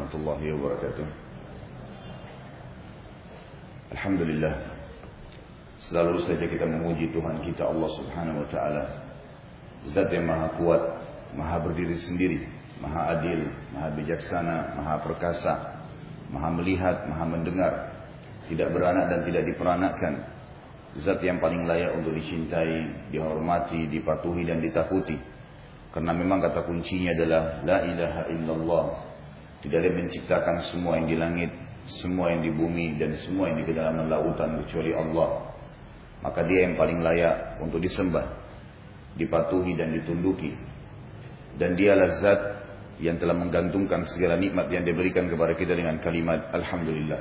warahmatullahi wabarakatuh. Alhamdulillah Selalu saja kita memuji Tuhan kita Allah subhanahu wa ta'ala. Zat yang maha kuat Maha berdiri sendiri Maha adil, maha bijaksana, maha perkasa Maha melihat, maha mendengar Tidak beranak dan tidak diperanakkan. Zat yang paling layak untuk dicintai Dihormati, dipatuhi dan ditakuti. Karena memang kata kuncinya adalah La ilaha illallah tidak ada yang menciptakan semua yang di langit, semua yang di bumi, dan semua yang di kedalaman lautan kecuali Allah. Maka dia yang paling layak untuk disembah, dipatuhi dan ditunduki. Dan dia zat yang telah menggantungkan segala nikmat yang diberikan kepada kita dengan kalimat Alhamdulillah.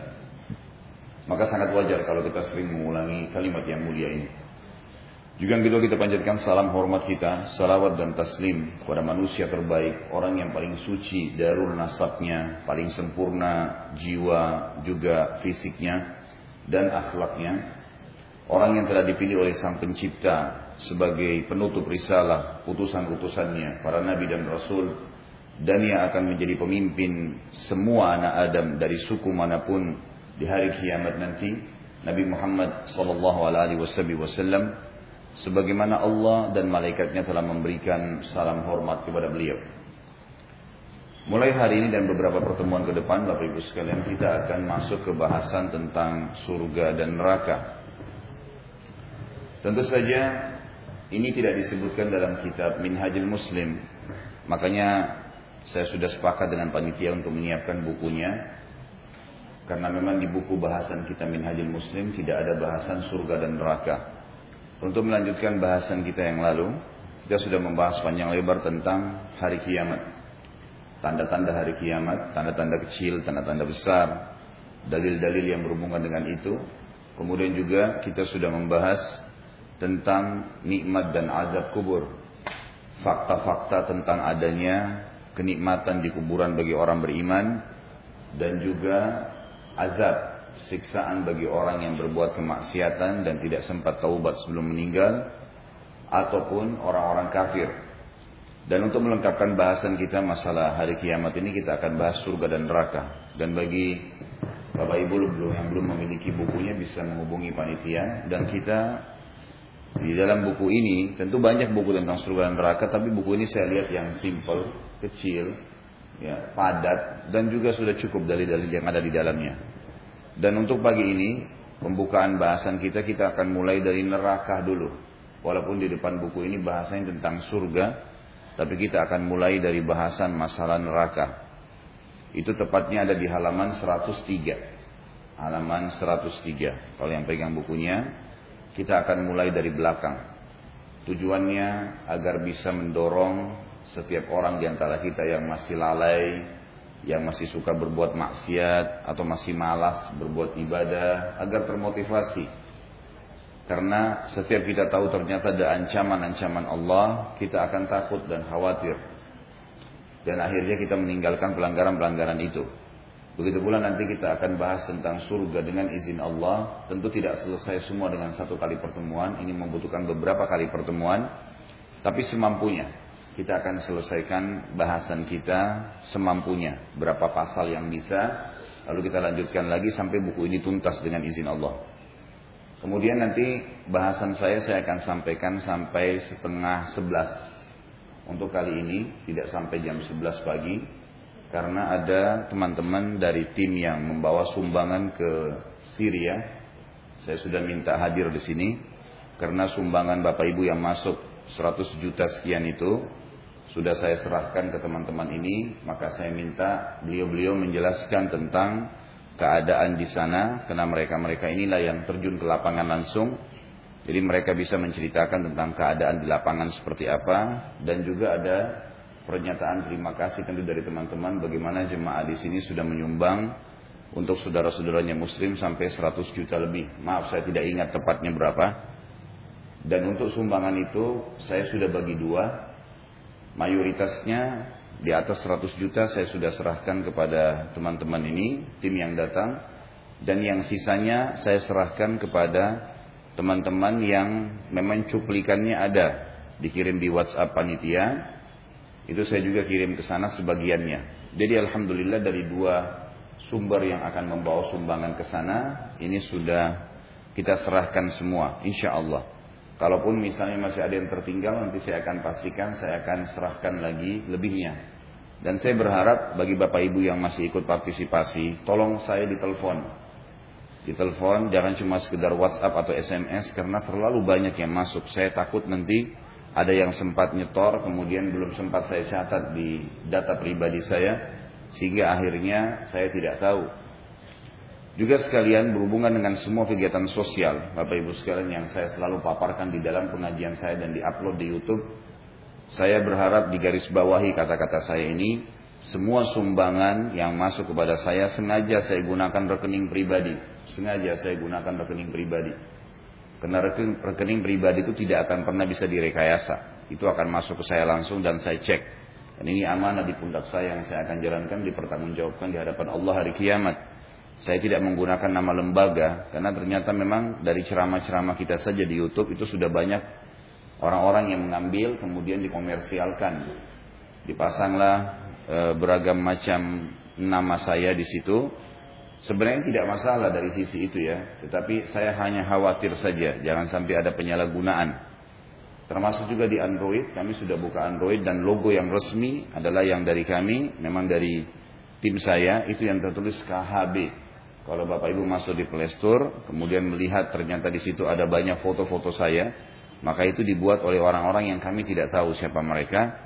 Maka sangat wajar kalau kita sering mengulangi kalimat yang mulia ini. Juga kedua kita panjatkan salam hormat kita, salawat dan taslim kepada manusia terbaik, orang yang paling suci, darul nasabnya, paling sempurna jiwa juga fisiknya dan akhlaknya. Orang yang telah dipilih oleh sang pencipta sebagai penutup risalah, utusan-utusannya, para nabi dan rasul, dan yang akan menjadi pemimpin semua anak Adam dari suku mana pun di hari kiamat nanti, Nabi Muhammad sallallahu alaihi wasallam sebagaimana Allah dan malaikatnya telah memberikan salam hormat kepada beliau. Mulai hari ini dan beberapa pertemuan ke depan Bapak Ibu sekalian kita akan masuk ke bahasan tentang surga dan neraka. Tentu saja ini tidak disebutkan dalam kitab Minhajul Muslim. Makanya saya sudah sepakat dengan panitia untuk menyiapkan bukunya. Karena memang di buku bahasan kita Minhajul Muslim tidak ada bahasan surga dan neraka. Untuk melanjutkan bahasan kita yang lalu, kita sudah membahas panjang lebar tentang hari kiamat. Tanda-tanda hari kiamat, tanda-tanda kecil, tanda-tanda besar, dalil-dalil yang berhubungan dengan itu. Kemudian juga kita sudah membahas tentang nikmat dan azab kubur. Fakta-fakta tentang adanya kenikmatan di kuburan bagi orang beriman dan juga azab siksaan bagi orang yang berbuat kemaksiatan dan tidak sempat taubat sebelum meninggal ataupun orang-orang kafir. Dan untuk melengkapkan bahasan kita masalah hari kiamat ini kita akan bahas surga dan neraka. Dan bagi Bapak Ibu yang belum memiliki bukunya bisa menghubungi panitia dan kita di dalam buku ini tentu banyak buku tentang surga dan neraka tapi buku ini saya lihat yang simple, kecil, ya, padat dan juga sudah cukup dalil-dalil yang ada di dalamnya. Dan untuk pagi ini, pembukaan bahasan kita, kita akan mulai dari neraka dulu. Walaupun di depan buku ini bahasanya tentang surga, tapi kita akan mulai dari bahasan masalah neraka. Itu tepatnya ada di halaman 103. Halaman 103. Kalau yang pegang bukunya, kita akan mulai dari belakang. Tujuannya agar bisa mendorong setiap orang di antara kita yang masih lalai, yang masih suka berbuat maksiat atau masih malas berbuat ibadah agar termotivasi. Karena setiap kita tahu ternyata ada ancaman-ancaman Allah, kita akan takut dan khawatir. Dan akhirnya kita meninggalkan pelanggaran-pelanggaran itu. Begitu pula nanti kita akan bahas tentang surga dengan izin Allah. Tentu tidak selesai semua dengan satu kali pertemuan. Ini membutuhkan beberapa kali pertemuan. Tapi semampunya kita akan selesaikan bahasan kita semampunya. Berapa pasal yang bisa, lalu kita lanjutkan lagi sampai buku ini tuntas dengan izin Allah. Kemudian nanti bahasan saya saya akan sampaikan sampai setengah sebelas. Untuk kali ini tidak sampai jam sebelas pagi. Karena ada teman-teman dari tim yang membawa sumbangan ke Syria. Saya sudah minta hadir di sini. Karena sumbangan Bapak Ibu yang masuk 100 juta sekian itu sudah saya serahkan ke teman-teman ini, maka saya minta beliau-beliau menjelaskan tentang keadaan di sana, karena mereka-mereka inilah yang terjun ke lapangan langsung. Jadi mereka bisa menceritakan tentang keadaan di lapangan seperti apa, dan juga ada pernyataan terima kasih tentu dari teman-teman bagaimana jemaah di sini sudah menyumbang untuk saudara-saudaranya muslim sampai 100 juta lebih. Maaf saya tidak ingat tepatnya berapa. Dan untuk sumbangan itu saya sudah bagi dua, mayoritasnya di atas 100 juta saya sudah serahkan kepada teman-teman ini, tim yang datang. Dan yang sisanya saya serahkan kepada teman-teman yang memang cuplikannya ada. Dikirim di WhatsApp panitia. Itu saya juga kirim ke sana sebagiannya. Jadi alhamdulillah dari dua sumber yang akan membawa sumbangan ke sana, ini sudah kita serahkan semua, insya Allah. Kalaupun misalnya masih ada yang tertinggal, nanti saya akan pastikan, saya akan serahkan lagi lebihnya. Dan saya berharap bagi bapak ibu yang masih ikut partisipasi, tolong saya ditelepon. Ditelepon, jangan cuma sekedar WhatsApp atau SMS, karena terlalu banyak yang masuk. Saya takut nanti ada yang sempat nyetor, kemudian belum sempat saya catat di data pribadi saya, sehingga akhirnya saya tidak tahu juga sekalian berhubungan dengan semua kegiatan sosial, Bapak Ibu sekalian yang saya selalu paparkan di dalam pengajian saya dan diupload di YouTube. Saya berharap di garis bawahi kata-kata saya ini, semua sumbangan yang masuk kepada saya sengaja saya gunakan rekening pribadi. Sengaja saya gunakan rekening pribadi. Karena rekening, rekening pribadi itu tidak akan pernah bisa direkayasa. Itu akan masuk ke saya langsung dan saya cek. Dan ini amanah di pundak saya yang saya akan jalankan dipertanggungjawabkan di hadapan Allah hari kiamat. Saya tidak menggunakan nama lembaga karena ternyata memang dari ceramah-ceramah kita saja di YouTube itu sudah banyak orang-orang yang mengambil kemudian dikomersialkan. Dipasanglah e, beragam macam nama saya di situ. Sebenarnya tidak masalah dari sisi itu ya, tetapi saya hanya khawatir saja jangan sampai ada penyalahgunaan. Termasuk juga di Android, kami sudah buka Android dan logo yang resmi adalah yang dari kami, memang dari tim saya itu yang tertulis KHB kalau Bapak Ibu masuk di Play Store, kemudian melihat ternyata di situ ada banyak foto-foto saya, maka itu dibuat oleh orang-orang yang kami tidak tahu siapa mereka.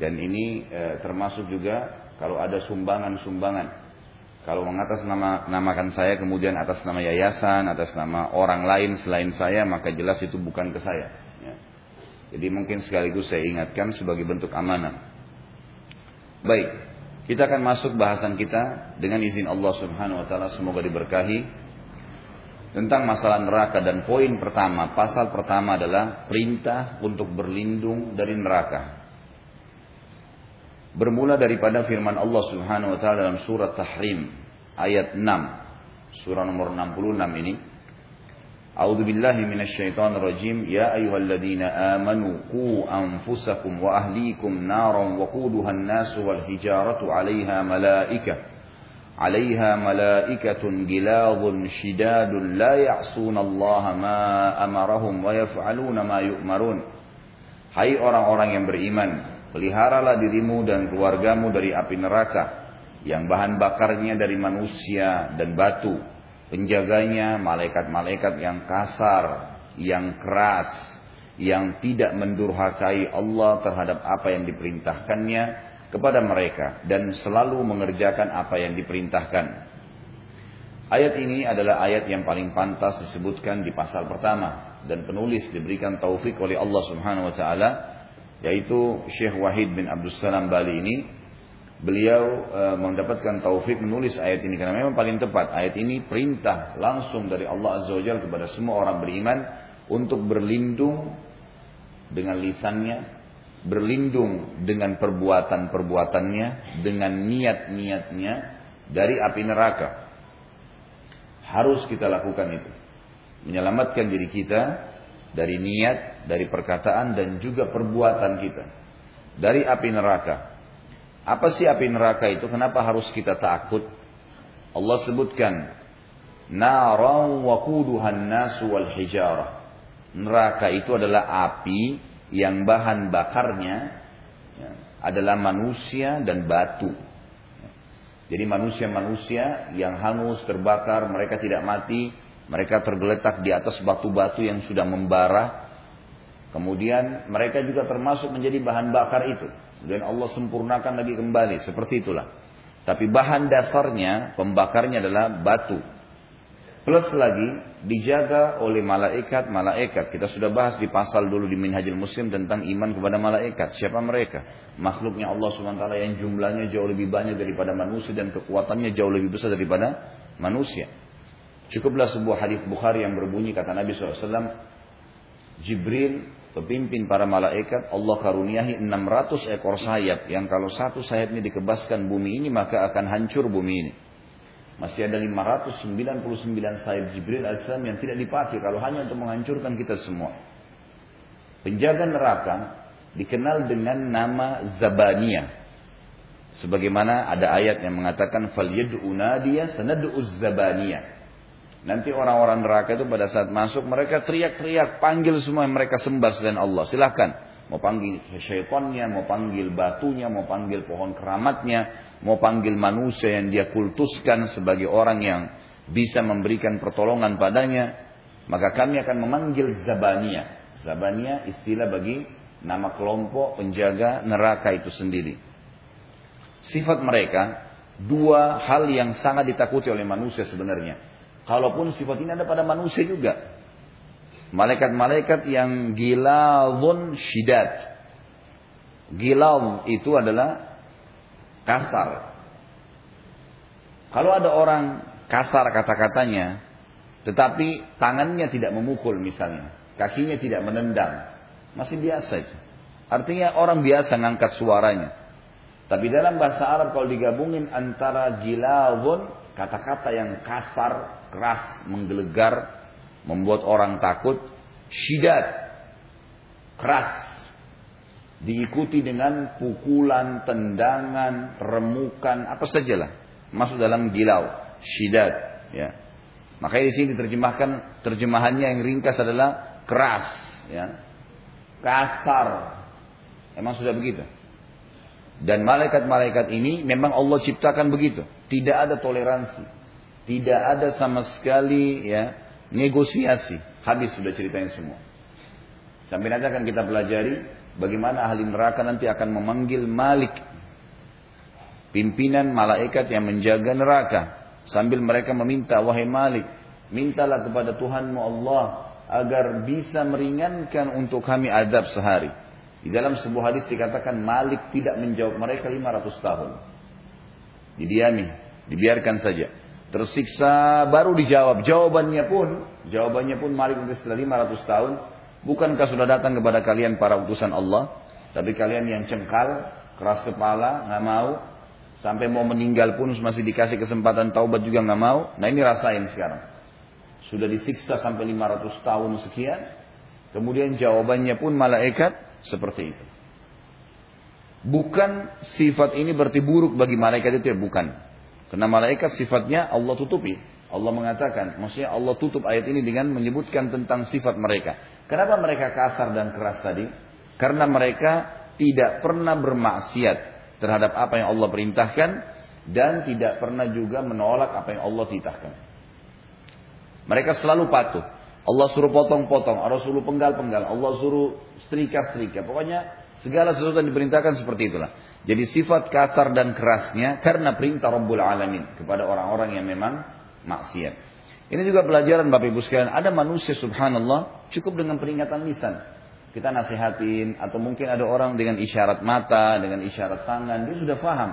Dan ini e, termasuk juga kalau ada sumbangan-sumbangan. Kalau mengatas nama namakan saya kemudian atas nama yayasan, atas nama orang lain selain saya, maka jelas itu bukan ke saya. Ya. Jadi mungkin sekaligus saya ingatkan sebagai bentuk amanah. Baik, kita akan masuk bahasan kita dengan izin Allah Subhanahu wa taala semoga diberkahi tentang masalah neraka dan poin pertama, pasal pertama adalah perintah untuk berlindung dari neraka. Bermula daripada firman Allah Subhanahu wa taala dalam surat Tahrim ayat 6. Surah nomor 66 ini. أعوذ بالله من الشيطان الرجيم. يا أيها الذين آمنوا قوا أنفسكم وأهليكم نارا وقودها الناس والحجارة عليها ملائكة عليها ملائكة جلاظ شداد لا يعصون الله ما أمرهم ويفعلون ما يؤمرون. Hai orang-orang yang beriman, peliharalah dirimu dan keluargamu dari api neraka yang bahan bakarnya dari manusia dan batu. Penjaganya malaikat-malaikat yang kasar, yang keras, yang tidak mendurhakai Allah terhadap apa yang diperintahkannya kepada mereka dan selalu mengerjakan apa yang diperintahkan. Ayat ini adalah ayat yang paling pantas disebutkan di pasal pertama dan penulis diberikan taufik oleh Allah Subhanahu wa taala yaitu Syekh Wahid bin Abdul Salam Bali ini beliau e, mendapatkan taufik menulis ayat ini karena memang paling tepat ayat ini perintah langsung dari Allah Azza wa Jalla kepada semua orang beriman untuk berlindung dengan lisannya, berlindung dengan perbuatan-perbuatannya, dengan niat-niatnya dari api neraka. Harus kita lakukan itu. Menyelamatkan diri kita dari niat, dari perkataan dan juga perbuatan kita dari api neraka. Apa sih api neraka itu? Kenapa harus kita takut? Allah sebutkan naran waquduhan nasu wal hijarah. Neraka itu adalah api yang bahan bakarnya ya, adalah manusia dan batu. Jadi manusia-manusia yang hangus terbakar, mereka tidak mati, mereka tergeletak di atas batu-batu yang sudah membara. Kemudian mereka juga termasuk menjadi bahan bakar itu dan Allah sempurnakan lagi kembali seperti itulah. Tapi bahan dasarnya pembakarnya adalah batu. Plus lagi dijaga oleh malaikat-malaikat. Kita sudah bahas di pasal dulu di Minhajul Muslim tentang iman kepada malaikat. Siapa mereka? Makhluknya Allah SWT yang jumlahnya jauh lebih banyak daripada manusia dan kekuatannya jauh lebih besar daripada manusia. Cukuplah sebuah hadis Bukhari yang berbunyi kata Nabi SAW, Jibril pemimpin para malaikat Allah karuniahi 600 ekor sayap yang kalau satu sayapnya dikebaskan bumi ini maka akan hancur bumi ini. Masih ada 599 sayap Jibril AS yang tidak dipakai kalau hanya untuk menghancurkan kita semua. Penjaga neraka dikenal dengan nama Zabania. Sebagaimana ada ayat yang mengatakan fal yad'unadiya sanad'uz zabaniyah. Nanti orang-orang neraka itu pada saat masuk mereka teriak-teriak panggil semua yang mereka sembah selain Allah. Silahkan. Mau panggil syaitannya, mau panggil batunya, mau panggil pohon keramatnya, mau panggil manusia yang dia kultuskan sebagai orang yang bisa memberikan pertolongan padanya, maka kami akan memanggil Zabania. Zabania istilah bagi nama kelompok penjaga neraka itu sendiri. Sifat mereka dua hal yang sangat ditakuti oleh manusia sebenarnya. Kalaupun sifat ini ada pada manusia juga. Malaikat-malaikat yang giladun syidat. Gilal itu adalah kasar. Kalau ada orang kasar kata-katanya, tetapi tangannya tidak memukul misalnya, kakinya tidak menendang, masih biasa itu. Artinya orang biasa ngangkat suaranya. Tapi dalam bahasa Arab kalau digabungin antara giladun, kata-kata yang kasar, keras, menggelegar, membuat orang takut, syidat, keras, diikuti dengan pukulan, tendangan, remukan, apa sajalah, masuk dalam gilau, syidat, ya. Makanya di sini diterjemahkan terjemahannya yang ringkas adalah keras, ya. Kasar. Emang sudah begitu. Dan malaikat-malaikat ini memang Allah ciptakan begitu. Tidak ada toleransi. Tidak ada sama sekali ya negosiasi. Habis sudah ceritanya semua. Sampai nanti akan kita pelajari bagaimana ahli neraka nanti akan memanggil Malik. Pimpinan malaikat yang menjaga neraka. Sambil mereka meminta, wahai Malik, mintalah kepada Tuhanmu Allah agar bisa meringankan untuk kami adab sehari. Di dalam sebuah hadis dikatakan Malik tidak menjawab mereka 500 tahun. Didiami, dibiarkan saja tersiksa baru dijawab. Jawabannya pun jawabannya pun Malik setelah 500 tahun. Bukankah sudah datang kepada kalian para utusan Allah? Tapi kalian yang cengkal keras kepala nggak mau. Sampai mau meninggal pun masih dikasih kesempatan taubat juga nggak mau. Nah ini rasain sekarang. Sudah disiksa sampai 500 tahun sekian. Kemudian jawabannya pun malaikat seperti itu. Bukan sifat ini berarti buruk bagi malaikat itu ya? Bukan karena malaikat sifatnya Allah tutupi. Allah mengatakan, maksudnya Allah tutup ayat ini dengan menyebutkan tentang sifat mereka. Kenapa mereka kasar dan keras tadi? Karena mereka tidak pernah bermaksiat terhadap apa yang Allah perintahkan dan tidak pernah juga menolak apa yang Allah titahkan. Mereka selalu patuh. Allah suruh potong-potong, Allah suruh penggal-penggal, Allah suruh setrika-setrika. Pokoknya segala sesuatu yang diperintahkan seperti itulah. Jadi sifat kasar dan kerasnya karena perintah Rabbul Alamin kepada orang-orang yang memang maksiat. Ini juga pelajaran Bapak Ibu sekalian. Ada manusia subhanallah cukup dengan peringatan lisan. Kita nasihatin atau mungkin ada orang dengan isyarat mata, dengan isyarat tangan, dia sudah paham.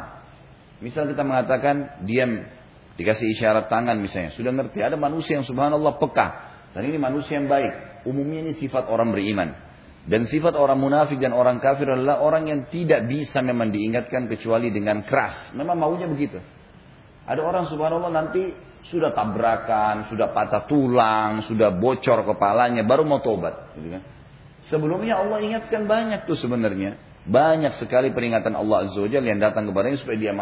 Misal kita mengatakan diam, dikasih isyarat tangan misalnya, sudah ngerti. Ada manusia yang subhanallah peka. Dan ini manusia yang baik. Umumnya ini sifat orang beriman. Dan sifat orang munafik dan orang kafir adalah orang yang tidak bisa memang diingatkan kecuali dengan keras. Memang maunya begitu. Ada orang subhanallah nanti sudah tabrakan, sudah patah tulang, sudah bocor kepalanya, baru mau tobat. Gitu kan. Sebelumnya Allah ingatkan banyak tuh sebenarnya. Banyak sekali peringatan Allah Azza wa yang datang kepadanya supaya dia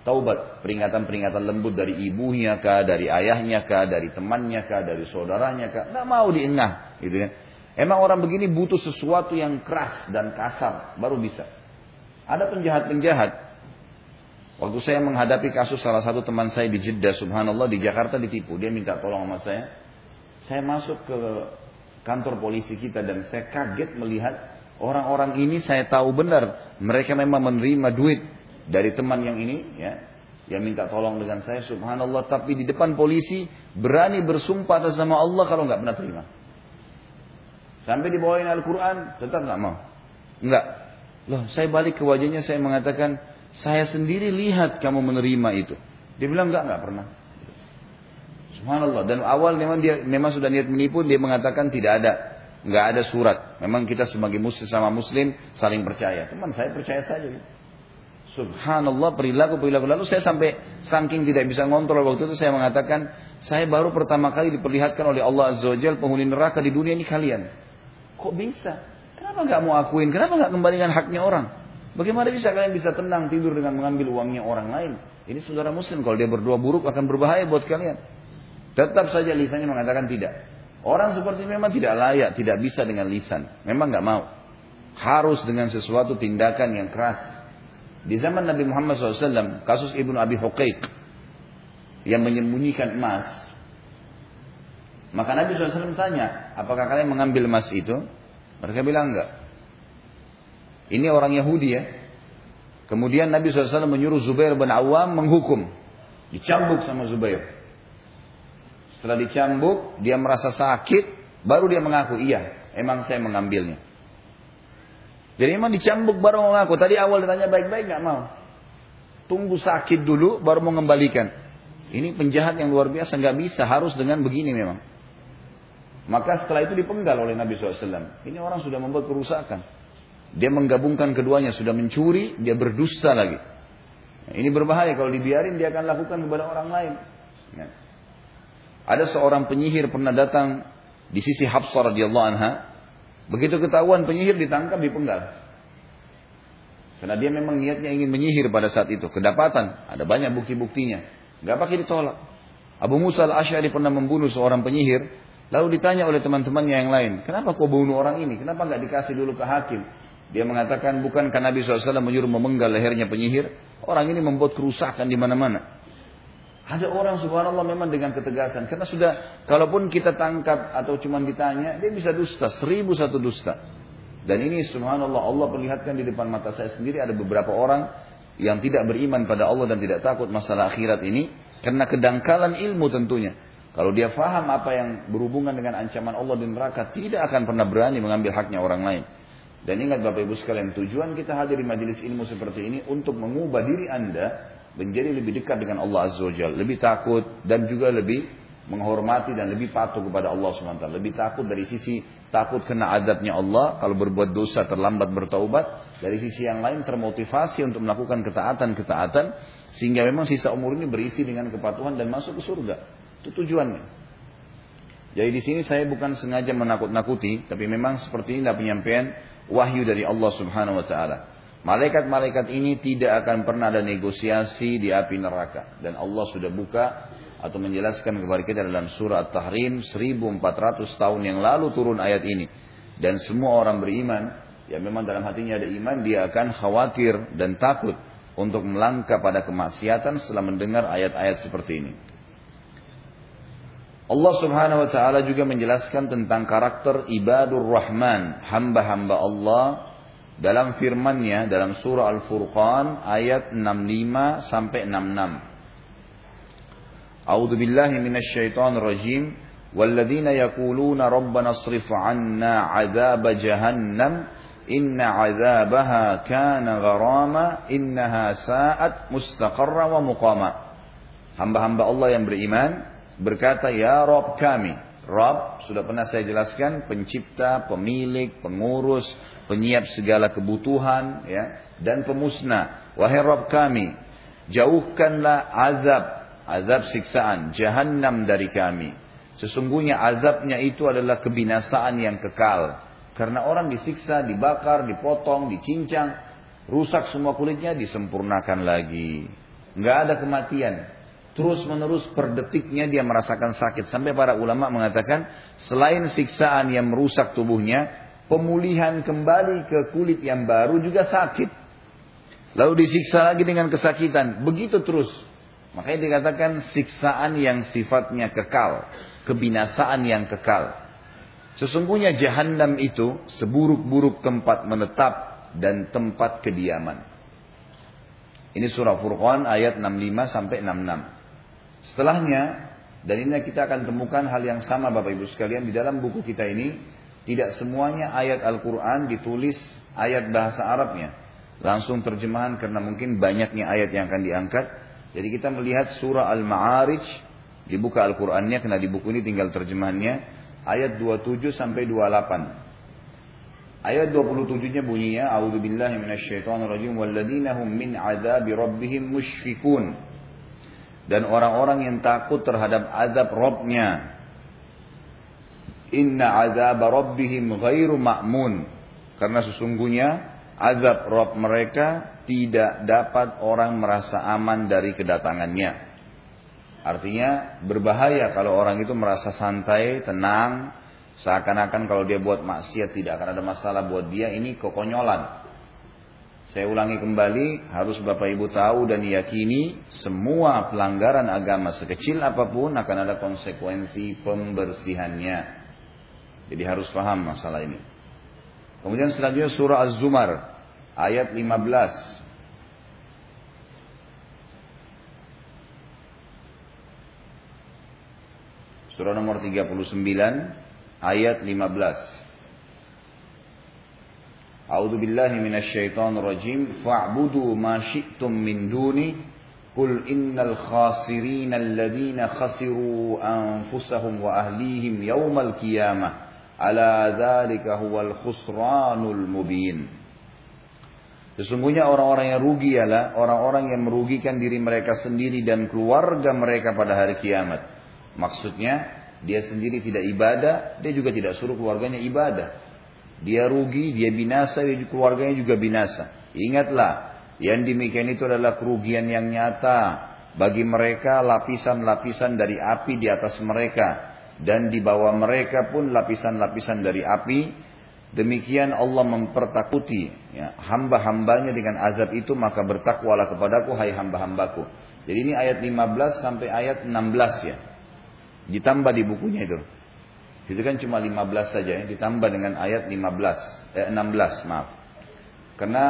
taubat. Peringatan-peringatan lembut dari ibunya kah, dari ayahnya kah, dari temannya kah, dari saudaranya kah. Nggak mau diengah. Gitu kan. Emang orang begini butuh sesuatu yang keras dan kasar baru bisa. Ada penjahat-penjahat. Waktu saya menghadapi kasus salah satu teman saya di Jeddah, subhanallah di Jakarta ditipu. Dia minta tolong sama saya. Saya masuk ke kantor polisi kita dan saya kaget melihat orang-orang ini saya tahu benar mereka memang menerima duit dari teman yang ini ya yang minta tolong dengan saya subhanallah tapi di depan polisi berani bersumpah atas nama Allah kalau nggak pernah terima Sampai dibawain Al-Quran, tetap nggak mau. Enggak. Loh, saya balik ke wajahnya, saya mengatakan, saya sendiri lihat kamu menerima itu. Dia bilang enggak, enggak pernah. Subhanallah. Dan awal memang dia memang sudah niat menipu, dia mengatakan tidak ada, enggak ada surat. Memang kita sebagai muslim sama muslim saling percaya. Teman saya percaya saja. Subhanallah perilaku perilaku lalu saya sampai saking tidak bisa ngontrol waktu itu saya mengatakan saya baru pertama kali diperlihatkan oleh Allah Azza Wajalla penghuni neraka di dunia ini kalian. Kok bisa? Kenapa nggak mau akuin? Kenapa nggak kembalikan haknya orang? Bagaimana bisa kalian bisa tenang tidur dengan mengambil uangnya orang lain? Ini saudara muslim, kalau dia berdua buruk akan berbahaya buat kalian. Tetap saja lisannya mengatakan tidak. Orang seperti memang tidak layak, tidak bisa dengan lisan. Memang nggak mau. Harus dengan sesuatu tindakan yang keras. Di zaman Nabi Muhammad SAW, kasus Ibnu Abi Huqaiq yang menyembunyikan emas. Maka Nabi SAW tanya, apakah kalian mengambil emas itu? Mereka bilang enggak. Ini orang Yahudi ya. Kemudian Nabi SAW menyuruh Zubair bin Awam menghukum. Dicambuk sama Zubair. Setelah dicambuk, dia merasa sakit, baru dia mengaku, iya, emang saya mengambilnya. Jadi emang dicambuk baru mengaku. Tadi awal ditanya baik-baik nggak mau. Tunggu sakit dulu, baru mengembalikan. Ini penjahat yang luar biasa, nggak bisa, harus dengan begini memang. Maka setelah itu dipenggal oleh Nabi SAW. Ini orang sudah membuat kerusakan. Dia menggabungkan keduanya, sudah mencuri, dia berdusta lagi. Nah, ini berbahaya kalau dibiarin dia akan lakukan kepada orang lain. Ya. Ada seorang penyihir pernah datang di sisi Hafsah radhiyallahu anha. Begitu ketahuan penyihir ditangkap dipenggal. Karena dia memang niatnya ingin menyihir pada saat itu. Kedapatan, ada banyak bukti-buktinya. Gak pakai ditolak. Abu Musa al-Ash'ari pernah membunuh seorang penyihir. Lalu ditanya oleh teman-temannya yang lain. Kenapa kau bunuh orang ini? Kenapa nggak dikasih dulu ke hakim? Dia mengatakan bukankah Nabi SAW menyuruh memenggal lehernya penyihir? Orang ini membuat kerusakan di mana-mana. Ada orang subhanallah memang dengan ketegasan. Karena sudah, kalaupun kita tangkap atau cuma ditanya, dia bisa dusta. Seribu satu dusta. Dan ini subhanallah Allah perlihatkan di depan mata saya sendiri ada beberapa orang yang tidak beriman pada Allah dan tidak takut masalah akhirat ini. Karena kedangkalan ilmu tentunya. Kalau dia faham apa yang berhubungan dengan ancaman Allah di neraka, tidak akan pernah berani mengambil haknya orang lain. Dan ingat Bapak Ibu sekalian, tujuan kita hadir di majelis ilmu seperti ini untuk mengubah diri Anda menjadi lebih dekat dengan Allah Azza wa Jalla, lebih takut dan juga lebih menghormati dan lebih patuh kepada Allah SWT. Lebih takut dari sisi takut kena adabnya Allah kalau berbuat dosa terlambat bertaubat. Dari sisi yang lain termotivasi untuk melakukan ketaatan-ketaatan sehingga memang sisa umur ini berisi dengan kepatuhan dan masuk ke surga. Itu tujuannya. Jadi di sini saya bukan sengaja menakut-nakuti, tapi memang seperti ini penyampaian wahyu dari Allah Subhanahu wa taala. Malaikat-malaikat ini tidak akan pernah ada negosiasi di api neraka dan Allah sudah buka atau menjelaskan kepada kita dalam surah At-Tahrim 1400 tahun yang lalu turun ayat ini dan semua orang beriman ya memang dalam hatinya ada iman dia akan khawatir dan takut untuk melangkah pada kemaksiatan setelah mendengar ayat-ayat seperti ini. Allah Subhanahu wa taala juga menjelaskan tentang karakter ibadur rahman, hamba-hamba Allah dalam firman-Nya dalam surah Al-Furqan ayat 65 sampai 66. A'udzu billahi minasyaitonir rajim. والذين يقولون ربنا اصرف عنا عذاب جهنم إن عذابها كان غراما إنها ساءت مستقرا ومقاما hamba-hamba Allah yang beriman berkata, Ya Rob kami. Rob, sudah pernah saya jelaskan, pencipta, pemilik, pengurus, penyiap segala kebutuhan, ya, dan pemusnah. Wahai Rob kami, jauhkanlah azab, azab siksaan, jahannam dari kami. Sesungguhnya azabnya itu adalah kebinasaan yang kekal. Karena orang disiksa, dibakar, dipotong, dicincang, rusak semua kulitnya, disempurnakan lagi. Nggak ada kematian, terus menerus per detiknya dia merasakan sakit. Sampai para ulama mengatakan selain siksaan yang merusak tubuhnya pemulihan kembali ke kulit yang baru juga sakit. Lalu disiksa lagi dengan kesakitan. Begitu terus. Makanya dikatakan siksaan yang sifatnya kekal kebinasaan yang kekal. Sesungguhnya jahanam itu seburuk-buruk tempat menetap dan tempat kediaman. Ini surah Furqan ayat 65 sampai 66 Setelahnya, dan ini kita akan temukan hal yang sama Bapak Ibu sekalian di dalam buku kita ini, tidak semuanya ayat Al-Quran ditulis ayat bahasa Arabnya. Langsung terjemahan karena mungkin banyaknya ayat yang akan diangkat. Jadi kita melihat surah Al-Ma'arij, dibuka Al-Qurannya, karena di buku ini tinggal terjemahannya, ayat 27 sampai 28. Ayat 27-nya bunyinya, A'udzubillahi minasyaitonirrajim, walladzina hum min 'adzabi rabbihim musyfikun dan orang-orang yang takut terhadap azab Robnya. Inna azab Rabbihim ghairu ma'mun. Karena sesungguhnya azab Rob mereka tidak dapat orang merasa aman dari kedatangannya. Artinya berbahaya kalau orang itu merasa santai, tenang, seakan-akan kalau dia buat maksiat tidak akan ada masalah buat dia, ini kekonyolan. Saya ulangi kembali, harus Bapak Ibu tahu dan yakini semua pelanggaran agama sekecil apa pun akan ada konsekuensi pembersihannya. Jadi harus paham masalah ini. Kemudian selanjutnya surah Az-Zumar ayat 15. Surah nomor 39 ayat 15. A'udzu billahi minasyaitonir rajim fa'budu ma syi'tum min duni qul innal khasirin alladziina khasiru anfusahum wa ahlihim yaumal qiyamah ala dzalika huwal khusranul mubin Sesungguhnya orang-orang yang rugi ialah orang-orang yang merugikan diri mereka sendiri dan keluarga mereka pada hari kiamat. Maksudnya, dia sendiri tidak ibadah, dia juga tidak suruh keluarganya ibadah. Dia rugi, dia binasa, dia keluarganya juga binasa. Ingatlah, yang demikian itu adalah kerugian yang nyata bagi mereka lapisan-lapisan dari api di atas mereka dan di bawah mereka pun lapisan-lapisan dari api. Demikian Allah mempertakuti ya, hamba-hambanya dengan azab itu maka bertakwalah kepadaku hai hamba-hambaku. Jadi ini ayat 15 sampai ayat 16 ya. Ditambah di bukunya itu. Itu kan cuma 15 saja ya, ditambah dengan ayat 15, eh, 16 maaf. Karena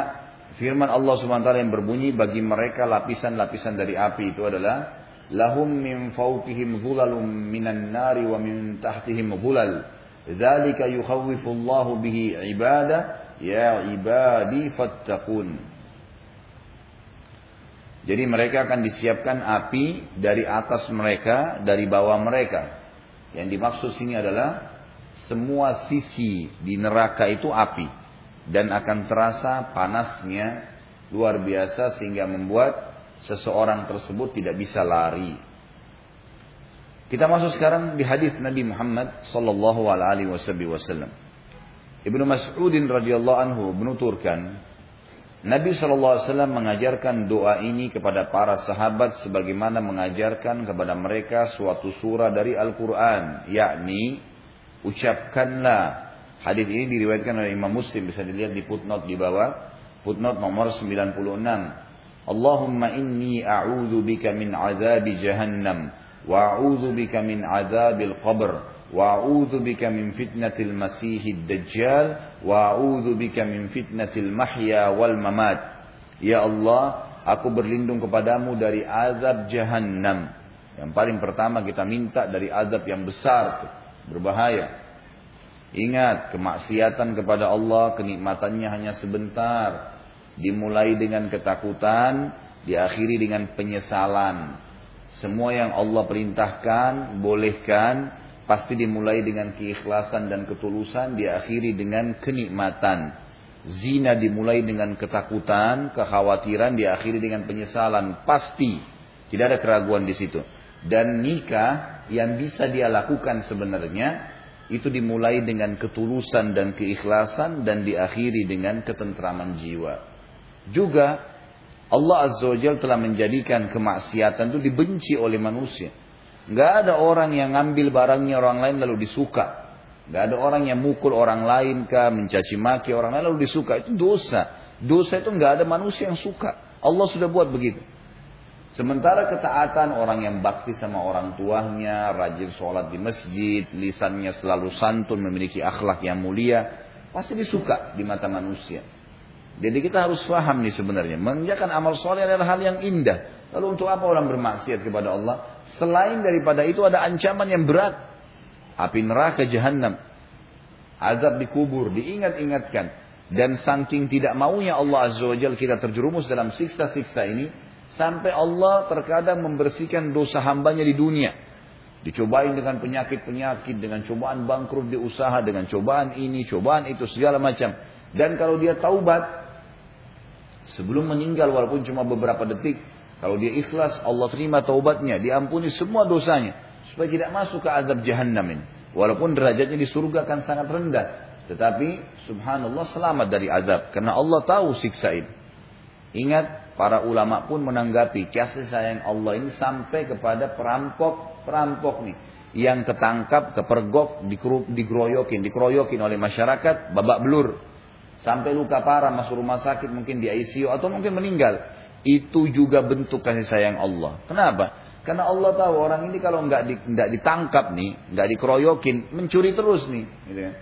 firman Allah SWT yang berbunyi bagi mereka lapisan-lapisan dari api itu adalah lahum min fawqihim dhulalum minan nari wa min tahtihim dhulal. Dzalika yukhawwifullahu bihi ibada ya ibadi fattaqun. Jadi mereka akan disiapkan api dari atas mereka, dari bawah mereka. Yang dimaksud sini adalah semua sisi di neraka itu api dan akan terasa panasnya luar biasa sehingga membuat seseorang tersebut tidak bisa lari. Kita masuk sekarang di hadis Nabi Muhammad sallallahu alaihi wasallam. Ibnu Mas'udin radhiyallahu anhu menuturkan Nabi SAW mengajarkan doa ini kepada para sahabat sebagaimana mengajarkan kepada mereka suatu surah dari Al-Quran. Yakni, ucapkanlah. Hadis ini diriwayatkan oleh Imam Muslim. Bisa dilihat di footnote di bawah. Footnote nomor 96. Allahumma inni a'udhu bika min azabi jahannam. Wa a'udhu bika min azabil qabr. Wa a'udhu bika min fitnatil masihid dajjal. Wa a'udzu bika min fitnatil mahya wal mamat. Ya Allah, aku berlindung kepadamu dari azab jahannam. Yang paling pertama kita minta dari azab yang besar, berbahaya. Ingat, kemaksiatan kepada Allah kenikmatannya hanya sebentar. Dimulai dengan ketakutan, diakhiri dengan penyesalan. Semua yang Allah perintahkan, bolehkan, pasti dimulai dengan keikhlasan dan ketulusan, diakhiri dengan kenikmatan. Zina dimulai dengan ketakutan, kekhawatiran, diakhiri dengan penyesalan. Pasti. Tidak ada keraguan di situ. Dan nikah yang bisa dia lakukan sebenarnya, itu dimulai dengan ketulusan dan keikhlasan dan diakhiri dengan ketentraman jiwa. Juga Allah Azza wa Jalla telah menjadikan kemaksiatan itu dibenci oleh manusia. Nggak ada orang yang ngambil barangnya orang lain lalu disuka. Nggak ada orang yang mukul orang lain kah, mencaci maki orang lain lalu disuka. Itu dosa. Dosa itu nggak ada manusia yang suka. Allah sudah buat begitu. Sementara ketaatan orang yang bakti sama orang tuanya, rajin sholat di masjid, lisannya selalu santun, memiliki akhlak yang mulia, pasti disuka di mata manusia. Jadi kita harus paham nih sebenarnya. Mengerjakan amal soleh adalah hal yang indah. Lalu untuk apa orang bermaksiat kepada Allah? Selain daripada itu ada ancaman yang berat. Api neraka jahanam. Azab di kubur, diingat-ingatkan. Dan saking tidak maunya Allah Azza wa Jal kita terjerumus dalam siksa-siksa ini. Sampai Allah terkadang membersihkan dosa hambanya di dunia. Dicobain dengan penyakit-penyakit, dengan cobaan bangkrut di usaha, dengan cobaan ini, cobaan itu, segala macam. Dan kalau dia taubat, sebelum meninggal walaupun cuma beberapa detik, kalau dia ikhlas, Allah terima taubatnya, diampuni semua dosanya. Supaya tidak masuk ke azab jahannam ini. Walaupun derajatnya di surga akan sangat rendah. Tetapi subhanallah selamat dari azab. Karena Allah tahu siksa itu. Ingat para ulama pun menanggapi kasih sayang Allah ini sampai kepada perampok-perampok nih. Yang ketangkap, kepergok, digroyokin, dikeroyokin oleh masyarakat, babak belur. Sampai luka parah masuk rumah sakit mungkin di ICU atau mungkin meninggal. Itu juga bentuk kasih sayang Allah. Kenapa? Karena Allah tahu orang ini kalau nggak di, ditangkap nih, nggak dikeroyokin, mencuri terus nih. Gitu kan.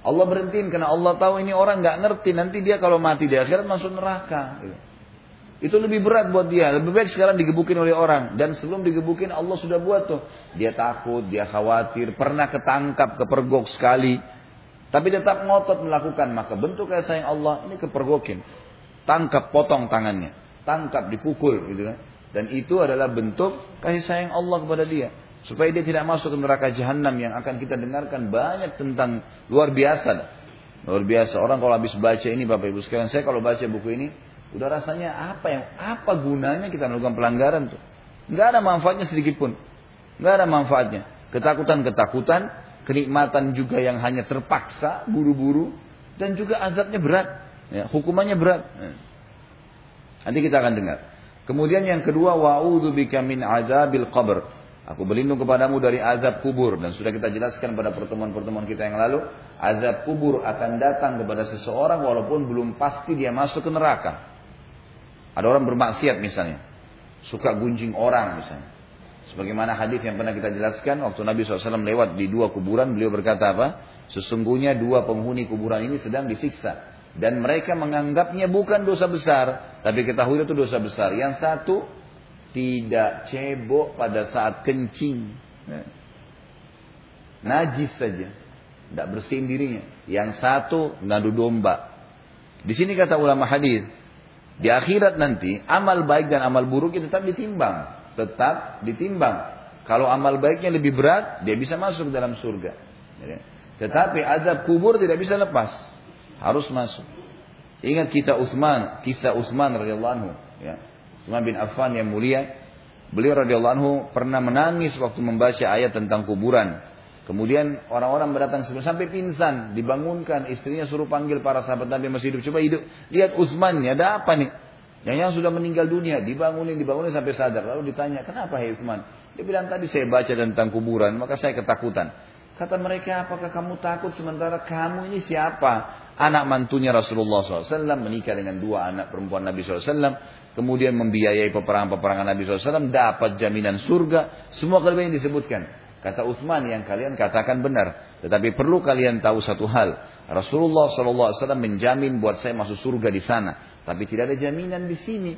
Allah berhentiin karena Allah tahu ini orang nggak ngerti nanti dia kalau mati di akhirat masuk neraka. Gitu. Itu lebih berat buat dia. Lebih baik sekarang digebukin oleh orang. Dan sebelum digebukin Allah sudah buat tuh. Dia takut, dia khawatir, pernah ketangkap, kepergok sekali. Tapi tetap ngotot melakukan. Maka bentuk kasih sayang Allah ini kepergokin. Tangkap, potong tangannya. Tangkap, dipukul. Gitu kan. Dan itu adalah bentuk kasih sayang Allah kepada dia. Supaya dia tidak masuk ke neraka jahanam yang akan kita dengarkan banyak tentang luar biasa. Luar biasa. Orang kalau habis baca ini Bapak Ibu sekalian. Saya kalau baca buku ini Udah rasanya apa yang apa gunanya kita melakukan pelanggaran tuh? Nggak ada manfaatnya sedikit pun. Nggak ada manfaatnya. Ketakutan-ketakutan, kenikmatan juga yang hanya terpaksa, buru-buru, dan juga azabnya berat. Ya, hukumannya berat. Ya. Nanti kita akan dengar. Kemudian yang kedua, wa'udhu bika min azabil qabr. Aku berlindung kepadamu dari azab kubur. Dan sudah kita jelaskan pada pertemuan-pertemuan kita yang lalu. Azab kubur akan datang kepada seseorang walaupun belum pasti dia masuk ke neraka. Ada orang bermaksiat misalnya. Suka gunjing orang misalnya. Sebagaimana hadis yang pernah kita jelaskan. Waktu Nabi SAW lewat di dua kuburan. Beliau berkata apa? Sesungguhnya dua penghuni kuburan ini sedang disiksa. Dan mereka menganggapnya bukan dosa besar. Tapi ketahui itu dosa besar. Yang satu tidak cebok pada saat kencing. Najis saja. Tidak bersihin dirinya. Yang satu ngadu domba. Di sini kata ulama hadis, di akhirat nanti amal baik dan amal buruk itu tetap ditimbang, tetap ditimbang. Kalau amal baiknya lebih berat, dia bisa masuk dalam surga. Ya. Tetapi azab kubur tidak bisa lepas, harus masuk. Ingat kita Utsman, kisah Utsman radhiyallahu anhu, ya. Utsman bin Affan yang mulia, beliau radhiyallahu anhu pernah menangis waktu membaca ayat tentang kuburan. Kemudian orang-orang berdatang sampai pingsan, dibangunkan, istrinya suruh panggil para sahabat Nabi masih hidup. Coba hidup, lihat Utsman, ada apa nih? Yang yang sudah meninggal dunia, dibangunin, dibangunin sampai sadar. Lalu ditanya, kenapa hai Utsman? Dia bilang tadi saya baca tentang kuburan, maka saya ketakutan. Kata mereka, apakah kamu takut sementara kamu ini siapa? Anak mantunya Rasulullah SAW menikah dengan dua anak perempuan Nabi SAW. Kemudian membiayai peperangan-peperangan Nabi SAW. Dapat jaminan surga. Semua kelebihan yang disebutkan. Kata Uthman yang kalian katakan benar. Tetapi perlu kalian tahu satu hal. Rasulullah SAW menjamin buat saya masuk surga di sana. Tapi tidak ada jaminan di sini.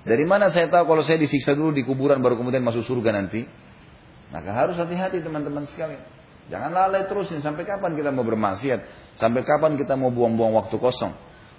Dari mana saya tahu kalau saya disiksa dulu di kuburan baru kemudian masuk surga nanti? Maka harus hati-hati teman-teman sekalian. Jangan lalai terus sampai kapan kita mau bermaksiat? Sampai kapan kita mau buang-buang waktu kosong?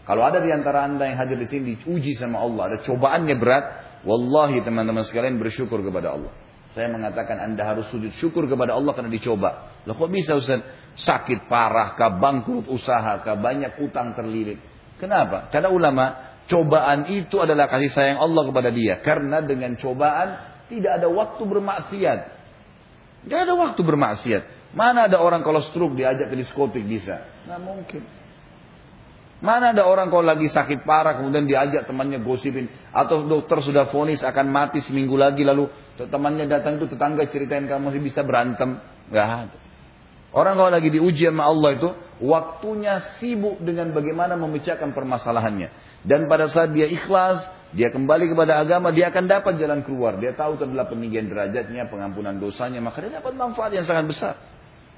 Kalau ada di antara anda yang hadir di sini diuji sama Allah, ada cobaannya berat, wallahi teman-teman sekalian bersyukur kepada Allah. Saya mengatakan anda harus sujud syukur kepada Allah karena dicoba. Loh kok bisa Ustaz? Sakit parah, kah bangkrut usaha, kah banyak utang terlilit. Kenapa? Karena ulama, cobaan itu adalah kasih sayang Allah kepada dia. Karena dengan cobaan tidak ada waktu bermaksiat. Tidak ada waktu bermaksiat. Mana ada orang kalau stroke diajak ke diskotik bisa? Nggak mungkin. Mana ada orang kalau lagi sakit parah kemudian diajak temannya gosipin atau dokter sudah vonis akan mati seminggu lagi lalu temannya datang itu tetangga ceritain kamu masih bisa berantem nggak ada. Orang kalau lagi diuji sama Allah itu waktunya sibuk dengan bagaimana memecahkan permasalahannya dan pada saat dia ikhlas dia kembali kepada agama dia akan dapat jalan keluar dia tahu adalah peninggian derajatnya pengampunan dosanya maka dia dapat manfaat yang sangat besar.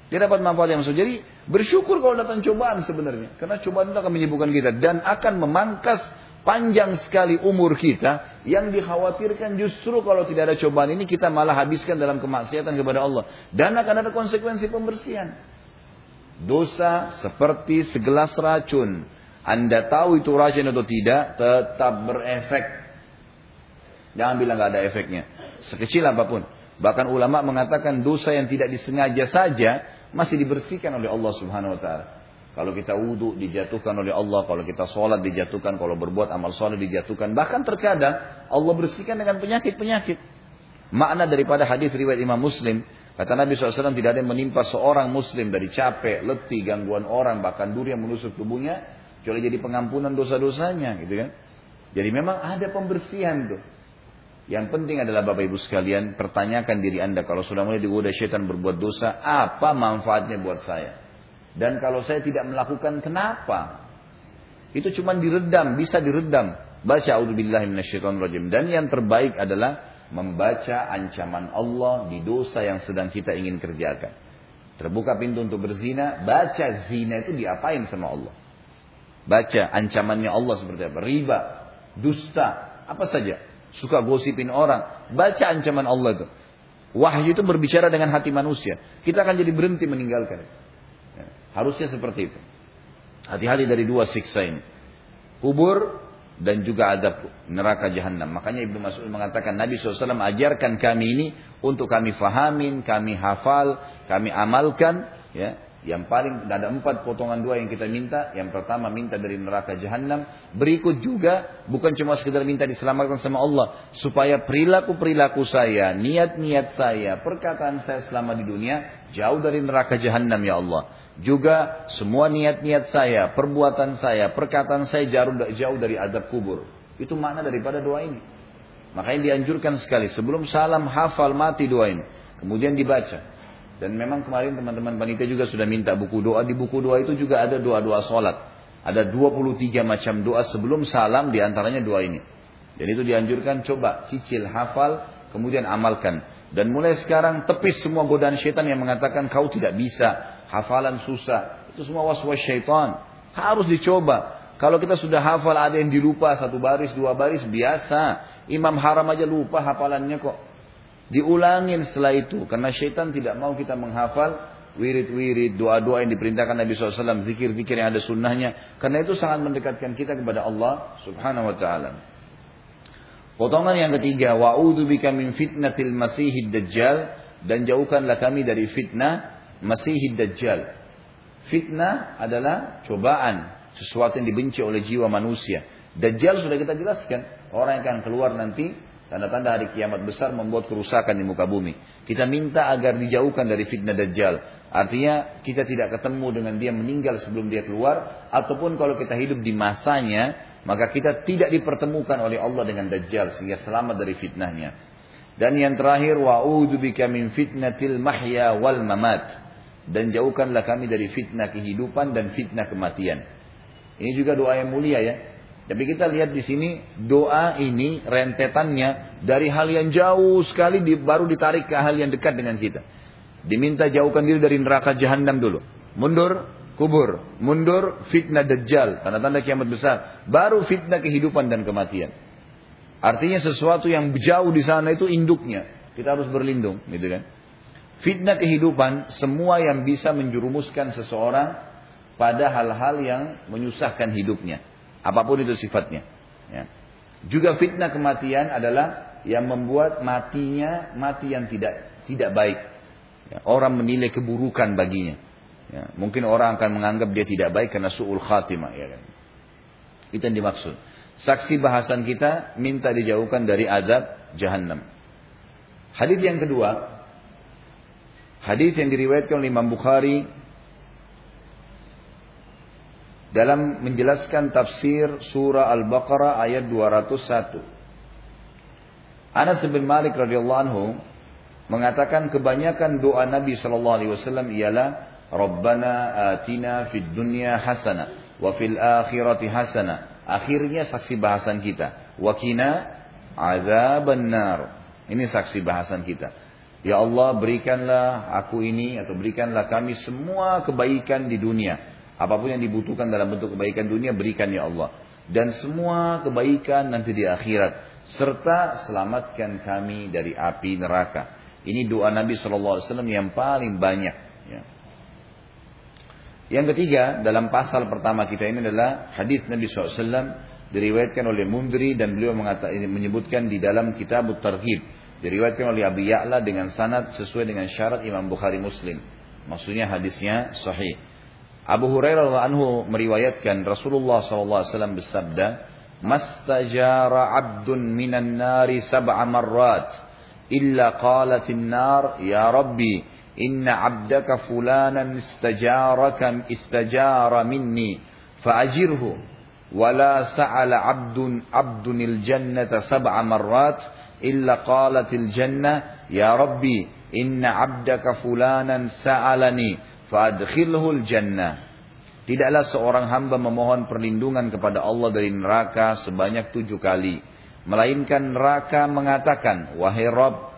Dia dapat manfaat yang besar. Jadi bersyukur kalau datang cobaan sebenarnya. Karena cobaan itu akan menyibukkan kita. Dan akan memangkas panjang sekali umur kita. Yang dikhawatirkan justru kalau tidak ada cobaan ini kita malah habiskan dalam kemaksiatan kepada Allah. Dan akan ada konsekuensi pembersihan. Dosa seperti segelas racun. Anda tahu itu racun atau tidak, tetap berefek. Jangan bilang nggak ada efeknya. Sekecil apa pun. Bahkan ulama mengatakan dosa yang tidak disengaja saja masih dibersihkan oleh Allah Subhanahu wa taala. Kalau kita wudhu dijatuhkan oleh Allah, kalau kita sholat dijatuhkan, kalau berbuat amal sholat dijatuhkan. Bahkan terkadang Allah bersihkan dengan penyakit-penyakit. Makna daripada hadis riwayat Imam Muslim Kata Nabi SAW tidak ada yang menimpa seorang muslim dari capek, letih, gangguan orang, bahkan duri yang menusuk tubuhnya, kecuali jadi pengampunan dosa-dosanya gitu kan. Jadi memang ada pembersihan tuh. Yang penting adalah Bapak Ibu sekalian, pertanyakan diri Anda kalau sudah mulai digoda syaitan berbuat dosa, apa manfaatnya buat saya? Dan kalau saya tidak melakukan, kenapa? Itu cuma diredam, bisa diredam. Baca rajim. Dan yang terbaik adalah membaca ancaman Allah di dosa yang sedang kita ingin kerjakan. Terbuka pintu untuk berzina, baca zina itu diapain sama Allah. Baca ancamannya Allah seperti apa. Riba, dusta, apa saja. Suka gosipin orang. Baca ancaman Allah itu. Wahyu itu berbicara dengan hati manusia. Kita akan jadi berhenti meninggalkan. Ya, harusnya seperti itu. Hati-hati dari dua siksa ini. Kubur dan juga adab neraka jahanam. Makanya Ibnu Mas'ud mengatakan Nabi SAW ajarkan kami ini untuk kami fahamin, kami hafal, kami amalkan. Ya, yang paling ada empat potongan dua yang kita minta. Yang pertama minta dari neraka jahanam. Berikut juga bukan cuma sekedar minta diselamatkan sama Allah, supaya perilaku perilaku saya, niat niat saya, perkataan saya selama di dunia jauh dari neraka jahanam ya Allah. Juga semua niat-niat saya, perbuatan saya, perkataan saya jauh, jauh dari adab kubur. Itu makna daripada doa ini. Makanya dianjurkan sekali sebelum salam hafal mati doa ini. Kemudian dibaca. Dan memang kemarin teman-teman panitia juga sudah minta buku doa. Di buku doa itu juga ada doa-doa sholat. Ada 23 macam doa sebelum salam di antaranya doa ini. Jadi itu dianjurkan coba cicil hafal kemudian amalkan. Dan mulai sekarang tepis semua godaan syaitan yang mengatakan kau tidak bisa, hafalan susah. Itu semua was-was syaitan. Harus dicoba. Kalau kita sudah hafal ada yang dilupa satu baris, dua baris, biasa. Imam haram aja lupa hafalannya kok. Diulangin setelah itu. Karena syaitan tidak mau kita menghafal wirid-wirid, doa-doa yang diperintahkan Nabi SAW, zikir-zikir yang ada sunnahnya. Karena itu sangat mendekatkan kita kepada Allah subhanahu wa ta'ala. Potongan yang ketiga, wa'udhu bika min fitnatil masihid dajjal. Dan jauhkanlah kami dari fitnah Masih Dajjal. Fitnah adalah cobaan, sesuatu yang dibenci oleh jiwa manusia. Dajjal sudah kita jelaskan, orang yang akan keluar nanti tanda-tanda hari kiamat besar membuat kerusakan di muka bumi. Kita minta agar dijauhkan dari fitnah Dajjal. Artinya kita tidak ketemu dengan dia meninggal sebelum dia keluar ataupun kalau kita hidup di masanya maka kita tidak dipertemukan oleh Allah dengan Dajjal sehingga selamat dari fitnahnya. Dan yang terakhir wa'udzu bika min fitnatil mahya wal mamat dan jauhkanlah kami dari fitnah kehidupan dan fitnah kematian. Ini juga doa yang mulia ya. Tapi kita lihat di sini doa ini rentetannya dari hal yang jauh sekali di, baru ditarik ke hal yang dekat dengan kita. Diminta jauhkan diri dari neraka jahanam dulu. Mundur kubur, mundur fitnah dajjal, tanda-tanda kiamat besar, baru fitnah kehidupan dan kematian. Artinya sesuatu yang jauh di sana itu induknya. Kita harus berlindung, gitu kan? Fitnah kehidupan semua yang bisa menjurumuskan seseorang pada hal-hal yang menyusahkan hidupnya. Apa pun itu sifatnya. Ya. Juga fitnah kematian adalah yang membuat matinya mati yang tidak tidak baik. Ya. Orang menilai keburukan baginya. Ya. Mungkin orang akan menganggap dia tidak baik karena su'ul khatimah. Ya kan? Itu yang dimaksud. Saksi bahasan kita minta dijauhkan dari adab jahannam. Hadis yang kedua, Hadis yang diriwayatkan oleh Imam Bukhari dalam menjelaskan tafsir surah Al-Baqarah ayat 201. Anas bin Malik radhiyallahu anhu mengatakan kebanyakan doa Nabi sallallahu alaihi wasallam ialah Rabbana atina fid dunya hasana wa fil akhirati hasana. Akhirnya saksi bahasan kita. Wa qina azaban nar. Ini saksi bahasan kita. Ya Allah berikanlah aku ini atau berikanlah kami semua kebaikan di dunia. Apa pun yang dibutuhkan dalam bentuk kebaikan dunia berikan ya Allah. Dan semua kebaikan nanti di akhirat. Serta selamatkan kami dari api neraka. Ini doa Nabi SAW yang paling banyak. Ya. Yang ketiga dalam pasal pertama kita ini adalah hadis Nabi SAW diriwayatkan oleh Mundri dan beliau mengatakan menyebutkan di dalam kitab Targhib Diriwayatkan oleh Abu Ya'la dengan sanad sesuai dengan syarat Imam Bukhari Muslim. Maksudnya hadisnya sahih. Abu Hurairah anhu meriwayatkan Rasulullah SAW bersabda, "Mastajara 'abdun minan nari sab'a marrat, إلا قالت النار يا ربي إن عبدك فلانا استجارك استجار مني فأجره ولا سأل عبد عبد الجنة سبع مرات إلا قالت الجنة يا ربي إن عبدك فلانا سألني fadkhilhul jannah. Tidaklah seorang hamba memohon perlindungan kepada Allah dari neraka sebanyak tujuh kali. Melainkan neraka mengatakan, Wahai Rob,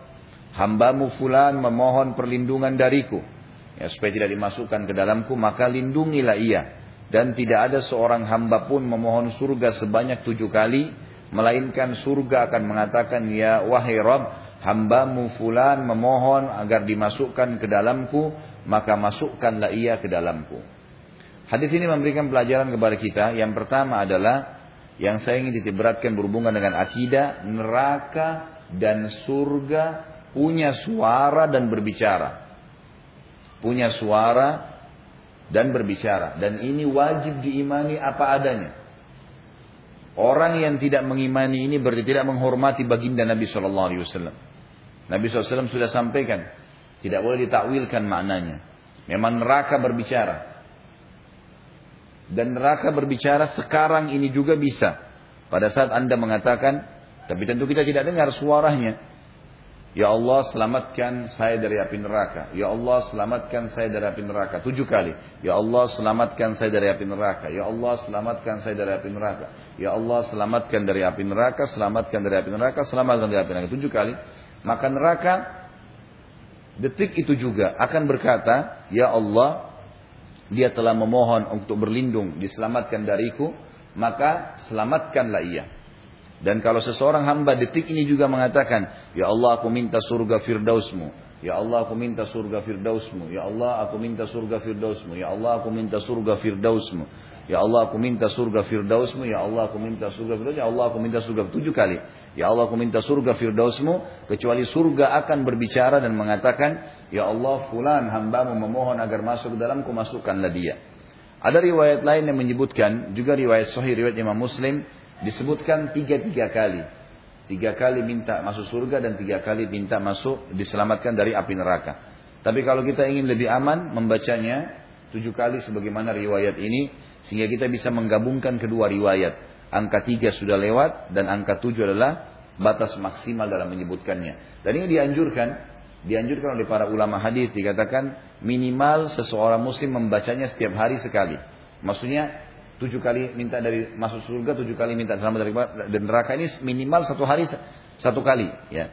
hambamu fulan memohon perlindungan dariku. Ya, supaya tidak dimasukkan ke dalamku, maka lindungilah ia. Dan tidak ada seorang hamba pun memohon surga sebanyak tujuh kali. Melainkan surga akan mengatakan, Ya wahai Rob, hambamu fulan memohon agar dimasukkan ke dalamku maka masukkanlah ia ke dalamku. Hadis ini memberikan pelajaran kepada kita. Yang pertama adalah yang saya ingin ditiberatkan berhubungan dengan akidah, neraka dan surga punya suara dan berbicara. Punya suara dan berbicara. Dan ini wajib diimani apa adanya. Orang yang tidak mengimani ini berarti tidak menghormati baginda Nabi Shallallahu Alaihi Wasallam. Nabi SAW sudah sampaikan, tidak boleh ditakwilkan maknanya. Memang neraka berbicara. Dan neraka berbicara sekarang ini juga bisa. Pada saat Anda mengatakan, tapi tentu kita tidak dengar suaranya. Ya Allah selamatkan saya dari api neraka. Ya Allah selamatkan saya dari api neraka. Tujuh kali. Ya Allah selamatkan saya dari api neraka. Ya Allah selamatkan saya dari api neraka. Ya Allah selamatkan dari api neraka. Selamatkan dari api neraka. Selamatkan dari api neraka. Tujuh kali. Maka neraka detik itu juga akan berkata, Ya Allah dia telah memohon untuk berlindung, diselamatkan dariku, maka selamatkanlah ia. Dan kalau seseorang hamba detik ini juga mengatakan, Ya Allah aku minta surga firdausmu. Ya Allah aku minta surga firdausmu. Ya Allah aku minta surga firdausmu. Ya Allah aku minta surga firdausmu. Ya Allah aku minta surga firdausmu. Ya Allah aku minta surga firdausmu. Ya Allah aku minta surga tujuh kali. Ya Allah aku minta surga firdausmu. Kecuali surga akan berbicara dan mengatakan. Ya Allah fulan hambamu memohon agar masuk ke dalamku masukkanlah dia. Ada riwayat lain yang menyebutkan. Juga riwayat sahih riwayat Imam Muslim. Disebutkan tiga-tiga kali. Tiga kali minta masuk surga dan tiga kali minta masuk diselamatkan dari api neraka. Tapi kalau kita ingin lebih aman membacanya tujuh kali sebagaimana riwayat ini sehingga kita bisa menggabungkan kedua riwayat angka tiga sudah lewat dan angka tujuh adalah batas maksimal dalam menyebutkannya. Dan ini dianjurkan, dianjurkan oleh para ulama hadis dikatakan minimal seseorang muslim membacanya setiap hari sekali. Maksudnya tujuh kali minta dari masuk surga, tujuh kali minta selamat dari dan neraka ini minimal satu hari satu kali, ya.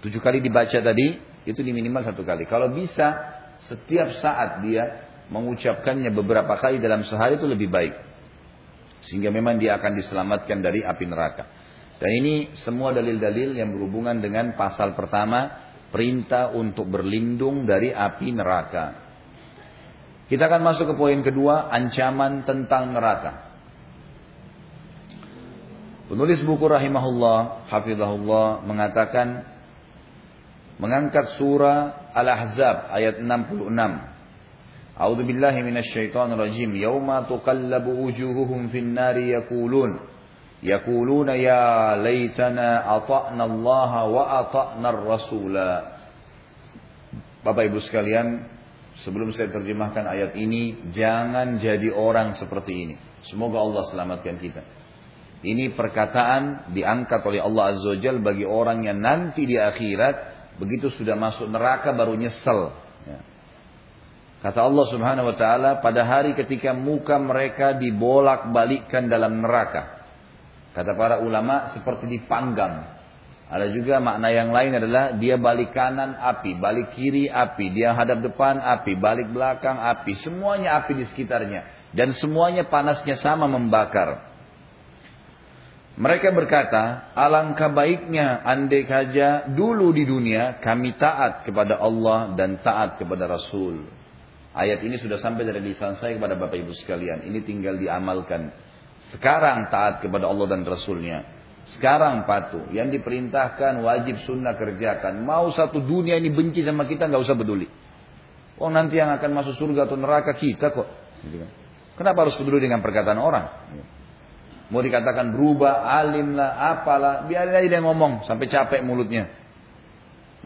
Tujuh kali dibaca tadi itu di minimal satu kali. Kalau bisa setiap saat dia mengucapkannya beberapa kali dalam sehari itu lebih baik. Sehingga memang dia akan diselamatkan dari api neraka. Dan ini semua dalil-dalil yang berhubungan dengan pasal pertama, perintah untuk berlindung dari api neraka. Kita akan masuk ke poin kedua, ancaman tentang neraka. Penulis buku rahimahullah, hafizahullah mengatakan mengangkat surah Al-Ahzab ayat 66 A'udzu billahi minasyaitonir rajim. Yauma tuqallabu wujuhuhum fin nari yaqulun yaquluna ya laitana ata'na Allah wa ata'na ar-rasula. Bapak Ibu sekalian, sebelum saya terjemahkan ayat ini, jangan jadi orang seperti ini. Semoga Allah selamatkan kita. Ini perkataan diangkat oleh Allah Azza wa bagi orang yang nanti di akhirat begitu sudah masuk neraka baru nyesel Kata Allah Subhanahu wa taala, pada hari ketika muka mereka dibolak-balikkan dalam neraka. Kata para ulama seperti dipanggang. Ada juga makna yang lain adalah dia balik kanan api, balik kiri api, dia hadap depan api, balik belakang api, semuanya api di sekitarnya dan semuanya panasnya sama membakar. Mereka berkata, alangkah baiknya andai saja dulu di dunia kami taat kepada Allah dan taat kepada Rasul. Ayat ini sudah sampai dari lisan saya kepada Bapak Ibu sekalian. Ini tinggal diamalkan. Sekarang taat kepada Allah dan Rasulnya. Sekarang patuh. Yang diperintahkan wajib sunnah kerjakan. Mau satu dunia ini benci sama kita nggak usah peduli. Oh nanti yang akan masuk surga atau neraka kita kok. Gitu kan. Kenapa harus peduli dengan perkataan orang? Mau dikatakan berubah, alim lah, apalah. Biarin aja dia ngomong sampai capek mulutnya.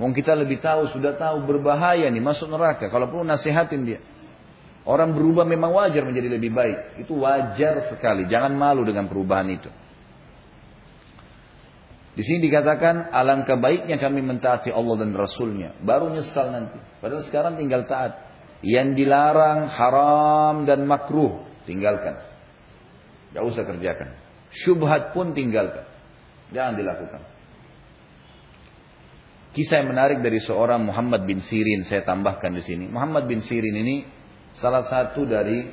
Mau kita lebih tahu, sudah tahu berbahaya nih masuk neraka. Kalau perlu nasihatin dia. Orang berubah memang wajar menjadi lebih baik. Itu wajar sekali. Jangan malu dengan perubahan itu. Di sini dikatakan alangkah baiknya kami mentaati Allah dan Rasulnya. Baru nyesal nanti. Padahal sekarang tinggal taat. Yang dilarang haram dan makruh. Tinggalkan. Gak usah kerjakan. Syubhat pun tinggalkan. Jangan dilakukan. Kisah yang menarik dari seorang Muhammad bin Sirin saya tambahkan di sini. Muhammad bin Sirin ini salah satu dari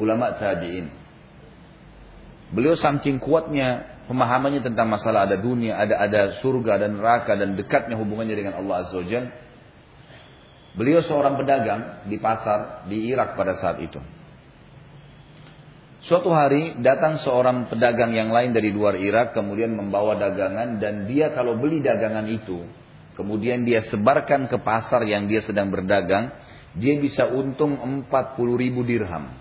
ulama tabi'in. Beliau saking kuatnya pemahamannya tentang masalah ada dunia, ada ada surga dan neraka dan dekatnya hubungannya dengan Allah Azza wa Beliau seorang pedagang di pasar di Irak pada saat itu. Suatu hari datang seorang pedagang yang lain dari luar Irak kemudian membawa dagangan dan dia kalau beli dagangan itu kemudian dia sebarkan ke pasar yang dia sedang berdagang, dia bisa untung 40 ribu dirham.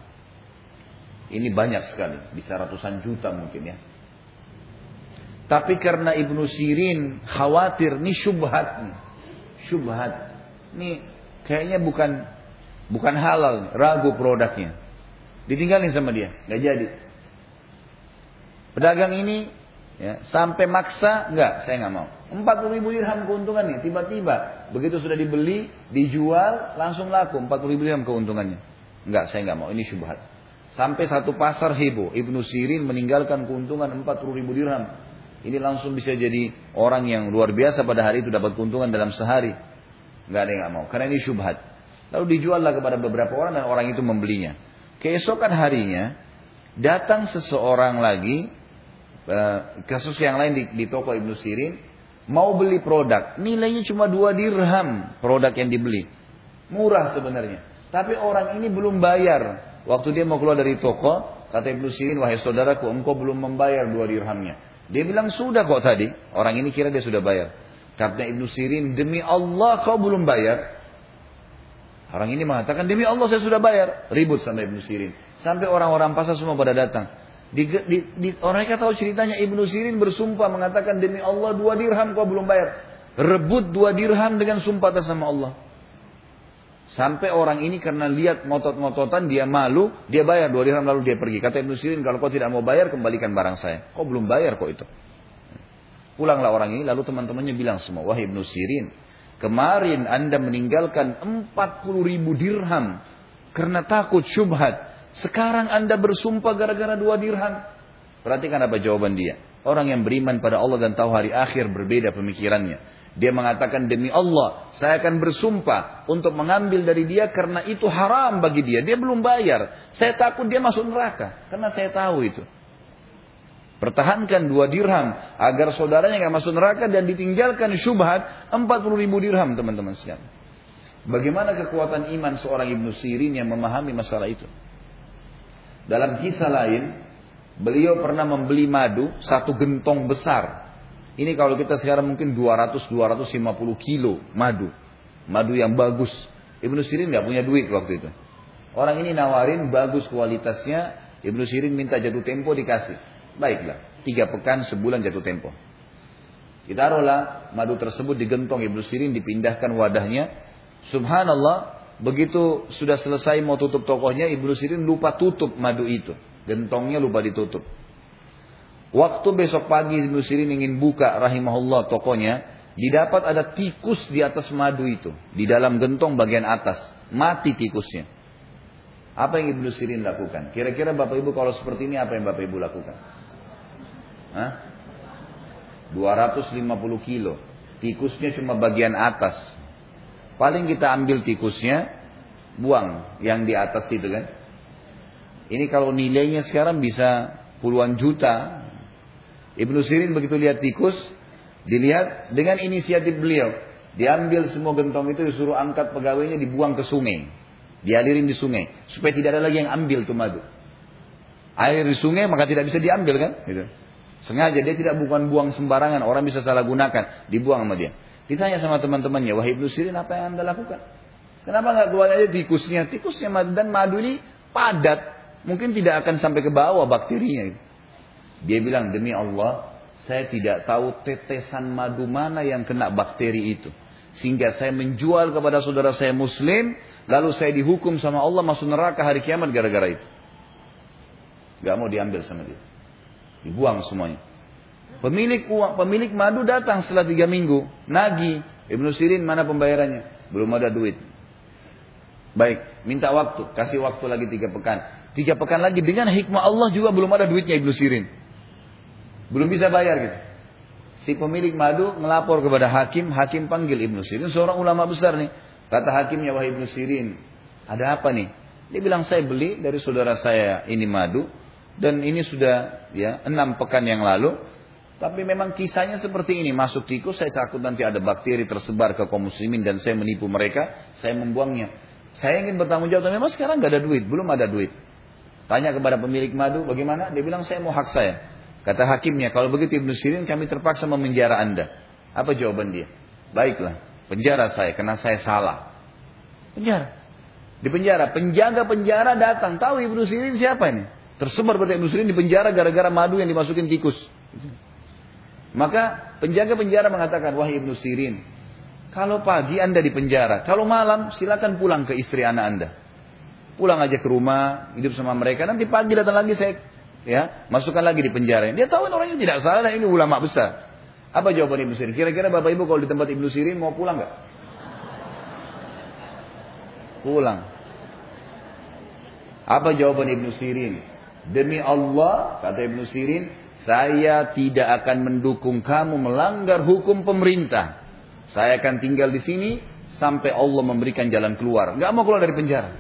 Ini banyak sekali, bisa ratusan juta mungkin ya. Tapi karena Ibnu Sirin khawatir, ini syubhat nih. Syubhat. Ini kayaknya bukan bukan halal, ragu produknya. Ditinggalin sama dia, nggak jadi. Pedagang ini ya, sampai maksa, nggak, saya nggak mau. 40 ribu dirham keuntungannya, tiba-tiba begitu sudah dibeli, dijual, langsung laku 40 ribu dirham keuntungannya. Enggak, saya nggak mau, ini syubhat. Sampai satu pasar heboh, Ibnu Sirin meninggalkan keuntungan 40 ribu dirham. Ini langsung bisa jadi orang yang luar biasa pada hari itu dapat keuntungan dalam sehari. Enggak ada yang nggak mau, karena ini syubhat. Lalu dijuallah kepada beberapa orang dan orang itu membelinya. Keesokan harinya, datang seseorang lagi, kasus yang lain di, di toko Ibnu Sirin, mau beli produk, nilainya cuma dua dirham produk yang dibeli. Murah sebenarnya. Tapi orang ini belum bayar. Waktu dia mau keluar dari toko, kata Ibnu Sirin, wahai saudaraku, engkau belum membayar dua dirhamnya. Dia bilang, sudah kok tadi. Orang ini kira dia sudah bayar. Kata Ibnu Sirin, demi Allah kau belum bayar. Orang ini mengatakan, demi Allah saya sudah bayar. Ribut sama Ibnu Sirin. Sampai orang-orang pasar semua pada datang. Di, di, di, orang mereka tahu ceritanya Ibnu Sirin bersumpah mengatakan demi Allah dua dirham kau belum bayar. Rebut dua dirham dengan sumpah atas sama Allah. Sampai orang ini karena lihat ngotot-ngototan dia malu, dia bayar dua dirham lalu dia pergi. Kata Ibnu Sirin kalau kau tidak mau bayar kembalikan barang saya. Kau belum bayar kok itu. Pulanglah orang ini lalu teman-temannya bilang semua, wahai Ibnu Sirin, kemarin anda meninggalkan 40 ribu dirham karena takut syubhat. Sekarang anda bersumpah gara-gara dua dirham. Perhatikan apa jawaban dia. Orang yang beriman pada Allah dan tahu hari akhir berbeda pemikirannya. Dia mengatakan demi Allah, saya akan bersumpah untuk mengambil dari dia karena itu haram bagi dia. Dia belum bayar. Saya takut dia masuk neraka. Karena saya tahu itu. Pertahankan dua dirham agar saudaranya nggak masuk neraka dan ditinggalkan syubhat 40 ribu dirham teman-teman sekalian. Bagaimana kekuatan iman seorang Ibnu Sirin yang memahami masalah itu? Dalam kisah lain, beliau pernah membeli madu satu gentong besar. Ini kalau kita sekarang mungkin 200-250 kilo madu. Madu yang bagus. Ibnu Sirin nggak punya duit waktu itu. Orang ini nawarin bagus kualitasnya. Ibnu Sirin minta jatuh tempo dikasih. Baiklah, tiga pekan sebulan jatuh tempo. Ditaruhlah madu tersebut digentong Ibnu Sirin dipindahkan wadahnya. Subhanallah, Begitu sudah selesai mau tutup tokohnya, Ibnu Sirin lupa tutup madu itu. Gentongnya lupa ditutup. Waktu besok pagi Ibnu Sirin ingin buka rahimahullah tokonya, didapat ada tikus di atas madu itu. Di dalam gentong bagian atas. Mati tikusnya. Apa yang Ibnu Sirin lakukan? Kira-kira Bapak Ibu kalau seperti ini apa yang Bapak Ibu lakukan? Hah? 250 kilo. Tikusnya cuma bagian atas. Paling kita ambil tikusnya, buang yang di atas itu kan. Ini kalau nilainya sekarang bisa puluhan juta. Ibnu Sirin begitu lihat tikus, dilihat dengan inisiatif beliau. Diambil semua gentong itu disuruh angkat pegawainya dibuang ke sungai. Dialirin di sungai. Supaya tidak ada lagi yang ambil tuh madu. Air di sungai maka tidak bisa diambil kan. Gitu. Sengaja dia tidak bukan buang sembarangan. Orang bisa salah gunakan. Dibuang sama dia. Ditanya sama teman-temannya, wahai Ibnu Sirin apa yang anda lakukan? Kenapa nggak keluar aja tikusnya? Tikusnya dan madu ini padat, mungkin tidak akan sampai ke bawah bakterinya. Dia bilang demi Allah, saya tidak tahu tetesan madu mana yang kena bakteri itu. sehingga saya menjual kepada saudara saya muslim, lalu saya dihukum sama Allah masuk neraka hari kiamat gara-gara itu. Gak mau diambil sama dia. Dibuang semuanya. Pemilik uang, pemilik madu datang setelah tiga minggu. Nagi, Ibnu Sirin mana pembayarannya? Belum ada duit. Baik, minta waktu, kasih waktu lagi tiga pekan. Tiga pekan lagi dengan hikmah Allah juga belum ada duitnya Ibnu Sirin. Belum bisa bayar gitu. Si pemilik madu melapor kepada hakim, hakim panggil Ibnu Sirin, seorang ulama besar nih. Kata hakimnya, wahai Ibnu Sirin, ada apa nih? Dia bilang, saya beli dari saudara saya ini madu, dan ini sudah ya enam pekan yang lalu. Tapi memang kisahnya seperti ini. Masuk tikus, saya takut nanti ada bakteri tersebar ke kaum muslimin dan saya menipu mereka, saya membuangnya. Saya ingin bertanggung jawab, tapi memang sekarang nggak ada duit, belum ada duit. Tanya kepada pemilik madu, bagaimana? Dia bilang, saya mau hak saya. Kata hakimnya, kalau begitu Ibnu Sirin kami terpaksa memenjara anda. Apa jawaban dia? Baiklah, penjara saya, karena saya salah. Penjara. Di penjara, penjaga penjara datang. Tahu Ibnu Sirin siapa ini? Tersebar berarti Ibnu Sirin di penjara gara-gara madu yang dimasukin tikus. Maka penjaga penjara mengatakan, wahai Ibnu Sirin, kalau pagi anda di penjara, kalau malam silakan pulang ke istri anak anda. Pulang aja ke rumah, hidup sama mereka. Nanti pagi datang lagi saya ya masukkan lagi di penjara. Dia tahu orangnya tidak salah dan ini ulama besar. Apa jawaban Ibnu Sirin? Kira-kira Bapak Ibu kalau di tempat Ibnu Sirin mau pulang nggak? Pulang. Apa jawaban Ibnu Sirin? Demi Allah, kata Ibnu Sirin, saya tidak akan mendukung kamu melanggar hukum pemerintah. Saya akan tinggal di sini sampai Allah memberikan jalan keluar. Gak mau keluar dari penjara.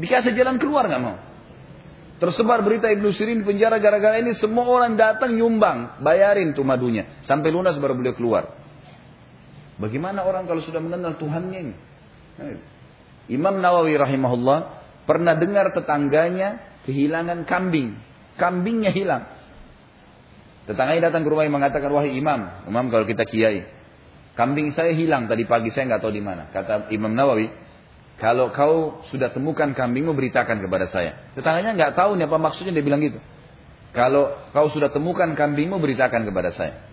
Dikasih jalan keluar gak mau. Tersebar berita Ibnu Sirin di penjara gara-gara ini semua orang datang nyumbang, bayarin tuh madunya sampai lunas baru beliau keluar. Bagaimana orang kalau sudah mengenal Tuhannya ini? Imam Nawawi rahimahullah pernah dengar tetangganya kehilangan kambing. Kambingnya hilang. Tetangganya datang ke rumah yang mengatakan, wahai imam, imam kalau kita kiai, kambing saya hilang tadi pagi saya nggak tahu di mana. Kata Imam Nawawi, kalau kau sudah temukan kambingmu beritakan kepada saya. Tetangganya nggak tahu nih apa maksudnya dia bilang gitu. Kalau kau sudah temukan kambingmu beritakan kepada saya.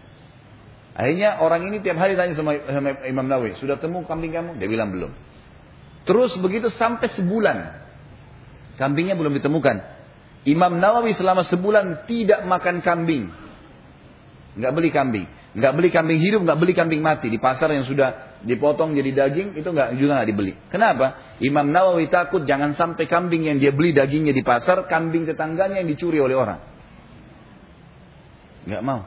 Akhirnya orang ini tiap hari tanya sama, sama Imam Nawawi, sudah temu kambing kamu? Dia bilang belum. Terus begitu sampai sebulan. Kambingnya belum ditemukan. Imam Nawawi selama sebulan tidak makan kambing. Nggak beli kambing. Nggak beli kambing hidup, nggak beli kambing mati. Di pasar yang sudah dipotong jadi daging, itu nggak juga nggak dibeli. Kenapa? Imam Nawawi takut jangan sampai kambing yang dia beli dagingnya di pasar, kambing tetangganya yang dicuri oleh orang. Nggak mau.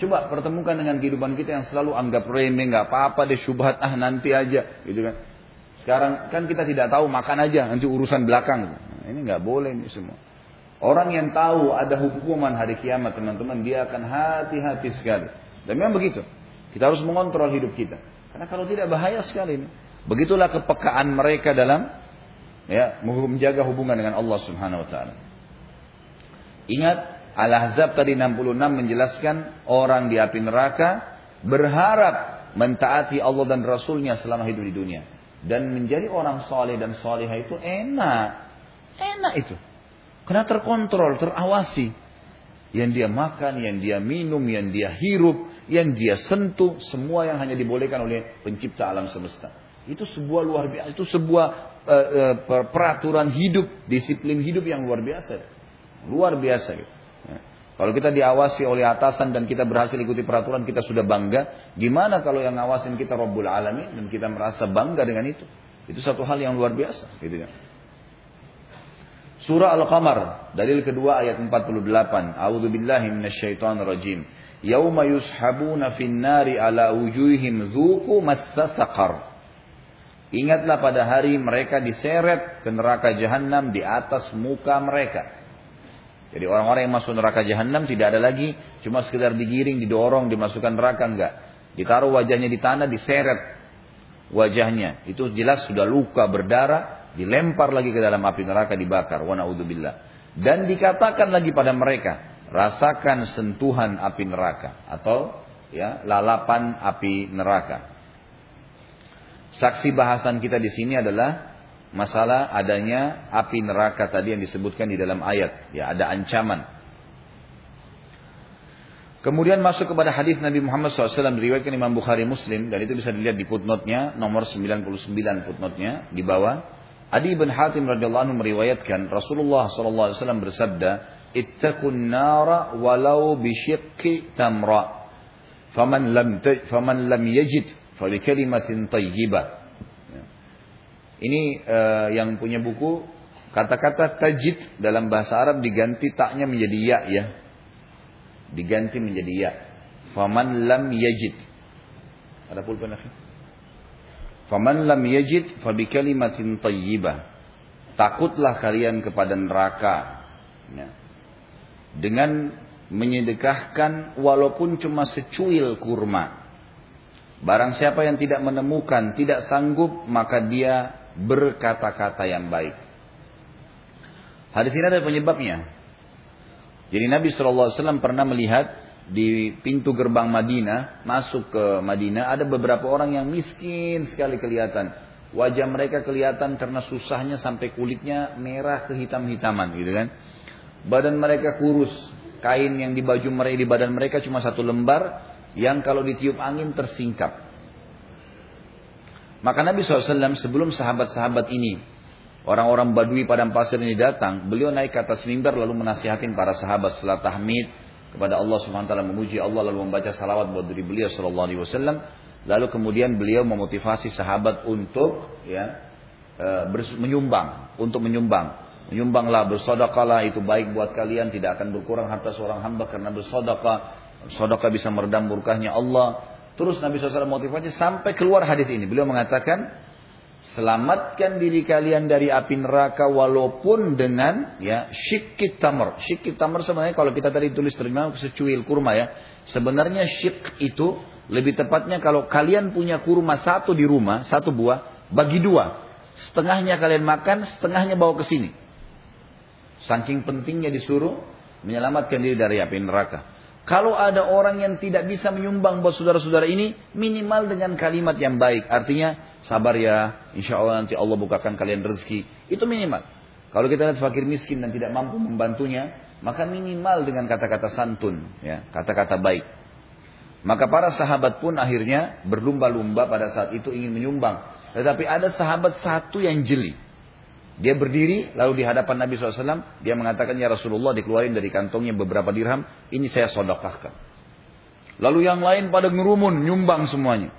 Coba pertemukan dengan kehidupan kita yang selalu anggap remeh, nggak apa-apa deh syubhat ah nanti aja, gitu kan. Sekarang kan kita tidak tahu makan aja nanti urusan belakang. Nah, ini nggak boleh ini semua. Orang yang tahu ada hukuman hari kiamat teman-teman dia akan hati-hati sekali. Dan memang begitu. Kita harus mengontrol hidup kita. Karena kalau tidak bahaya sekali. Begitulah kepekaan mereka dalam ya menjaga hubungan dengan Allah Subhanahu wa taala. Ingat Al-Ahzab tadi 66 menjelaskan orang di api neraka berharap mentaati Allah dan Rasulnya selama hidup di dunia. Dan menjadi orang soleh dan soleha itu enak. Enak itu. Karena terkontrol, terawasi. Yang dia makan, yang dia minum, yang dia hirup, yang dia sentuh, semua yang hanya dibolehkan oleh pencipta alam semesta. Itu sebuah luar biasa, itu sebuah uh, uh, peraturan hidup, disiplin hidup yang luar biasa. Luar biasa. Gitu. Ya. Kalau kita diawasi oleh atasan dan kita berhasil ikuti peraturan, kita sudah bangga. Gimana kalau yang ngawasin kita Rabbul Alamin dan kita merasa bangga dengan itu? Itu satu hal yang luar biasa. Gitu kan. Surah Al-Qamar, dalil kedua ayat 48. A'udzu billahi minasyaitonir rajim. Yauma yushabuna fin nari ala wujuhihim dzuqu massa saqar. Ingatlah pada hari mereka diseret ke neraka jahanam di atas muka mereka. Jadi orang-orang yang masuk neraka jahanam tidak ada lagi cuma sekedar digiring, didorong, dimasukkan neraka enggak. Ditaruh wajahnya di tanah, diseret wajahnya. Itu jelas sudah luka berdarah, dilempar lagi ke dalam api neraka dibakar. Wa naudzubillah dan dikatakan lagi pada mereka rasakan sentuhan api neraka atau ya lalapan api neraka. Saksi bahasan kita di sini adalah masalah adanya api neraka tadi yang disebutkan di dalam ayat ya ada ancaman. Kemudian masuk kepada hadis Nabi Muhammad SAW diriwayatkan Imam Bukhari Muslim dan itu bisa dilihat di footnote-nya nomor 99 footnote-nya di bawah. Adi bin Hatim radhiyallahu anhu meriwayatkan Rasulullah SAW bersabda, "Ittaqun nara walau bisyiqqi tamra." Faman lam faman lam yajid fa bi kalimatin thayyibah. Ya. Ini uh, yang punya buku kata-kata tajid dalam bahasa Arab diganti taknya menjadi ya ya diganti menjadi ya. Faman lam yajid. Ada pulpen akhi? Faman lam yajid fa bi kalimatin thayyibah. Takutlah kalian kepada neraka. Ya. Dengan menyedekahkan walaupun cuma secuil kurma. Barang siapa yang tidak menemukan, tidak sanggup, maka dia berkata-kata yang baik. Hadis ini ada penyebabnya. Jadi Nabi SAW pernah melihat di pintu gerbang Madinah, masuk ke Madinah, ada beberapa orang yang miskin sekali kelihatan. Wajah mereka kelihatan karena susahnya sampai kulitnya merah kehitam-hitaman gitu kan. Badan mereka kurus, kain yang di baju mereka di badan mereka cuma satu lembar yang kalau ditiup angin tersingkap. Maka Nabi SAW sebelum sahabat-sahabat ini Orang-orang Badui padang pasir ini datang, beliau naik ke atas mimbar lalu menasihatin para sahabat setelah tahmid kepada Allah Subhanahu wa taala memuji Allah lalu membaca salawat buat diri beliau sallallahu alaihi wasallam. Lalu kemudian beliau memotivasi sahabat untuk ya e, menyumbang, untuk menyumbang. Menyumbanglah, bersedekahlah itu baik buat kalian, tidak akan berkurang harta seorang hamba karena bersedekah. Sedekah bisa meredam murkahnya Allah. Terus Nabi SAW motivasi sampai keluar hadis ini. Beliau mengatakan, Selamatkan diri kalian dari api neraka walaupun dengan ya syikit tamar. Syikit tamar sebenarnya kalau kita tadi tulis terima secuil kurma ya. Sebenarnya syik itu lebih tepatnya kalau kalian punya kurma satu di rumah, satu buah, bagi dua. Setengahnya kalian makan, setengahnya bawa ke sini. Saking pentingnya disuruh menyelamatkan diri dari api neraka. Kalau ada orang yang tidak bisa menyumbang buat saudara-saudara ini, minimal dengan kalimat yang baik. Artinya, sabar ya, insya Allah nanti Allah bukakan kalian rezeki. Itu minimal. Kalau kita lihat fakir miskin dan tidak mampu membantunya, maka minimal dengan kata-kata santun, ya, kata-kata baik. Maka para sahabat pun akhirnya berlumba-lumba pada saat itu ingin menyumbang. Tetapi ada sahabat satu yang jeli. Dia berdiri lalu di hadapan Nabi SAW dia mengatakan ya Rasulullah dikeluarin dari kantongnya beberapa dirham ini saya sodokahkan. Lalu yang lain pada ngerumun nyumbang semuanya.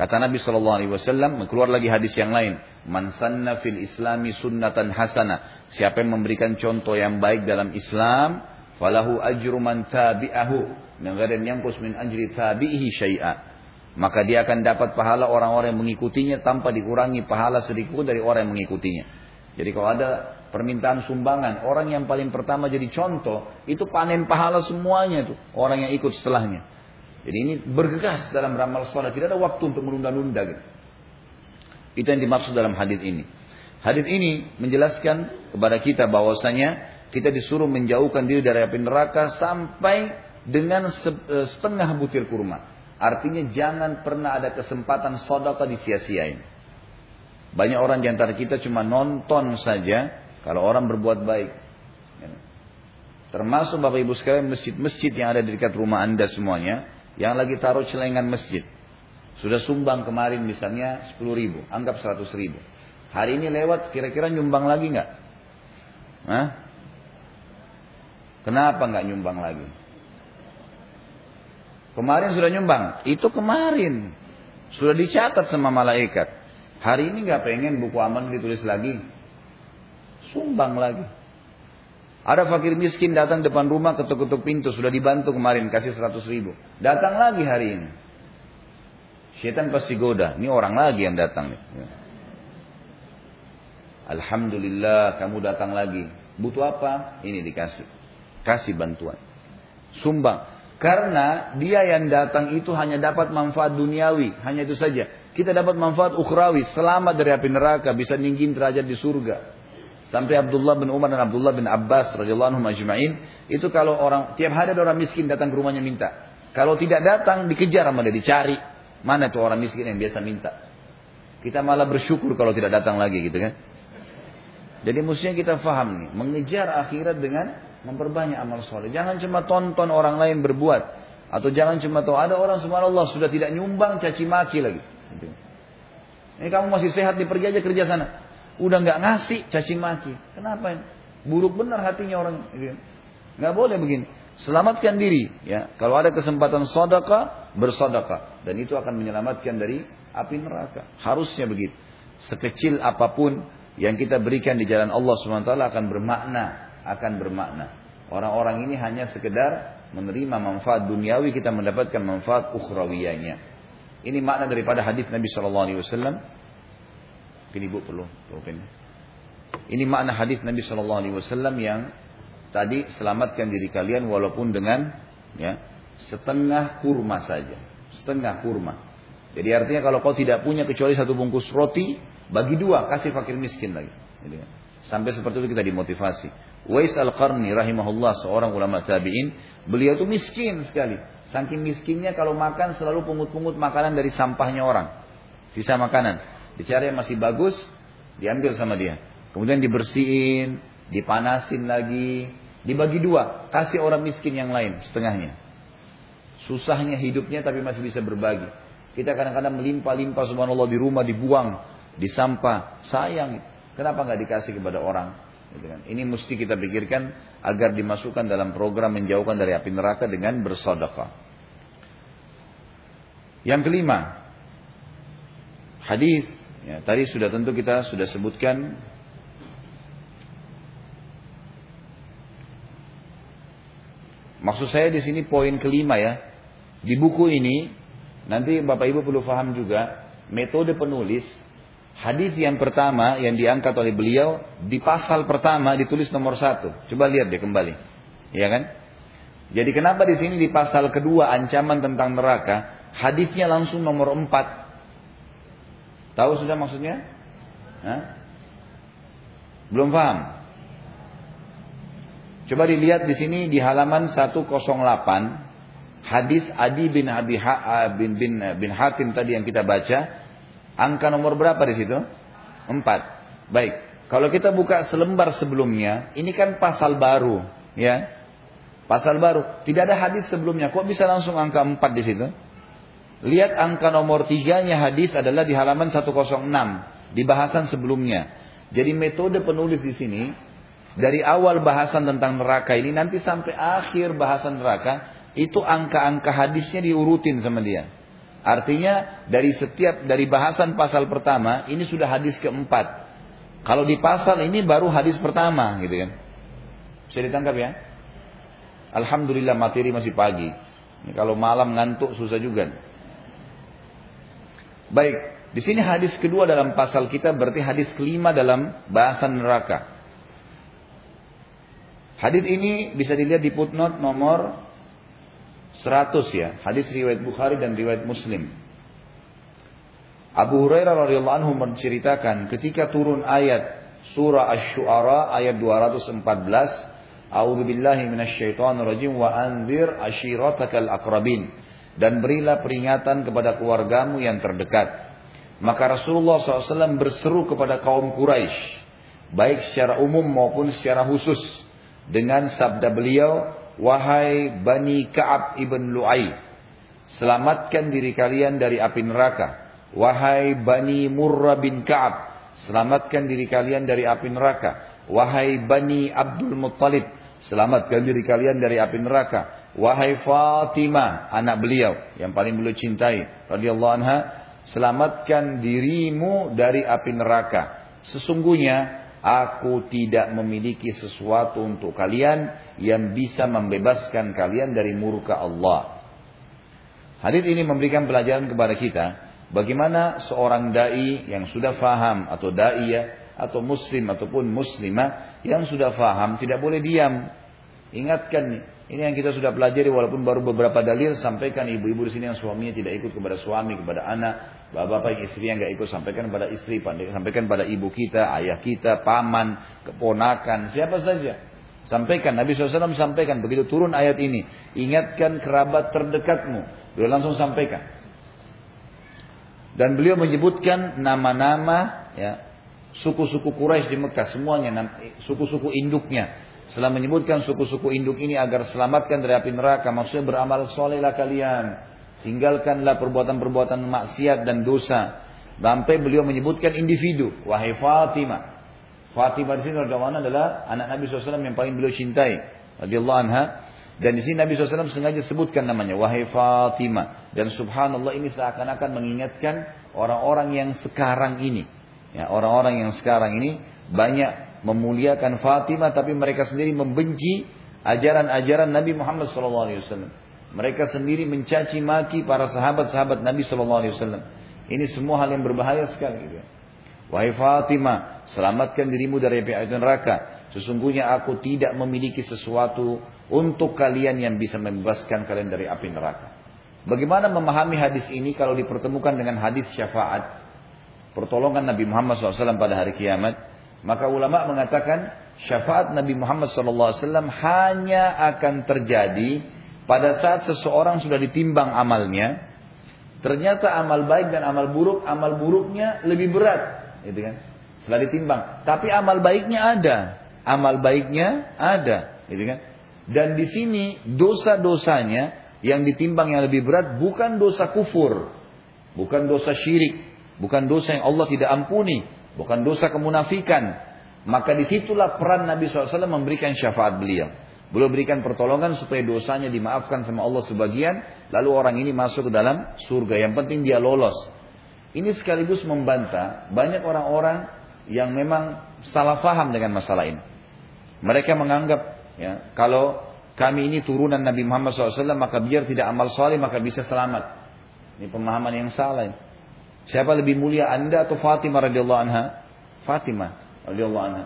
Kata Nabi Shallallahu Alaihi Wasallam, keluar lagi hadis yang lain. Man sanna fil islami sunnatan hasana. Siapa yang memberikan contoh yang baik dalam Islam, falahu ajru man tabi'ahu. Min yang yanqus min ajri tabi'ihi syai'a. Maka dia akan dapat pahala orang-orang yang mengikutinya tanpa dikurangi pahala sedikit dari orang yang mengikutinya. Jadi kalau ada permintaan sumbangan, orang yang paling pertama jadi contoh, itu panen pahala semuanya tuh. Orang yang ikut setelahnya. Jadi ini bergegas dalam ramal sholat. Tidak ada waktu untuk menunda-nunda. Gitu. Itu yang dimaksud dalam hadis ini. Hadis ini menjelaskan kepada kita bahwasanya kita disuruh menjauhkan diri dari api neraka sampai dengan e, setengah butir kurma. Artinya jangan pernah ada kesempatan sodaka disia-siain. Banyak orang di antara kita cuma nonton saja kalau orang berbuat baik. Termasuk Bapak Ibu sekalian masjid-masjid yang ada di dekat rumah Anda semuanya yang lagi taruh celengan masjid. Sudah sumbang kemarin misalnya 10 ribu, anggap 100 ribu. Hari ini lewat kira-kira nyumbang lagi nggak? Hah? Kenapa nggak nyumbang lagi? Kemarin sudah nyumbang, itu kemarin sudah dicatat sama malaikat. Hari ini nggak pengen buku aman ditulis lagi, sumbang lagi. Ada fakir miskin datang depan rumah ketuk-ketuk pintu. Sudah dibantu kemarin kasih 100 ribu. Datang lagi hari ini. Syaitan pasti goda. Ini orang lagi yang datang. Ya. Alhamdulillah kamu datang lagi. Butuh apa? Ini dikasih. Kasih bantuan. Sumbang. Karena dia yang datang itu hanya dapat manfaat duniawi. Hanya itu saja. Kita dapat manfaat ukhrawi. Selamat dari api neraka. Bisa ninggin derajat di surga. Sampai Abdullah bin Umar dan Abdullah bin Abbas radhiyallahu anhum ajma'in itu kalau orang tiap hari ada orang miskin datang ke rumahnya minta. Kalau tidak datang dikejar sama dia dicari. Mana tuh orang miskin yang biasa minta? Kita malah bersyukur kalau tidak datang lagi gitu kan. Jadi mestinya kita faham nih, mengejar akhirat dengan memperbanyak amal soleh. Jangan cuma tonton orang lain berbuat. Atau jangan cuma tahu ada orang subhanallah sudah tidak nyumbang caci maki lagi. Ini kamu masih sehat di pergi aja kerja sana. Udah nggak ngasih caci maki. Kenapa? Buruk benar hatinya orang. Nggak boleh begini. Selamatkan diri. Ya, kalau ada kesempatan sodaka, bersodaka, dan itu akan menyelamatkan dari api neraka. Harusnya begitu. Sekecil apa pun yang kita berikan di jalan Allah swt akan bermakna, akan bermakna. Orang-orang ini hanya sekedar menerima manfaat duniawi kita mendapatkan manfaat ukhrawiyanya. Ini makna daripada hadis Nabi Shallallahu Alaihi Wasallam. Ini ibu perlu pulpen. Ini makna hadis Nabi Shallallahu Alaihi Wasallam yang tadi selamatkan diri kalian walaupun dengan ya setengah kurma saja, setengah kurma. Jadi artinya kalau kau tidak punya kecuali satu bungkus roti, bagi dua kasih fakir miskin lagi. Sampai seperti itu kita dimotivasi. Wais al-Qarni rahimahullah seorang ulama tabi'in, beliau itu miskin sekali. Saking miskinnya kalau makan selalu pungut-pungut makanan dari sampahnya orang. Sisa makanan. Dicari yang masih bagus, diambil sama dia. Kemudian dibersihin, dipanasin lagi, dibagi dua, kasih orang miskin yang lain setengahnya. Susahnya hidupnya tapi masih bisa berbagi. Kita kadang-kadang melimpah-limpah subhanallah di rumah dibuang, di sampah. Sayang. Kenapa nggak dikasih kepada orang? Gitu kan. Ini mesti kita pikirkan agar dimasukkan dalam program menjauhkan dari api neraka dengan bersedekah. Yang kelima, hadis ya, tadi sudah tentu kita sudah sebutkan Maksud saya di sini poin kelima ya. Di buku ini nanti Bapak Ibu perlu paham juga metode penulis Hadis yang pertama yang diangkat oleh beliau di pasal pertama ditulis nomor satu. Coba lihat deh kembali, ya kan? Jadi kenapa di sini di pasal kedua ancaman tentang neraka hadisnya langsung nomor empat? Tahu sudah maksudnya? Hah? Belum paham? Coba dilihat di sini di halaman 108 hadis Adi bin Abi ha, bin, bin bin Hatim tadi yang kita baca Angka nomor berapa di situ? Empat. Baik. Kalau kita buka selembar sebelumnya, ini kan pasal baru, ya. Pasal baru. Tidak ada hadis sebelumnya. Kok bisa langsung angka empat di situ? Lihat angka nomor tiganya hadis adalah di halaman 106 di bahasan sebelumnya. Jadi metode penulis di sini dari awal bahasan tentang neraka ini nanti sampai akhir bahasan neraka itu angka-angka hadisnya diurutin sama dia. Artinya dari setiap dari bahasan pasal pertama ini sudah hadis keempat. Kalau di pasal ini baru hadis pertama gitu kan. Bisa ditangkap ya? Alhamdulillah materi masih pagi. Ini kalau malam ngantuk susah juga. Baik, di sini hadis kedua dalam pasal kita berarti hadis kelima dalam bahasan neraka. Hadis ini bisa dilihat di footnote nomor 100 ya, hadis riwayat Bukhari dan riwayat Muslim. Abu Hurairah radhiyallahu anhu menceritakan ketika turun ayat surah Asy-Syu'ara ayat 214, A'udzu billahi minasyaitonir rajim wa anzir ashiratakal aqrabin dan berilah peringatan kepada keluargamu yang terdekat. Maka Rasulullah SAW berseru kepada kaum Quraisy, baik secara umum maupun secara khusus, dengan sabda beliau, Wahai Bani Ka'ab ibn Lu'ay, selamatkan diri kalian dari api neraka. Wahai Bani Murrah bin Ka'ab, selamatkan diri kalian dari api neraka. Wahai Bani Abdul Muttalib, selamatkan diri kalian dari api neraka. Wahai Fatimah, anak beliau yang paling beliau cintai, radhiyallahu anha, selamatkan dirimu dari api neraka. Sesungguhnya Aku tidak memiliki sesuatu untuk kalian yang bisa membebaskan kalian dari murka Allah. Hadis ini memberikan pelajaran kepada kita bagaimana seorang dai yang sudah faham atau daiyah atau muslim ataupun muslimah yang sudah faham tidak boleh diam. Ingatkan ini yang kita sudah pelajari walaupun baru beberapa dalil sampaikan ibu-ibu di sini yang suaminya tidak ikut kepada suami, kepada anak, Bapak-bapak yang istri yang nggak ikut sampaikan pada istri, sampaikan pada ibu kita, ayah kita, paman, keponakan, siapa saja. Sampaikan, Nabi SAW sampaikan, begitu turun ayat ini, ingatkan kerabat terdekatmu. Beliau langsung sampaikan. Dan beliau menyebutkan nama-nama ya suku-suku Quraisy di Mekah semuanya, suku-suku induknya. Setelah menyebutkan suku-suku induk ini agar selamatkan dari api neraka, maksudnya beramal solehlah kalian. Tinggalkanlah perbuatan-perbuatan maksiat dan dosa. Sampai beliau menyebutkan individu. Wahai Fatimah. Fatimah di sini adalah anak Nabi SAW yang paling beliau cintai. Radiyallahu anha. Dan di sini Nabi SAW sengaja sebutkan namanya, wahai Fatimah. Dan subhanallah ini seakan-akan mengingatkan orang-orang yang sekarang ini. Ya, orang-orang yang sekarang ini banyak memuliakan Fatimah, tapi mereka sendiri membenci ajaran-ajaran Nabi Muhammad SAW. Mereka sendiri mencaci maki para sahabat-sahabat Nabi SAW. Ini semua hal yang berbahaya sekali. Gitu. Wahai Fatimah, selamatkan dirimu dari api neraka. Sesungguhnya aku tidak memiliki sesuatu untuk kalian yang bisa membebaskan kalian dari api neraka. Bagaimana memahami hadis ini kalau dipertemukan dengan hadis syafaat? Pertolongan Nabi Muhammad SAW pada hari kiamat. Maka ulama mengatakan syafaat Nabi Muhammad SAW hanya akan terjadi pada saat seseorang sudah ditimbang amalnya. Ternyata amal baik dan amal buruk, amal buruknya lebih berat. Gitu kan? Setelah ditimbang. Tapi amal baiknya ada. Amal baiknya ada. Gitu kan? Dan di sini dosa-dosanya yang ditimbang yang lebih berat bukan dosa kufur, bukan dosa syirik, bukan dosa yang Allah tidak ampuni, bukan dosa kemunafikan. Maka di situlah peran Nabi SAW memberikan syafaat beliau. Beliau berikan pertolongan supaya dosanya dimaafkan sama Allah sebagian, lalu orang ini masuk ke dalam surga. Yang penting dia lolos. Ini sekaligus membantah banyak orang-orang yang memang salah faham dengan masalah ini. Mereka menganggap Ya, kalau kami ini turunan Nabi Muhammad SAW maka biar tidak amal soleh maka bisa selamat. Ini pemahaman yang salah. Siapa lebih mulia anda atau Fatimah radhiyallahu anha? Fatimah radhiyallahu anha.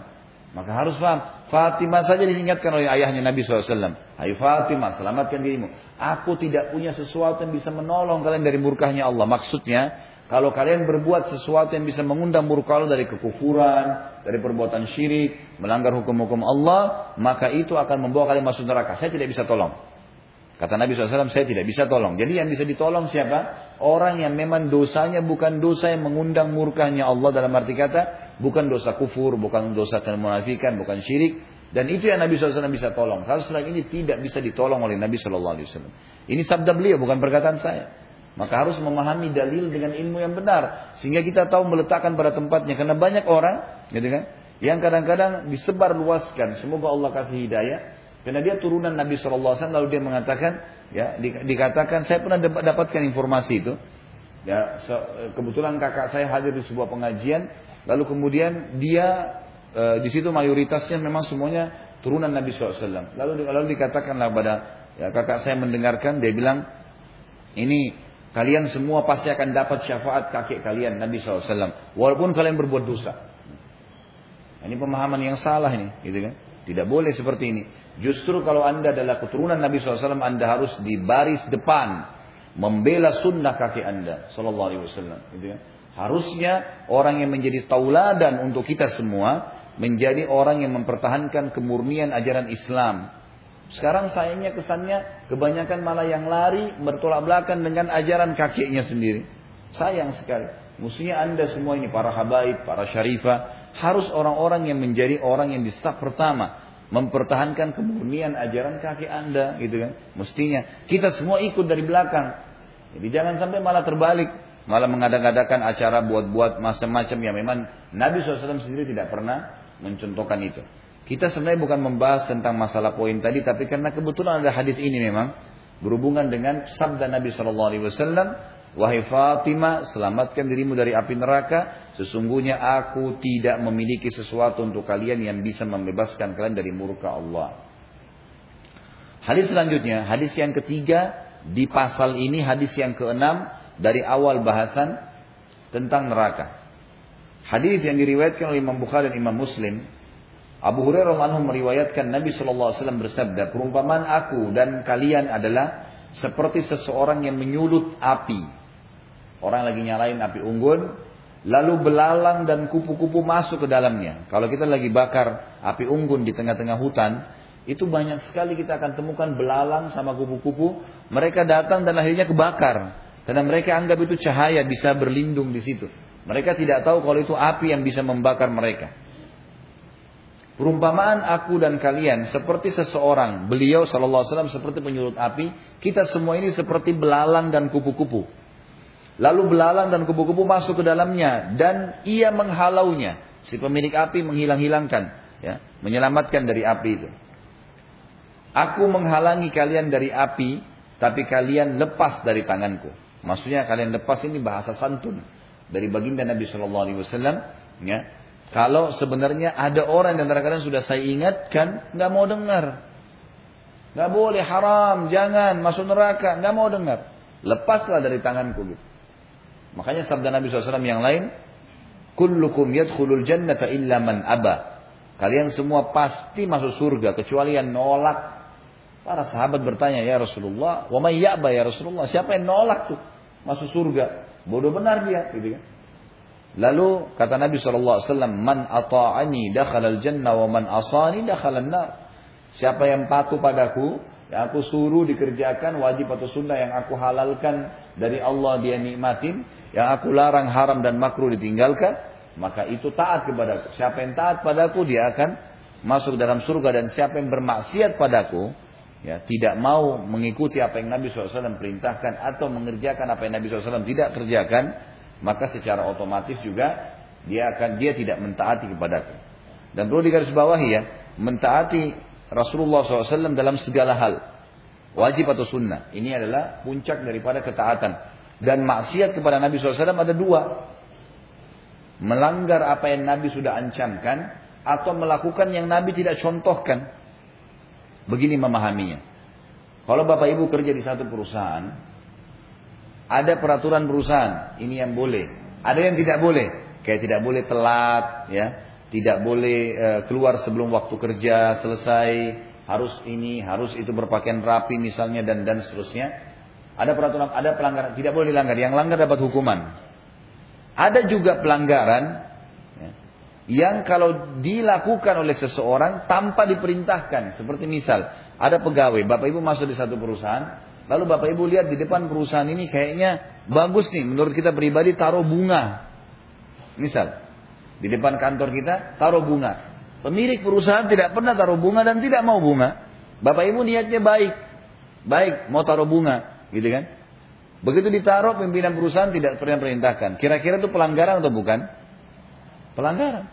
Maka harus paham. Fatimah saja diingatkan oleh ayahnya Nabi SAW. Hai Fatimah, selamatkan dirimu. Aku tidak punya sesuatu yang bisa menolong kalian dari murkahnya Allah. Maksudnya, kalau kalian berbuat sesuatu yang bisa mengundang murka Allah dari kekufuran, dari perbuatan syirik, melanggar hukum-hukum Allah, maka itu akan membawa kalian masuk neraka. Saya tidak bisa tolong. Kata Nabi SAW, saya tidak bisa tolong. Jadi yang bisa ditolong siapa? Orang yang memang dosanya bukan dosa yang mengundang murkahnya Allah dalam arti kata, bukan dosa kufur, bukan dosa kemunafikan, bukan syirik. Dan itu yang Nabi SAW bisa tolong. Hal ini tidak bisa ditolong oleh Nabi SAW. Ini sabda beliau, bukan perkataan saya. Maka harus memahami dalil dengan ilmu yang benar. Sehingga kita tahu meletakkan pada tempatnya. Karena banyak orang, gitu kan, yang kadang-kadang disebar luaskan. Semoga Allah kasih hidayah. Karena dia turunan Nabi SAW, lalu dia mengatakan, ya dikatakan, saya pernah dapatkan informasi itu. Ya, kebetulan kakak saya hadir di sebuah pengajian, lalu kemudian dia e, di situ mayoritasnya memang semuanya turunan Nabi SAW. Lalu lalu dikatakanlah pada ya, kakak saya mendengarkan, dia bilang, ini Kalian semua pasti akan dapat syafaat kakek kalian Nabi SAW. Walaupun kalian berbuat dosa. Ini pemahaman yang salah ini, gitu kan? Tidak boleh seperti ini. Justru kalau anda adalah keturunan Nabi SAW, anda harus di baris depan membela sunnah kakek anda, Sallallahu Alaihi Wasallam. Gitu kan? Harusnya orang yang menjadi tauladan untuk kita semua menjadi orang yang mempertahankan kemurnian ajaran Islam, sekarang sayangnya kesannya kebanyakan malah yang lari bertolak belakang dengan ajaran kakeknya sendiri. Sayang sekali. Mestinya anda semua ini para habaib, para syarifah harus orang-orang yang menjadi orang yang di saf pertama mempertahankan kemurnian ajaran kakek anda gitu kan. Mestinya kita semua ikut dari belakang. Jadi jangan sampai malah terbalik, malah mengadang-adakan acara buat-buat macam-macam yang memang Nabi SAW sendiri tidak pernah mencontohkan itu. Kita sebenarnya bukan membahas tentang masalah poin tadi, tapi karena kebetulan ada hadis ini memang berhubungan dengan sabda Nabi Wasallam, wahai Fatimah, selamatkan dirimu dari api neraka. Sesungguhnya aku tidak memiliki sesuatu untuk kalian yang bisa membebaskan kalian dari murka Allah. Hadis selanjutnya, hadis yang ketiga di pasal ini, hadis yang keenam dari awal bahasan tentang neraka. Hadis yang diriwayatkan oleh Imam Bukhari dan Imam Muslim Abu Hurairah anhu meriwayatkan Nabi SAW bersabda, perumpamaan aku dan kalian adalah seperti seseorang yang menyulut api. Orang lagi nyalain api unggun, lalu belalang dan kupu-kupu masuk ke dalamnya. Kalau kita lagi bakar api unggun di tengah-tengah hutan, itu banyak sekali kita akan temukan belalang sama kupu-kupu. Mereka datang dan akhirnya kebakar. Karena mereka anggap itu cahaya bisa berlindung di situ. Mereka tidak tahu kalau itu api yang bisa membakar mereka. Perumpamaan aku dan kalian seperti seseorang. Beliau sallallahu alaihi seperti penyulut api. Kita semua ini seperti belalang dan kupu-kupu. Lalu belalang dan kupu-kupu masuk ke dalamnya dan ia menghalaunya. Si pemilik api menghilang-hilangkan, ya, menyelamatkan dari api itu. Aku menghalangi kalian dari api, tapi kalian lepas dari tanganku. Maksudnya kalian lepas ini bahasa santun dari baginda Nabi Shallallahu Alaihi Wasallam. Ya, kalau sebenarnya ada orang yang antara sudah saya ingatkan, nggak mau dengar, nggak boleh haram, jangan masuk neraka, nggak mau dengar. Lepaslah dari tanganku gitu. Makanya sabda Nabi SAW yang lain, Kullukum yadkhulul jannata illa man aba. Kalian semua pasti masuk surga kecuali yang nolak Para sahabat bertanya, ya Rasulullah, wa may ya'ba ya Rasulullah, siapa yang nolak tuh masuk surga? Bodoh benar dia, gitu kan. Lalu kata Nabi SAW, Man ata'ani dakhalal jannah wa man asani dakhalal nar. Siapa yang patuh padaku, yang aku suruh dikerjakan wajib atau sunnah yang aku halalkan dari Allah dia nikmatin, yang aku larang haram dan makruh ditinggalkan, maka itu taat kepadaku. Siapa yang taat padaku dia akan masuk dalam surga dan siapa yang bermaksiat padaku, ya tidak mau mengikuti apa yang Nabi SAW perintahkan atau mengerjakan apa yang Nabi SAW tidak kerjakan, maka secara otomatis juga dia akan dia tidak mentaati kepadaku. Dan perlu digarisbawahi ya, mentaati Rasulullah SAW dalam segala hal, wajib atau sunnah. Ini adalah puncak daripada ketaatan. Dan maksiat kepada Nabi SAW ada dua. Melanggar apa yang Nabi sudah ancamkan atau melakukan yang Nabi tidak contohkan. Begini memahaminya. Kalau Bapak Ibu kerja di satu perusahaan, ada peraturan perusahaan, ini yang boleh. Ada yang tidak boleh, kayak tidak boleh telat, ya, tidak boleh uh, keluar sebelum waktu kerja selesai, harus ini, harus itu berpakaian rapi misalnya dan dan seterusnya. Ada peraturan, ada pelanggaran, tidak boleh dilanggar. Yang langgar dapat hukuman. Ada juga pelanggaran yang kalau dilakukan oleh seseorang tanpa diperintahkan. Seperti misal, ada pegawai, Bapak Ibu masuk di satu perusahaan, lalu Bapak Ibu lihat di depan perusahaan ini kayaknya bagus nih, menurut kita pribadi taruh bunga. Misal, di depan kantor kita taruh bunga. Pemilik perusahaan tidak pernah taruh bunga dan tidak mau bunga. Bapak Ibu niatnya baik. Baik, mau taruh bunga, gitu kan? Begitu ditaruh pimpinan perusahaan tidak pernah perintahkan. Kira-kira itu pelanggaran atau bukan? Pelanggaran.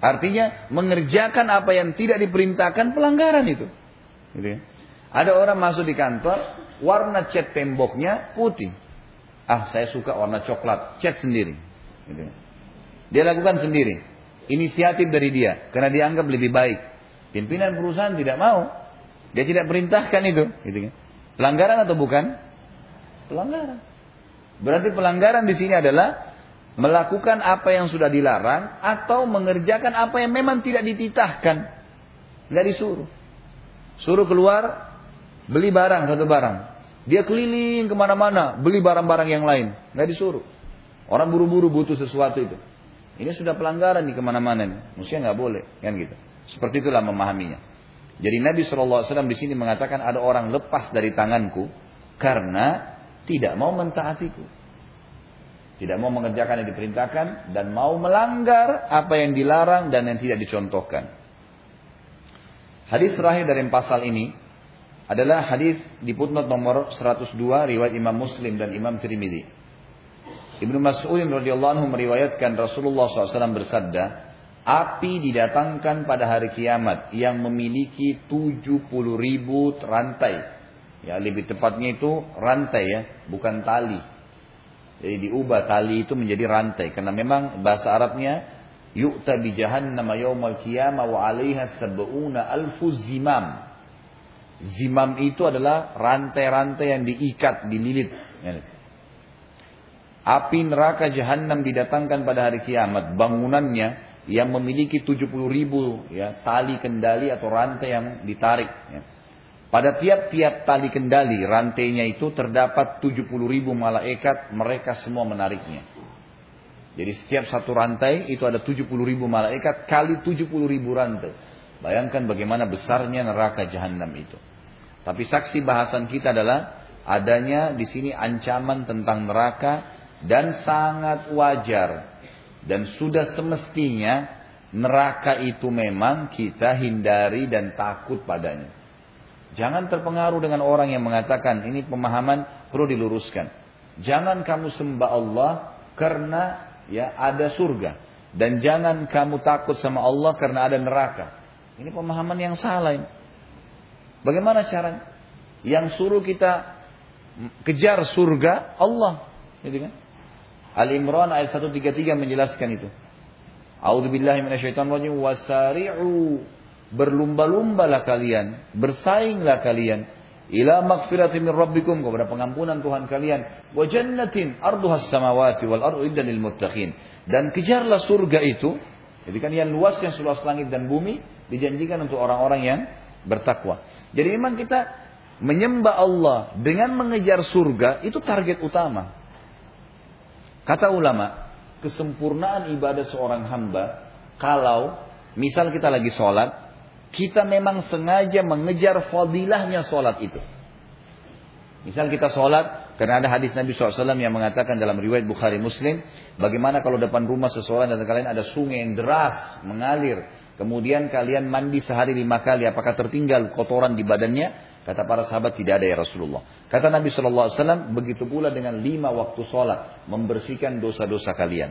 Artinya mengerjakan apa yang tidak diperintahkan pelanggaran itu. Gitu ya. Ada orang masuk di kantor, warna cat temboknya putih. Ah, saya suka warna coklat, cat sendiri. Gitu ya. Dia lakukan sendiri. Inisiatif dari dia, karena dianggap lebih baik. Pimpinan perusahaan tidak mau. Dia tidak perintahkan itu. Gitu ya. Pelanggaran atau bukan? Pelanggaran. Berarti pelanggaran di sini adalah melakukan apa yang sudah dilarang atau mengerjakan apa yang memang tidak dititahkan. Nggak disuruh. Suruh keluar, beli barang, satu barang. Dia keliling ke mana-mana, beli barang-barang yang lain. Nggak disuruh. Orang buru-buru butuh sesuatu itu. Ini sudah pelanggaran di ke mana-mana. Manusia nggak boleh, kan gitu. Seperti itulah memahaminya. Jadi Nabi SAW di sini mengatakan ada orang lepas dari tanganku karena tidak mau mentaatiku. Tidak mau mengerjakan yang diperintahkan dan mau melanggar apa yang dilarang dan yang tidak dicontohkan. Hadis terakhir dari pasal ini adalah hadis di putnot nomor 102 riwayat Imam Muslim dan Imam Tirmidzi. Ibnu Mas'ud radhiyallahu anhu meriwayatkan Rasulullah SAW bersabda, api didatangkan pada hari kiamat yang memiliki 70 ribu rantai. Ya, lebih tepatnya itu rantai ya, bukan tali. Jadi diubah tali itu menjadi rantai karena memang bahasa Arabnya yu'ta bi jahannam yaumal qiyamah wa 'alaiha sab'una alfu zimam. Zimam itu adalah rantai-rantai yang diikat, dililit. Api neraka jahanam didatangkan pada hari kiamat. Bangunannya yang memiliki 70 ribu ya, tali kendali atau rantai yang ditarik. Ya. Pada tiap-tiap tali kendali rantainya itu terdapat 70 ribu malaikat mereka semua menariknya. Jadi setiap satu rantai itu ada 70 ribu malaikat kali 70 ribu rantai. Bayangkan bagaimana besarnya neraka jahanam itu. Tapi saksi bahasan kita adalah adanya di sini ancaman tentang neraka dan sangat wajar dan sudah semestinya neraka itu memang kita hindari dan takut padanya. Jangan terpengaruh dengan orang yang mengatakan ini pemahaman perlu diluruskan. Jangan kamu sembah Allah karena ya ada surga dan jangan kamu takut sama Allah karena ada neraka. Ini pemahaman yang salah ini. Bagaimana caranya? Yang suruh kita kejar surga Allah, gitu kan? Al Imran ayat 133 menjelaskan itu. A'udzubillahi minasyaitonirrajim wasari'u. Berlumba-lumbalah kalian, bersainglah kalian. Ila magfirati min rabbikum. Kepada pengampunan Tuhan kalian. Wa jannatin arduhas samawati wal ardu iddan lil muttaqin. Dan kejarlah surga itu. Jadi kan yang luas yang seluas langit dan bumi dijanjikan untuk orang-orang yang bertakwa. Jadi memang kita menyembah Allah dengan mengejar surga itu target utama kata ulama kesempurnaan ibadah seorang hamba kalau misal kita lagi sholat, kita memang sengaja mengejar fadilahnya sholat itu. Misal kita sholat, karena ada hadis Nabi SAW yang mengatakan dalam riwayat Bukhari Muslim, bagaimana kalau depan rumah seseorang dan kalian ada sungai yang deras mengalir, kemudian kalian mandi sehari lima kali, apakah tertinggal kotoran di badannya? Kata para sahabat tidak ada ya Rasulullah. Kata Nabi SAW, begitu pula dengan lima waktu sholat, membersihkan dosa-dosa kalian.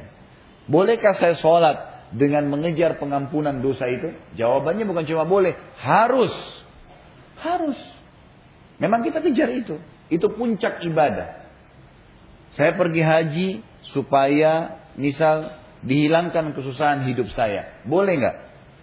Bolehkah saya sholat dengan mengejar pengampunan dosa itu? Jawabannya bukan cuma boleh, harus. Harus. Memang kita kejar itu. Itu puncak ibadah. Saya pergi haji supaya misal dihilangkan kesusahan hidup saya. Boleh nggak?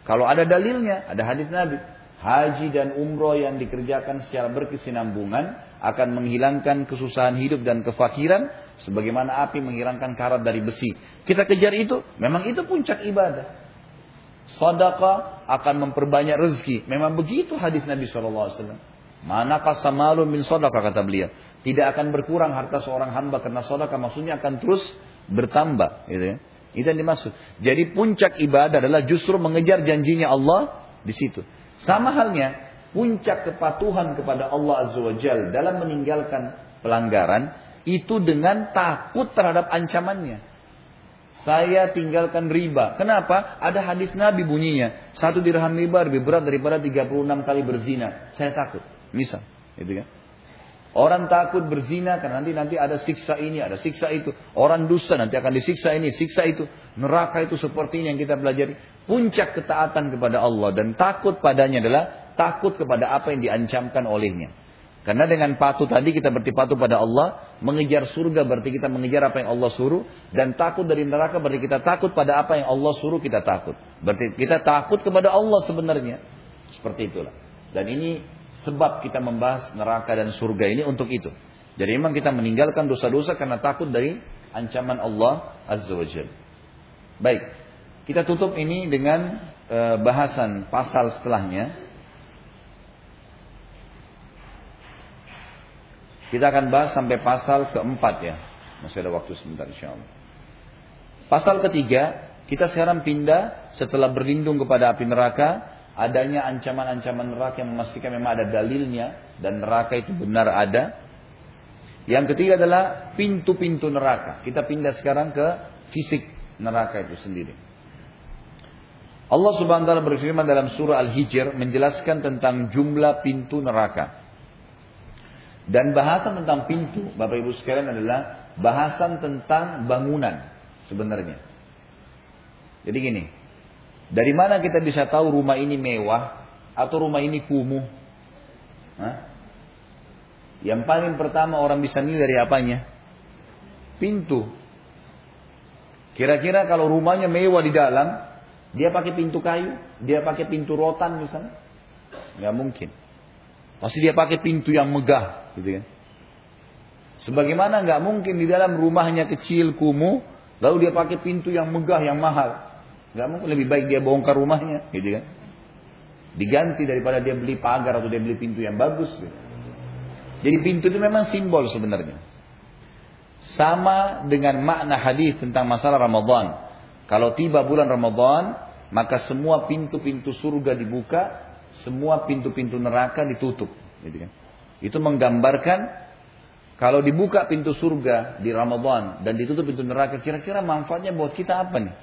Kalau ada dalilnya, ada hadis Nabi haji dan umroh yang dikerjakan secara berkesinambungan akan menghilangkan kesusahan hidup dan kefakiran sebagaimana api menghilangkan karat dari besi. Kita kejar itu, memang itu puncak ibadah. Sadaqah akan memperbanyak rezeki. Memang begitu hadis Nabi SAW. Mana kasamalu min sadaqah kata beliau. Tidak akan berkurang harta seorang hamba karena sadaqah maksudnya akan terus bertambah. Gitu ya. Itu yang dimaksud. Jadi puncak ibadah adalah justru mengejar janjinya Allah di situ. Sama halnya puncak kepatuhan kepada Allah Azza wa Jal dalam meninggalkan pelanggaran itu dengan takut terhadap ancamannya. Saya tinggalkan riba. Kenapa? Ada hadis Nabi bunyinya. Satu dirham riba lebih berat daripada 36 kali berzina. Saya takut. Misal. Gitu kan? Orang takut berzina karena nanti nanti ada siksa ini, ada siksa itu. Orang dusta nanti akan disiksa ini, siksa itu. Neraka itu seperti ini yang kita pelajari. Puncak ketaatan kepada Allah dan takut padanya adalah takut kepada apa yang diancamkan olehnya. Karena dengan patuh tadi kita berarti patuh pada Allah, mengejar surga berarti kita mengejar apa yang Allah suruh, dan takut dari neraka berarti kita takut pada apa yang Allah suruh kita takut. Berarti kita takut kepada Allah sebenarnya. Seperti itulah. Dan ini sebab kita membahas neraka dan surga ini untuk itu. Jadi memang kita meninggalkan dosa-dosa karena takut dari ancaman Allah Azza wa. Baik, kita tutup ini dengan e, bahasan pasal setelahnya. Kita akan bahas sampai pasal keempat ya. Masih ada waktu sebentar insya Allah. Pasal ketiga, kita sekarang pindah setelah berlindung kepada api neraka adanya ancaman-ancaman neraka yang memastikan memang ada dalilnya dan neraka itu benar ada. Yang ketiga adalah pintu-pintu neraka. Kita pindah sekarang ke fisik neraka itu sendiri. Allah Subhanahu wa taala berfirman dalam surah Al-Hijr menjelaskan tentang jumlah pintu neraka. Dan bahasan tentang pintu, Bapak Ibu sekalian adalah bahasan tentang bangunan sebenarnya. Jadi gini, dari mana kita bisa tahu rumah ini mewah atau rumah ini kumuh? Hah? Yang paling pertama orang bisa nilai dari apanya? Pintu. Kira-kira kalau rumahnya mewah di dalam, dia pakai pintu kayu, dia pakai pintu rotan misalnya? Nggak mungkin. Pasti dia pakai pintu yang megah, gitu kan? Sebagaimana nggak mungkin di dalam rumahnya kecil kumuh, lalu dia pakai pintu yang megah yang mahal. Gak mungkin lebih baik dia bongkar rumahnya, gitu kan? Diganti daripada dia beli pagar atau dia beli pintu yang bagus. Gitu. Jadi pintu itu memang simbol sebenarnya. Sama dengan makna hadis tentang masalah Ramadan. Kalau tiba bulan Ramadan, maka semua pintu-pintu surga dibuka, semua pintu-pintu neraka ditutup. Gitu kan? Itu menggambarkan kalau dibuka pintu surga di Ramadan dan ditutup pintu neraka, kira-kira manfaatnya buat kita apa nih?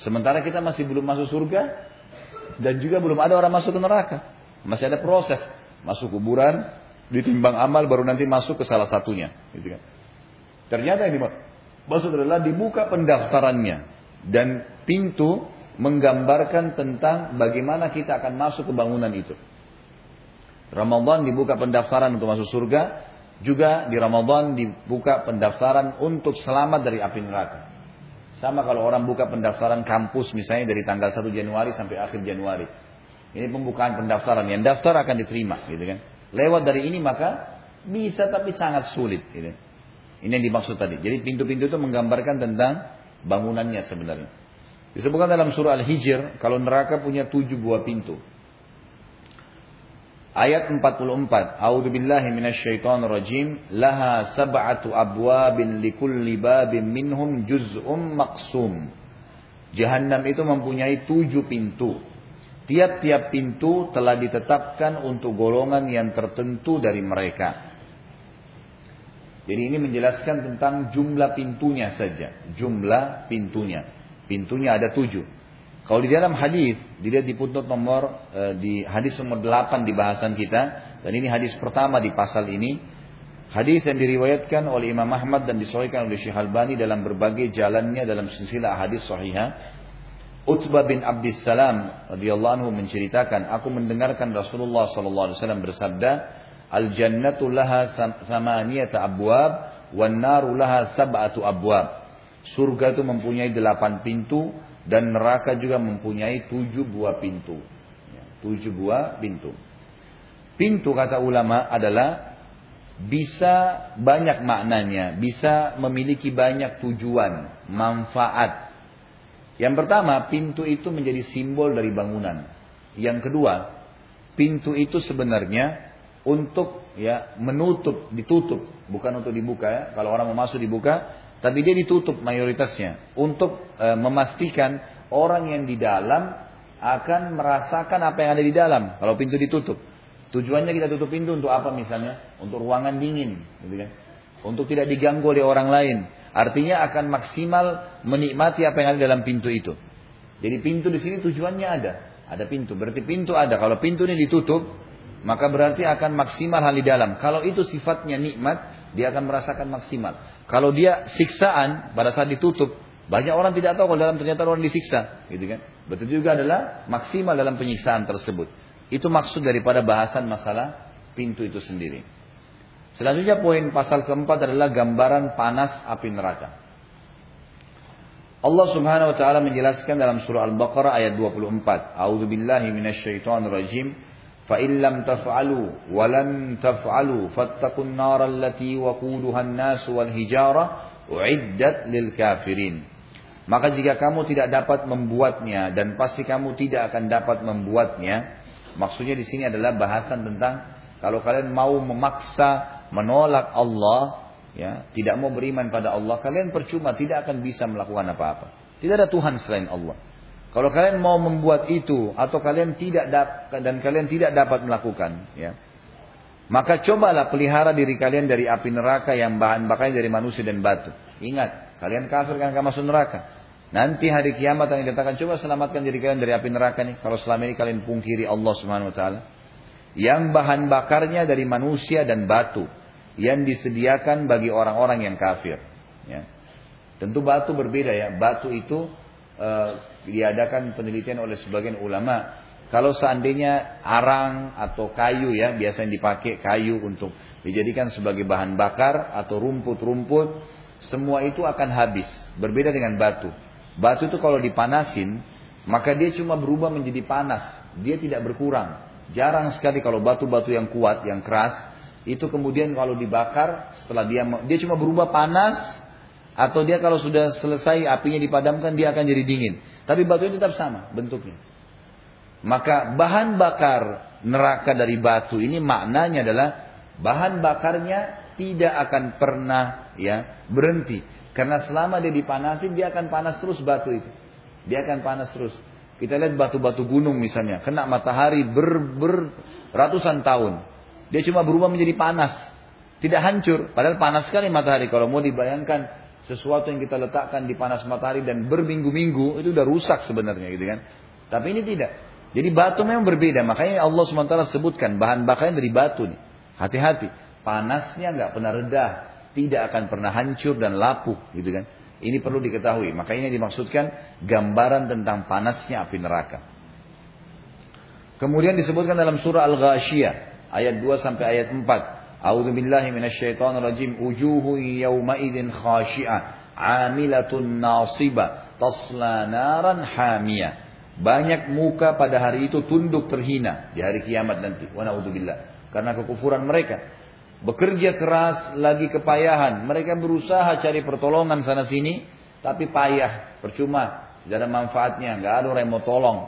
Sementara kita masih belum masuk surga dan juga belum ada orang masuk ke neraka. Masih ada proses masuk kuburan, ditimbang amal baru nanti masuk ke salah satunya, gitu kan. Ternyata ini maksud adalah dibuka pendaftarannya dan pintu menggambarkan tentang bagaimana kita akan masuk ke bangunan itu. Ramadan dibuka pendaftaran untuk masuk surga, juga di Ramadan dibuka pendaftaran untuk selamat dari api neraka. Sama kalau orang buka pendaftaran kampus misalnya dari tanggal 1 Januari sampai akhir Januari. Ini pembukaan pendaftaran. Yang daftar akan diterima. Gitu kan. Lewat dari ini maka bisa tapi sangat sulit. Gitu. Ini yang dimaksud tadi. Jadi pintu-pintu itu menggambarkan tentang bangunannya sebenarnya. Disebutkan dalam surah Al-Hijr, kalau neraka punya tujuh buah pintu. Ayat 44. A'udzu billahi minasyaitonir rajim. Laha sab'atu abwabin likulli babin minhum juz'um maqsum. Jahannam itu mempunyai tujuh pintu. Tiap-tiap pintu telah ditetapkan untuk golongan yang tertentu dari mereka. Jadi ini menjelaskan tentang jumlah pintunya saja. Jumlah pintunya. Pintunya ada tujuh. Kalau di dalam hadis dilihat di putnot nomor e, di hadis nomor 8 di bahasan kita dan ini hadis pertama di pasal ini hadis yang diriwayatkan oleh Imam Ahmad dan disahihkan oleh Syekh Albani dalam berbagai jalannya dalam silsilah hadis sahihah Utbah bin Abdus Salam radhiyallahu anhu menceritakan aku mendengarkan Rasulullah sallallahu alaihi wasallam bersabda al jannatu laha samaniyata abwab wan naru laha sab'atu abwab surga itu mempunyai delapan pintu dan neraka juga mempunyai tujuh buah pintu. Ya, tujuh buah pintu. Pintu kata ulama adalah bisa banyak maknanya, bisa memiliki banyak tujuan, manfaat. Yang pertama, pintu itu menjadi simbol dari bangunan. Yang kedua, pintu itu sebenarnya untuk ya menutup, ditutup, bukan untuk dibuka ya. Kalau orang mau masuk dibuka, tapi dia ditutup mayoritasnya untuk e, memastikan orang yang di dalam akan merasakan apa yang ada di dalam. Kalau pintu ditutup, tujuannya kita tutup pintu untuk apa misalnya? Untuk ruangan dingin, gitu kan? Untuk tidak diganggu oleh orang lain. Artinya akan maksimal menikmati apa yang ada dalam pintu itu. Jadi pintu di sini tujuannya ada, ada pintu. Berarti pintu ada. Kalau pintu ini ditutup, maka berarti akan maksimal hal di dalam. Kalau itu sifatnya nikmat, dia akan merasakan maksimal. Kalau dia siksaan pada saat ditutup, banyak orang tidak tahu kalau dalam ternyata orang disiksa, gitu kan? Betul juga adalah maksimal dalam penyiksaan tersebut. Itu maksud daripada bahasan masalah pintu itu sendiri. Selanjutnya poin pasal keempat adalah gambaran panas api neraka. Allah Subhanahu wa taala menjelaskan dalam surah Al-Baqarah ayat 24. A'udzu billahi rajim. فإن لم تفعلوا ولن تفعلوا فاتقوا النار التي وقودها الناس والهجارة أعدت للكافرين Maka jika kamu tidak dapat membuatnya dan pasti kamu tidak akan dapat membuatnya, maksudnya di sini adalah bahasan tentang kalau kalian mau memaksa menolak Allah, ya, tidak mau beriman pada Allah, kalian percuma tidak akan bisa melakukan apa-apa. Tidak ada Tuhan selain Allah. Kalau kalian mau membuat itu atau kalian tidak dan kalian tidak dapat melakukan, ya, maka cobalah pelihara diri kalian dari api neraka yang bahan bakarnya dari manusia dan batu. Ingat, kalian kafir kan akan masuk neraka. Nanti hari kiamat yang dikatakan coba selamatkan diri kalian dari api neraka nih. Kalau selama ini kalian pungkiri Allah Subhanahu Wa Taala, yang bahan bakarnya dari manusia dan batu yang disediakan bagi orang-orang yang kafir. Ya. Tentu batu berbeda ya. Batu itu uh, diadakan penelitian oleh sebagian ulama. Kalau seandainya arang atau kayu ya, biasa yang dipakai kayu untuk dijadikan sebagai bahan bakar atau rumput-rumput, semua itu akan habis. Berbeda dengan batu. Batu itu kalau dipanasin, maka dia cuma berubah menjadi panas. Dia tidak berkurang. Jarang sekali kalau batu-batu yang kuat, yang keras, itu kemudian kalau dibakar, setelah dia dia cuma berubah panas, atau dia kalau sudah selesai apinya dipadamkan, dia akan jadi dingin. Tapi batu itu tetap sama bentuknya. Maka bahan bakar neraka dari batu ini maknanya adalah bahan bakarnya tidak akan pernah ya berhenti. Karena selama dia dipanasin dia akan panas terus batu itu. Dia akan panas terus. Kita lihat batu-batu gunung misalnya, kena matahari ber, ber ratusan tahun. Dia cuma berubah menjadi panas. Tidak hancur, padahal panas sekali matahari kalau mau dibayangkan sesuatu yang kita letakkan di panas matahari dan berminggu-minggu itu udah rusak sebenarnya gitu kan. Tapi ini tidak. Jadi batu memang berbeda. Makanya Allah SWT sebutkan bahan bakarnya dari batu nih. Hati-hati. Panasnya nggak pernah redah. Tidak akan pernah hancur dan lapuh gitu kan. Ini perlu diketahui. Makanya dimaksudkan gambaran tentang panasnya api neraka. Kemudian disebutkan dalam surah Al-Ghashiyah ayat 2 sampai ayat 4. A'udzu billahi minasyaitonir rajim. Wujuhu yawma idzin khashi'ah 'amilatun nasibah tasla naran hamiyah. Banyak muka pada hari itu tunduk terhina di hari kiamat nanti. Wa na'udzubillah. Karena kekufuran mereka. Bekerja keras lagi kepayahan. Mereka berusaha cari pertolongan sana sini. Tapi payah. Percuma. Tidak ada manfaatnya. Nggak ada orang yang mau tolong.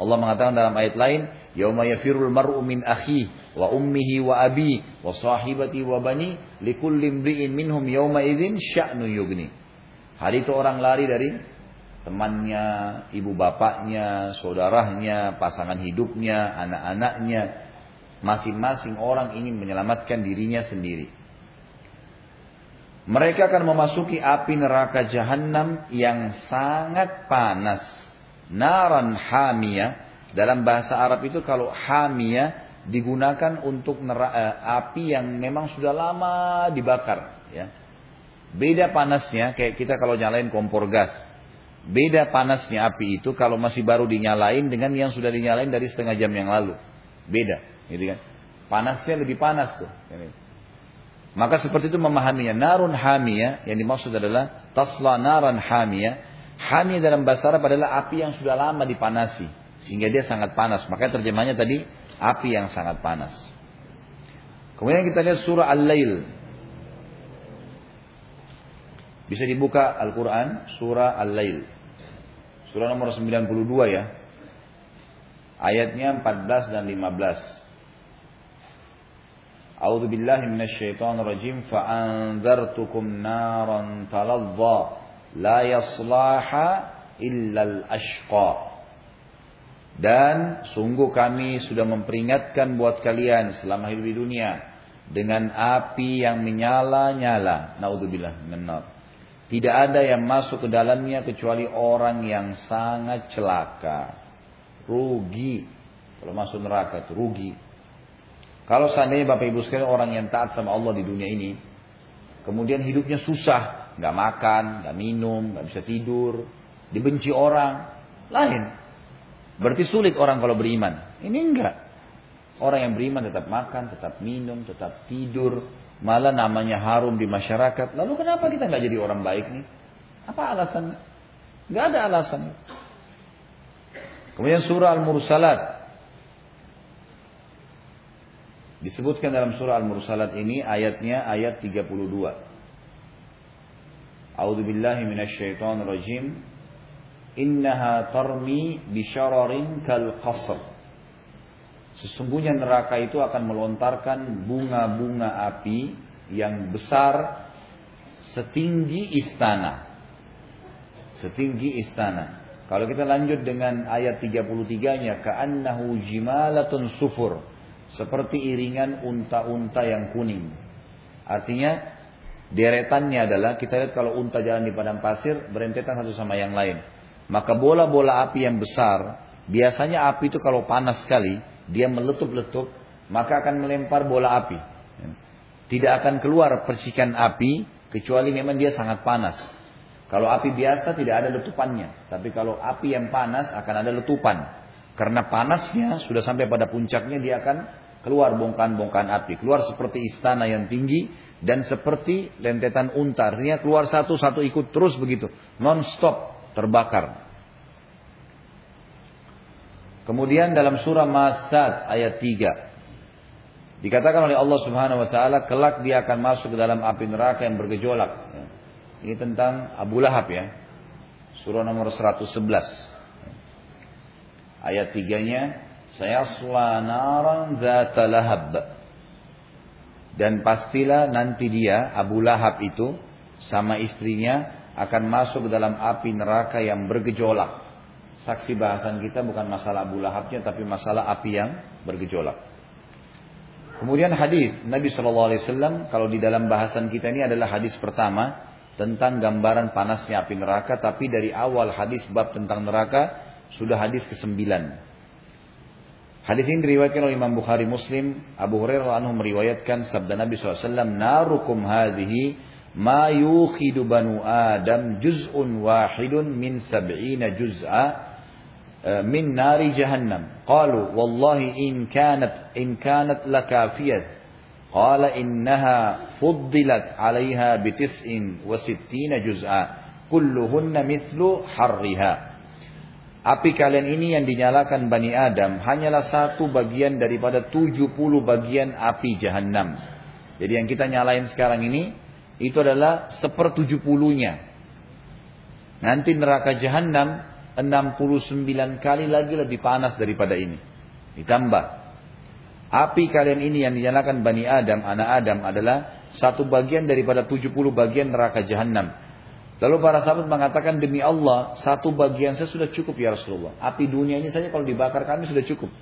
Allah mengatakan dalam ayat lain. Yawma yafirul mar'u min akhi wa ummihi wa abi wa sahibati wa bani likulli imri'in minhum yawma idzin sya'nu yugni. Hari itu orang lari dari temannya, ibu bapaknya, saudaranya, pasangan hidupnya, anak-anaknya. Masing-masing orang ingin menyelamatkan dirinya sendiri. Mereka akan memasuki api neraka jahanam yang sangat panas. Naran hamiyah. Dalam bahasa Arab itu kalau hamiyah digunakan untuk eh, api yang memang sudah lama dibakar. Ya. Beda panasnya kayak kita kalau nyalain kompor gas. Beda panasnya api itu kalau masih baru dinyalain dengan yang sudah dinyalain dari setengah jam yang lalu. Beda, gitu kan? Panasnya lebih panas tuh. Maka seperti itu memahaminya. Narun hamiyah yang dimaksud adalah tasla naran hamiyah. Hamiyah dalam bahasa Arab adalah api yang sudah lama dipanasi sehingga dia sangat panas. Makanya terjemahnya tadi api yang sangat panas. Kemudian kita lihat surah Al-Lail. Bisa dibuka Al-Quran, surah Al-Lail. Surah nomor 92 ya. Ayatnya 14 dan 15. A'udzu billahi minasyaitonir rajim fa'anzartukum naran taladza la yaslaha illa al-ashqa. Dan sungguh kami sudah memperingatkan buat kalian selama hidup di dunia dengan api yang menyala-nyala. Naudzubillah. Tidak ada yang masuk ke dalamnya kecuali orang yang sangat celaka. Rugi. Kalau masuk neraka itu rugi. Kalau seandainya Bapak Ibu sekalian orang yang taat sama Allah di dunia ini, kemudian hidupnya susah, nggak makan, nggak minum, nggak bisa tidur, dibenci orang, lain. Berarti sulit orang kalau beriman. Ini enggak. Orang yang beriman tetap makan, tetap minum, tetap tidur. Malah namanya harum di masyarakat. Lalu kenapa kita nggak jadi orang baik nih? Apa alasannya? Nggak ada alasan. Kemudian surah Al-Mursalat. Disebutkan dalam surah Al-Mursalat ini ayatnya ayat 32. A'udzu rajim innaha tarmi bisyararin kal qasr. Sesungguhnya neraka itu akan melontarkan bunga-bunga api yang besar setinggi istana. Setinggi istana. Kalau kita lanjut dengan ayat 33-nya, ka'annahu jimalatun sufur. Seperti iringan unta-unta yang kuning. Artinya, deretannya adalah, kita lihat kalau unta jalan di padang pasir, berentetan satu sama yang lain. Maka bola-bola api yang besar, biasanya api itu kalau panas sekali, dia meletup-letup, maka akan melempar bola api. Tidak akan keluar percikan api, kecuali memang dia sangat panas. Kalau api biasa tidak ada letupannya, tapi kalau api yang panas akan ada letupan. Karena panasnya sudah sampai pada puncaknya dia akan keluar bongkahan-bongkahan api. Keluar seperti istana yang tinggi dan seperti lentetan unta. Artinya keluar satu, satu ikut terus begitu. Non-stop terbakar. Kemudian dalam surah Masad ayat 3 dikatakan oleh Allah Subhanahu wa taala kelak dia akan masuk ke dalam api neraka yang bergejolak. Ini tentang Abu Lahab ya. Surah nomor 111. Ayat 3-nya saya naran zata lahab. Dan pastilah nanti dia Abu Lahab itu sama istrinya akan masuk ke dalam api neraka yang bergejolak. Saksi bahasan kita bukan masalah Abu Lahabnya tapi masalah api yang bergejolak. Kemudian hadis Nabi Shallallahu Alaihi Wasallam kalau di dalam bahasan kita ini adalah hadis pertama tentang gambaran panasnya api neraka tapi dari awal hadis bab tentang neraka sudah hadis ke-9. Hadis ini diriwayatkan oleh Imam Bukhari Muslim. Abu Hurairah anhu meriwayatkan sabda Nabi SAW, Narukum hadhihi ma yukhidu banu Adam juz'un wahidun min sab'ina juz'a min nari jahannam. Qalu wallahi in kanat in kanat lakafiyat Qala innaha fuddilat 'alaiha bi tis'in wa sittina juz'a kulluhunna mithlu harriha. Api kalian ini yang dinyalakan Bani Adam hanyalah satu bagian daripada 70 bagian api jahanam. Jadi yang kita nyalain sekarang ini itu adalah sepertujuh-puluhnya. Nanti neraka jahanam 69 kali lagi lebih panas daripada ini. Ditambah. Api kalian ini yang dinyalakan Bani Adam, anak Adam adalah satu bagian daripada 70 bagian neraka jahanam. Lalu para sahabat mengatakan demi Allah satu bagian saya sudah cukup ya Rasulullah. Api dunia ini saja kalau dibakar kami sudah cukup.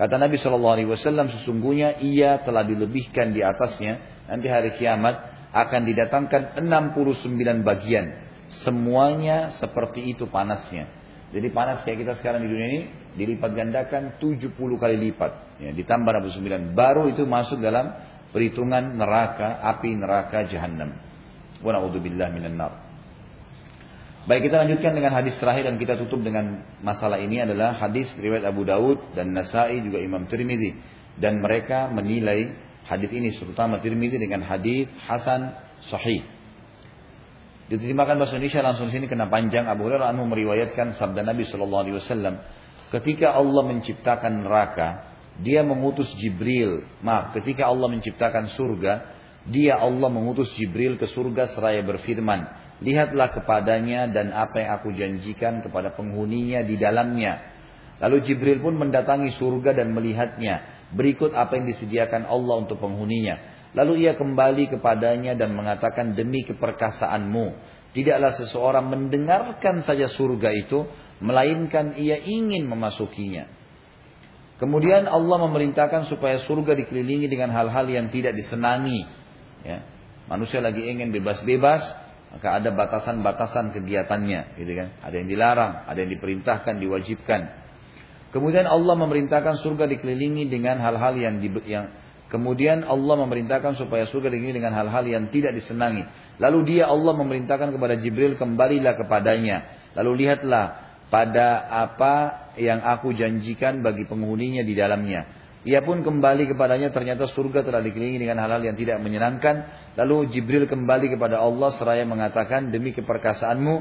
Kata Nabi Wasallam sesungguhnya ia telah dilebihkan di atasnya nanti hari kiamat akan didatangkan 69 bagian. Semuanya seperti itu panasnya. Jadi panas kayak kita sekarang di dunia ini dilipat gandakan 70 kali lipat. Ya, ditambah 69. Baru itu masuk dalam perhitungan neraka, api neraka jahanam. Wa na'udzubillah minan nar. Baik kita lanjutkan dengan hadis terakhir dan kita tutup dengan masalah ini adalah hadis riwayat Abu Daud dan Nasai juga Imam Tirmidzi dan mereka menilai hadis ini terutama Tirmidzi dengan hadis hasan sahih. Diterjemahkan bahasa Indonesia langsung sini kena panjang Abu Hurairah anhu meriwayatkan sabda Nabi sallallahu alaihi wasallam ketika Allah menciptakan neraka dia mengutus Jibril maaf ketika Allah menciptakan surga dia Allah mengutus Jibril ke surga seraya berfirman Lihatlah kepadanya dan apa yang aku janjikan kepada penghuninya di dalamnya. Lalu Jibril pun mendatangi surga dan melihatnya. Berikut apa yang disediakan Allah untuk penghuninya. Lalu ia kembali kepadanya dan mengatakan demi keperkasaanmu. Tidaklah seseorang mendengarkan saja surga itu. Melainkan ia ingin memasukinya. Kemudian Allah memerintahkan supaya surga dikelilingi dengan hal-hal yang tidak disenangi. Ya. Manusia lagi ingin bebas-bebas, maka ada batasan-batasan kegiatannya, gitu kan? Ada yang dilarang, ada yang diperintahkan, diwajibkan. Kemudian Allah memerintahkan surga dikelilingi dengan hal-hal yang, di, yang kemudian Allah memerintahkan supaya surga dikelilingi dengan hal-hal yang tidak disenangi. Lalu dia Allah memerintahkan kepada Jibril kembalilah kepadanya. Lalu lihatlah pada apa yang aku janjikan bagi penghuninya di dalamnya. Ia pun kembali kepadanya ternyata surga telah dikelilingi dengan hal-hal yang tidak menyenangkan. Lalu Jibril kembali kepada Allah seraya mengatakan demi keperkasaanmu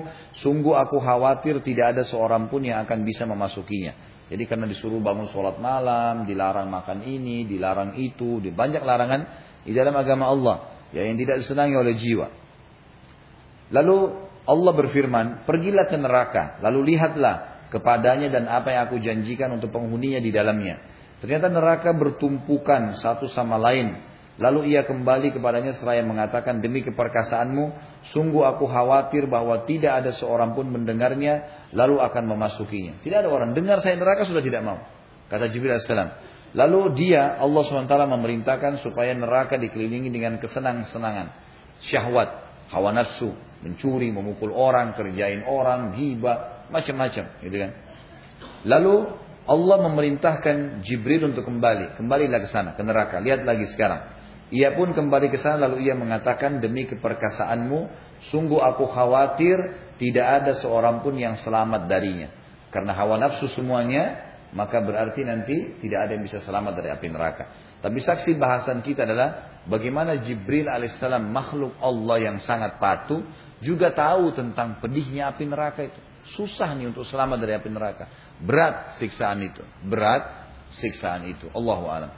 sungguh aku khawatir tidak ada seorang pun yang akan bisa memasukinya. Jadi karena disuruh bangun sholat malam, dilarang makan ini, dilarang itu, di banyak larangan di dalam agama Allah ya yang tidak disenangi oleh jiwa. Lalu Allah berfirman, pergilah ke neraka, lalu lihatlah kepadanya dan apa yang aku janjikan untuk penghuninya di dalamnya. Ternyata neraka bertumpukan satu sama lain. Lalu ia kembali kepadanya seraya mengatakan demi keperkasaanmu, sungguh aku khawatir bahwa tidak ada seorang pun mendengarnya lalu akan memasukinya. Tidak ada orang dengar saya neraka sudah tidak mau. Kata Jibril AS. Lalu dia Allah SWT memerintahkan supaya neraka dikelilingi dengan kesenang-senangan. Syahwat, hawa nafsu, mencuri, memukul orang, kerjain orang, gibah, macam-macam. Gitu kan. Lalu Allah memerintahkan Jibril untuk kembali. Kembalilah ke sana, ke neraka. Lihat lagi sekarang. Ia pun kembali ke sana lalu ia mengatakan demi keperkasaanmu, sungguh aku khawatir tidak ada seorang pun yang selamat darinya. Karena hawa nafsu semuanya, maka berarti nanti tidak ada yang bisa selamat dari api neraka. Tapi saksi bahasan kita adalah bagaimana Jibril alaihissalam makhluk Allah yang sangat patuh juga tahu tentang pedihnya api neraka itu. Susah nih untuk selamat dari api neraka. Berat siksaan itu. Berat siksaan itu. Allahu a'lam.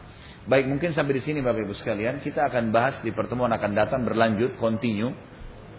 Baik, mungkin sampai di sini Bapak Ibu sekalian, kita akan bahas di pertemuan akan datang berlanjut, continue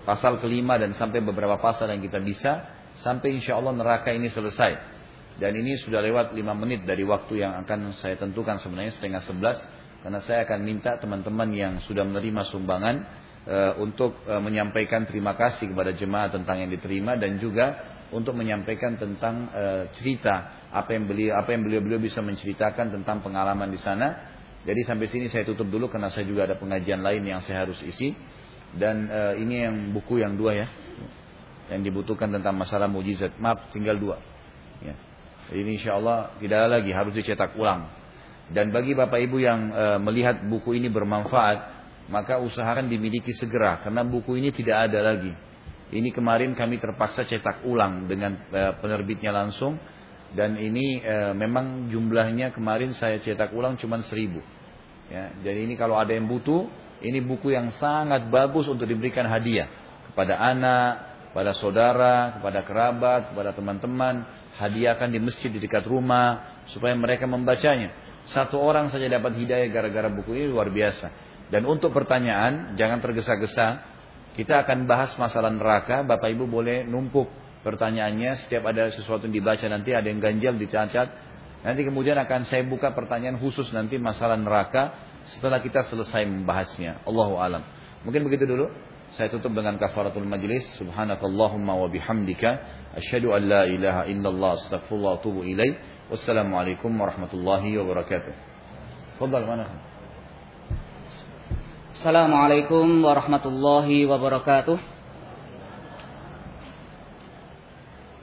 pasal kelima dan sampai beberapa pasal yang kita bisa sampai insya Allah neraka ini selesai. Dan ini sudah lewat lima menit dari waktu yang akan saya tentukan sebenarnya setengah sebelas karena saya akan minta teman-teman yang sudah menerima sumbangan e, untuk e, menyampaikan terima kasih kepada jemaah tentang yang diterima dan juga untuk menyampaikan tentang e, cerita apa yang beliau apa yang beliau-beliau bisa menceritakan tentang pengalaman di sana. Jadi sampai sini saya tutup dulu karena saya juga ada pengajian lain yang saya harus isi. Dan uh, ini yang buku yang dua ya. Yang dibutuhkan tentang masalah mujizat. Maaf, tinggal dua. Ya. Ini insya Allah tidak ada lagi, harus dicetak ulang. Dan bagi bapak ibu yang uh, melihat buku ini bermanfaat, maka usahakan dimiliki segera. Karena buku ini tidak ada lagi. Ini kemarin kami terpaksa cetak ulang dengan uh, penerbitnya langsung. Dan ini uh, memang jumlahnya kemarin saya cetak ulang cuma seribu. Ya, jadi ini kalau ada yang butuh, ini buku yang sangat bagus untuk diberikan hadiah kepada anak, kepada saudara, kepada kerabat, kepada teman-teman. Hadiahkan di masjid di dekat rumah supaya mereka membacanya. Satu orang saja dapat hidayah gara-gara buku ini luar biasa. Dan untuk pertanyaan, jangan tergesa-gesa. Kita akan bahas masalah neraka. Bapak Ibu boleh numpuk pertanyaannya. Setiap ada sesuatu yang dibaca nanti ada yang ganjal dicacat. Nanti kemudian akan saya buka pertanyaan khusus nanti masalah neraka setelah kita selesai membahasnya. Allahu alam. Mungkin begitu dulu. Saya tutup dengan kafaratul majlis. Subhanakallahumma wa bihamdika asyhadu an la ilaha illallah astaghfirullah wa atubu ilaih. Wassalamualaikum warahmatullahi wabarakatuh. Fadal mana? Assalamualaikum warahmatullahi wabarakatuh.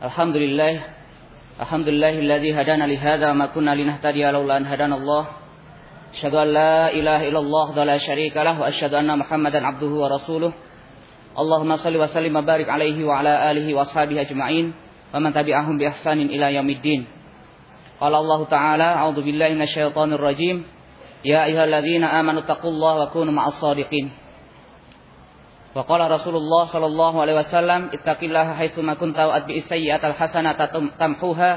Alhamdulillah Alhamdulillahilladzi hadana li hadza ma kunna linahtadiya laula an hadana Allah. Asyhadu an la ilaha illallah wa la syarika lah wa asyhadu anna Muhammadan abduhu wa rasuluh. Allahumma salli wa sallim wa barik alaihi wa ala alihi wa ashabihi ajma'in wa man tabi'ahum bi ihsanin ila yaumiddin. Qala Allah Ta'ala, a'udzu billahi minasyaitonir rajim. Ya ayyuhalladzina amanu taqullaha wa qala Rasulullah sallallahu alaihi wasallam ittaqillaha haitsu ma kunta wa atbi'is sayyi'atal hasanata tamhuha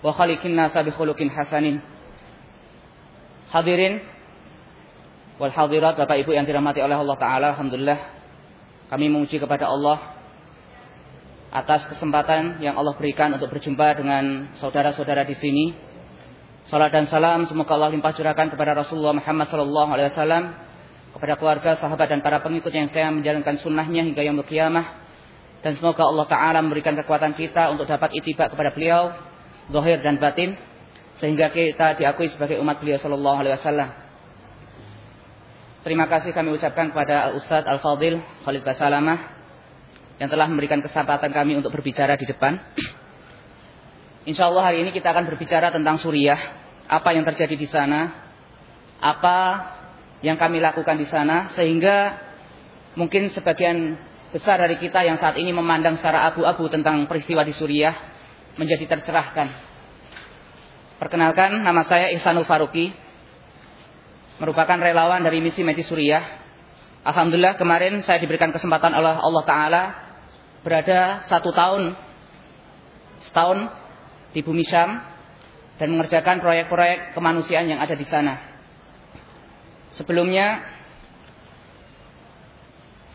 wa khaliqin nasa bi khuluqin hasanin. Hadirin wal hadirat Bapak Ibu yang dirahmati oleh Allah taala, alhamdulillah kami memuji kepada Allah atas kesempatan yang Allah berikan untuk berjumpa dengan saudara-saudara di sini. Salam dan salam semoga Allah limpah curahkan kepada Rasulullah Muhammad sallallahu alaihi wasallam kepada keluarga, sahabat dan para pengikut yang saya menjalankan sunnahnya hingga yang kiamah. Dan semoga Allah Ta'ala memberikan kekuatan kita untuk dapat itibak kepada beliau, zahir dan batin, sehingga kita diakui sebagai umat beliau Sallallahu Alaihi Wasallam. Terima kasih kami ucapkan kepada Ustadz Al-Fadil Khalid Basalamah yang telah memberikan kesempatan kami untuk berbicara di depan. Insya Allah hari ini kita akan berbicara tentang Suriah, apa yang terjadi di sana, apa yang kami lakukan di sana sehingga mungkin sebagian besar dari kita yang saat ini memandang secara abu-abu tentang peristiwa di Suriah menjadi tercerahkan. Perkenalkan nama saya Ihsanul Faruqi merupakan relawan dari misi Medis Suriah. Alhamdulillah kemarin saya diberikan kesempatan oleh Allah Ta'ala berada satu tahun setahun di bumi Syam dan mengerjakan proyek-proyek kemanusiaan yang ada di sana. Sebelumnya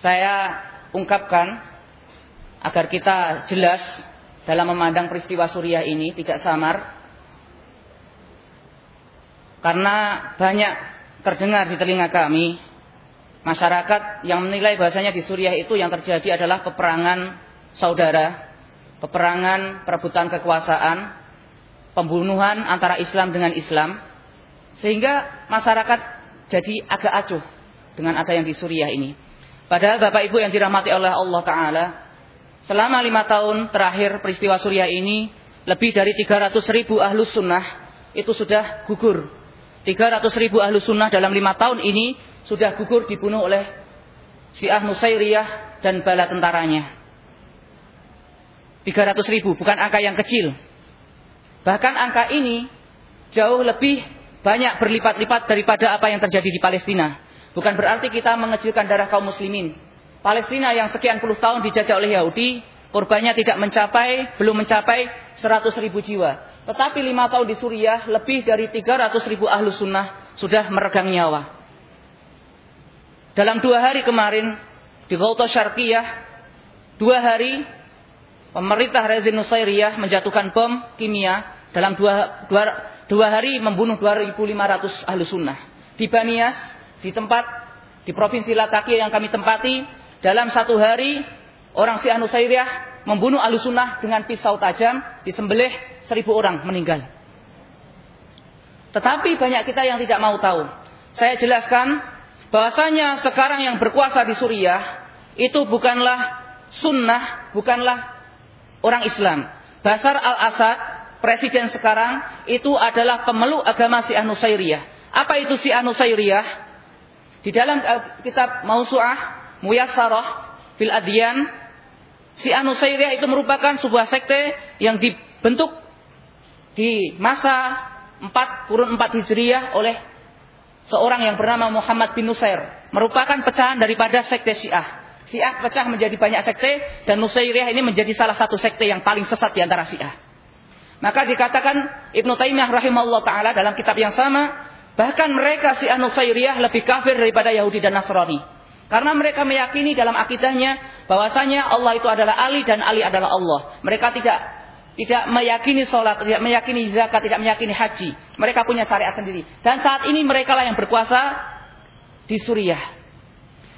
saya ungkapkan agar kita jelas dalam memandang peristiwa Suriah ini tidak samar karena banyak terdengar di telinga kami masyarakat yang menilai bahasanya di Suriah itu yang terjadi adalah peperangan saudara, peperangan perebutan kekuasaan, pembunuhan antara Islam dengan Islam sehingga masyarakat jadi agak acuh dengan apa yang di Suriah ini. Padahal Bapak Ibu yang dirahmati oleh Allah Ta'ala, selama lima tahun terakhir peristiwa Suriah ini, lebih dari 300 ribu ahlus sunnah itu sudah gugur. 300 ribu ahlus sunnah dalam lima tahun ini sudah gugur dibunuh oleh Syiah Nusairiyah dan bala tentaranya. 300 ribu, bukan angka yang kecil. Bahkan angka ini jauh lebih banyak berlipat-lipat daripada apa yang terjadi di Palestina. Bukan berarti kita mengecilkan darah kaum muslimin. Palestina yang sekian puluh tahun dijajah oleh Yahudi, korbannya tidak mencapai, belum mencapai 100 ribu jiwa. Tetapi lima tahun di Suriah, lebih dari 300 ribu ahlu sunnah sudah meregang nyawa. Dalam dua hari kemarin, di Ghouta Syarqiyah, dua hari, pemerintah rezim Nusairiyah menjatuhkan bom kimia dalam dua, dua, dua hari membunuh 2.500 ahli sunnah. Di Banias, di tempat, di provinsi Latakia yang kami tempati, dalam satu hari orang Syiah Nusairiyah membunuh ahli sunnah dengan pisau tajam, disembelih seribu orang meninggal. Tetapi banyak kita yang tidak mau tahu. Saya jelaskan bahwasanya sekarang yang berkuasa di Suriah itu bukanlah sunnah, bukanlah orang Islam. Basar al-Assad, presiden sekarang, itu adalah pemeluk agama Syiah Nusairiyah. Apa itu Syiah Nusairiyah? Di dalam kitab Mausu'ah, Muyassarah, Fil Adyan, Syiah Nusairiyah itu merupakan sebuah sekte yang dibentuk di masa 4 kurun 4 Hijriah oleh seorang yang bernama Muhammad bin Nusair. Merupakan pecahan daripada sekte Syiah. Syiah pecah menjadi banyak sekte dan Nusairiyah ini menjadi salah satu sekte yang paling sesat di antara Syiah. Maka dikatakan Ibnu Taimiyah rahimahullah taala dalam kitab yang sama, bahkan mereka Syiah Nusairiyah lebih kafir daripada Yahudi dan Nasrani. Karena mereka meyakini dalam akidahnya bahwasanya Allah itu adalah Ali dan Ali adalah Allah. Mereka tidak tidak meyakini sholat, tidak meyakini zakat, tidak meyakini haji. Mereka punya syariat sendiri. Dan saat ini mereka lah yang berkuasa di Suriah.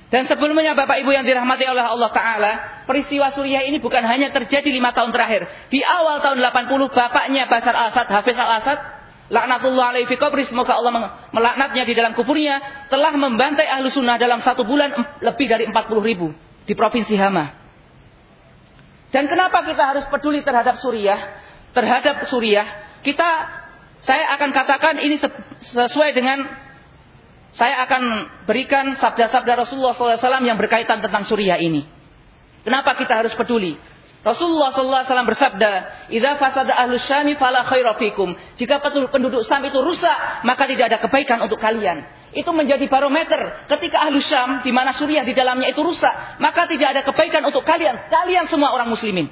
Dan sebelumnya Bapak Ibu yang dirahmati oleh Allah Ta'ala, peristiwa Suriah ini bukan hanya terjadi lima tahun terakhir. Di awal tahun 80, bapaknya Basar al-Assad, Hafiz al-Assad, laknatullah alaihi semoga Allah melaknatnya di dalam kuburnya, telah membantai ahlu sunnah dalam satu bulan lebih dari 40 ribu di Provinsi Hama. Dan kenapa kita harus peduli terhadap Suriah? Terhadap Suriah, kita, saya akan katakan ini sesuai dengan saya akan berikan sabda-sabda Rasulullah SAW yang berkaitan tentang Suriah ini. Kenapa kita harus peduli? Rasulullah SAW bersabda, "Idza fasada ahlus Syami fala khaira fikum." Jika penduduk Syam itu rusak, maka tidak ada kebaikan untuk kalian. Itu menjadi barometer. Ketika ahlus Syam di mana Suriah di dalamnya itu rusak, maka tidak ada kebaikan untuk kalian. Kalian semua orang muslimin.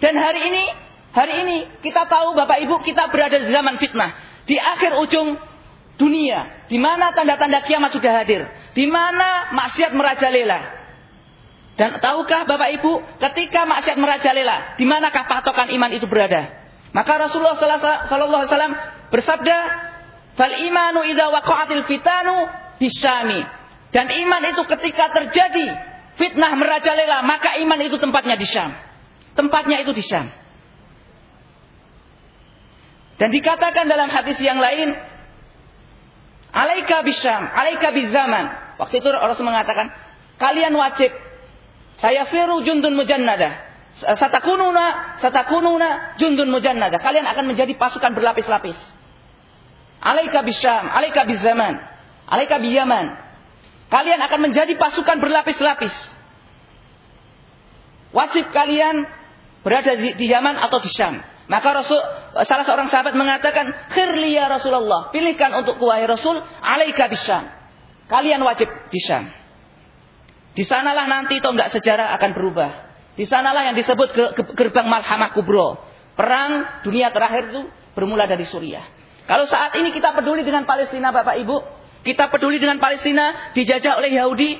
Dan hari ini, hari ini kita tahu Bapak Ibu kita berada di zaman fitnah. Di akhir ujung dunia, di mana tanda-tanda kiamat sudah hadir, di mana maksiat merajalela. Dan tahukah Bapak Ibu, ketika maksiat merajalela, di manakah patokan iman itu berada? Maka Rasulullah sallallahu alaihi wasallam bersabda, "Fal imanu idza waqa'atil fitanu bisyami." Dan iman itu ketika terjadi fitnah merajalela, maka iman itu tempatnya di Syam. Tempatnya itu di Syam. Dan dikatakan dalam hadis yang lain, Alaika bisyam, alaika bizaman. Waktu itu Rasul mengatakan, kalian wajib. Saya firu jundun mujannada. Satakununa, satakununa jundun mujannada. Kalian akan menjadi pasukan berlapis-lapis. Alaika bisyam, alaika bizaman. Alaika biyaman. Kalian akan menjadi pasukan berlapis-lapis. Wajib kalian berada di, Yaman atau di Syam. Maka Rasul salah seorang sahabat mengatakan, "Khirli ya Rasulullah, pilihkan untuk wahai Rasul, alaika bisyam." Kalian wajib di Syam. Di sanalah nanti tonggak sejarah akan berubah. Di sanalah yang disebut gerbang Malhamah Kubro. Perang dunia terakhir itu bermula dari Suriah. Kalau saat ini kita peduli dengan Palestina Bapak Ibu, kita peduli dengan Palestina dijajah oleh Yahudi,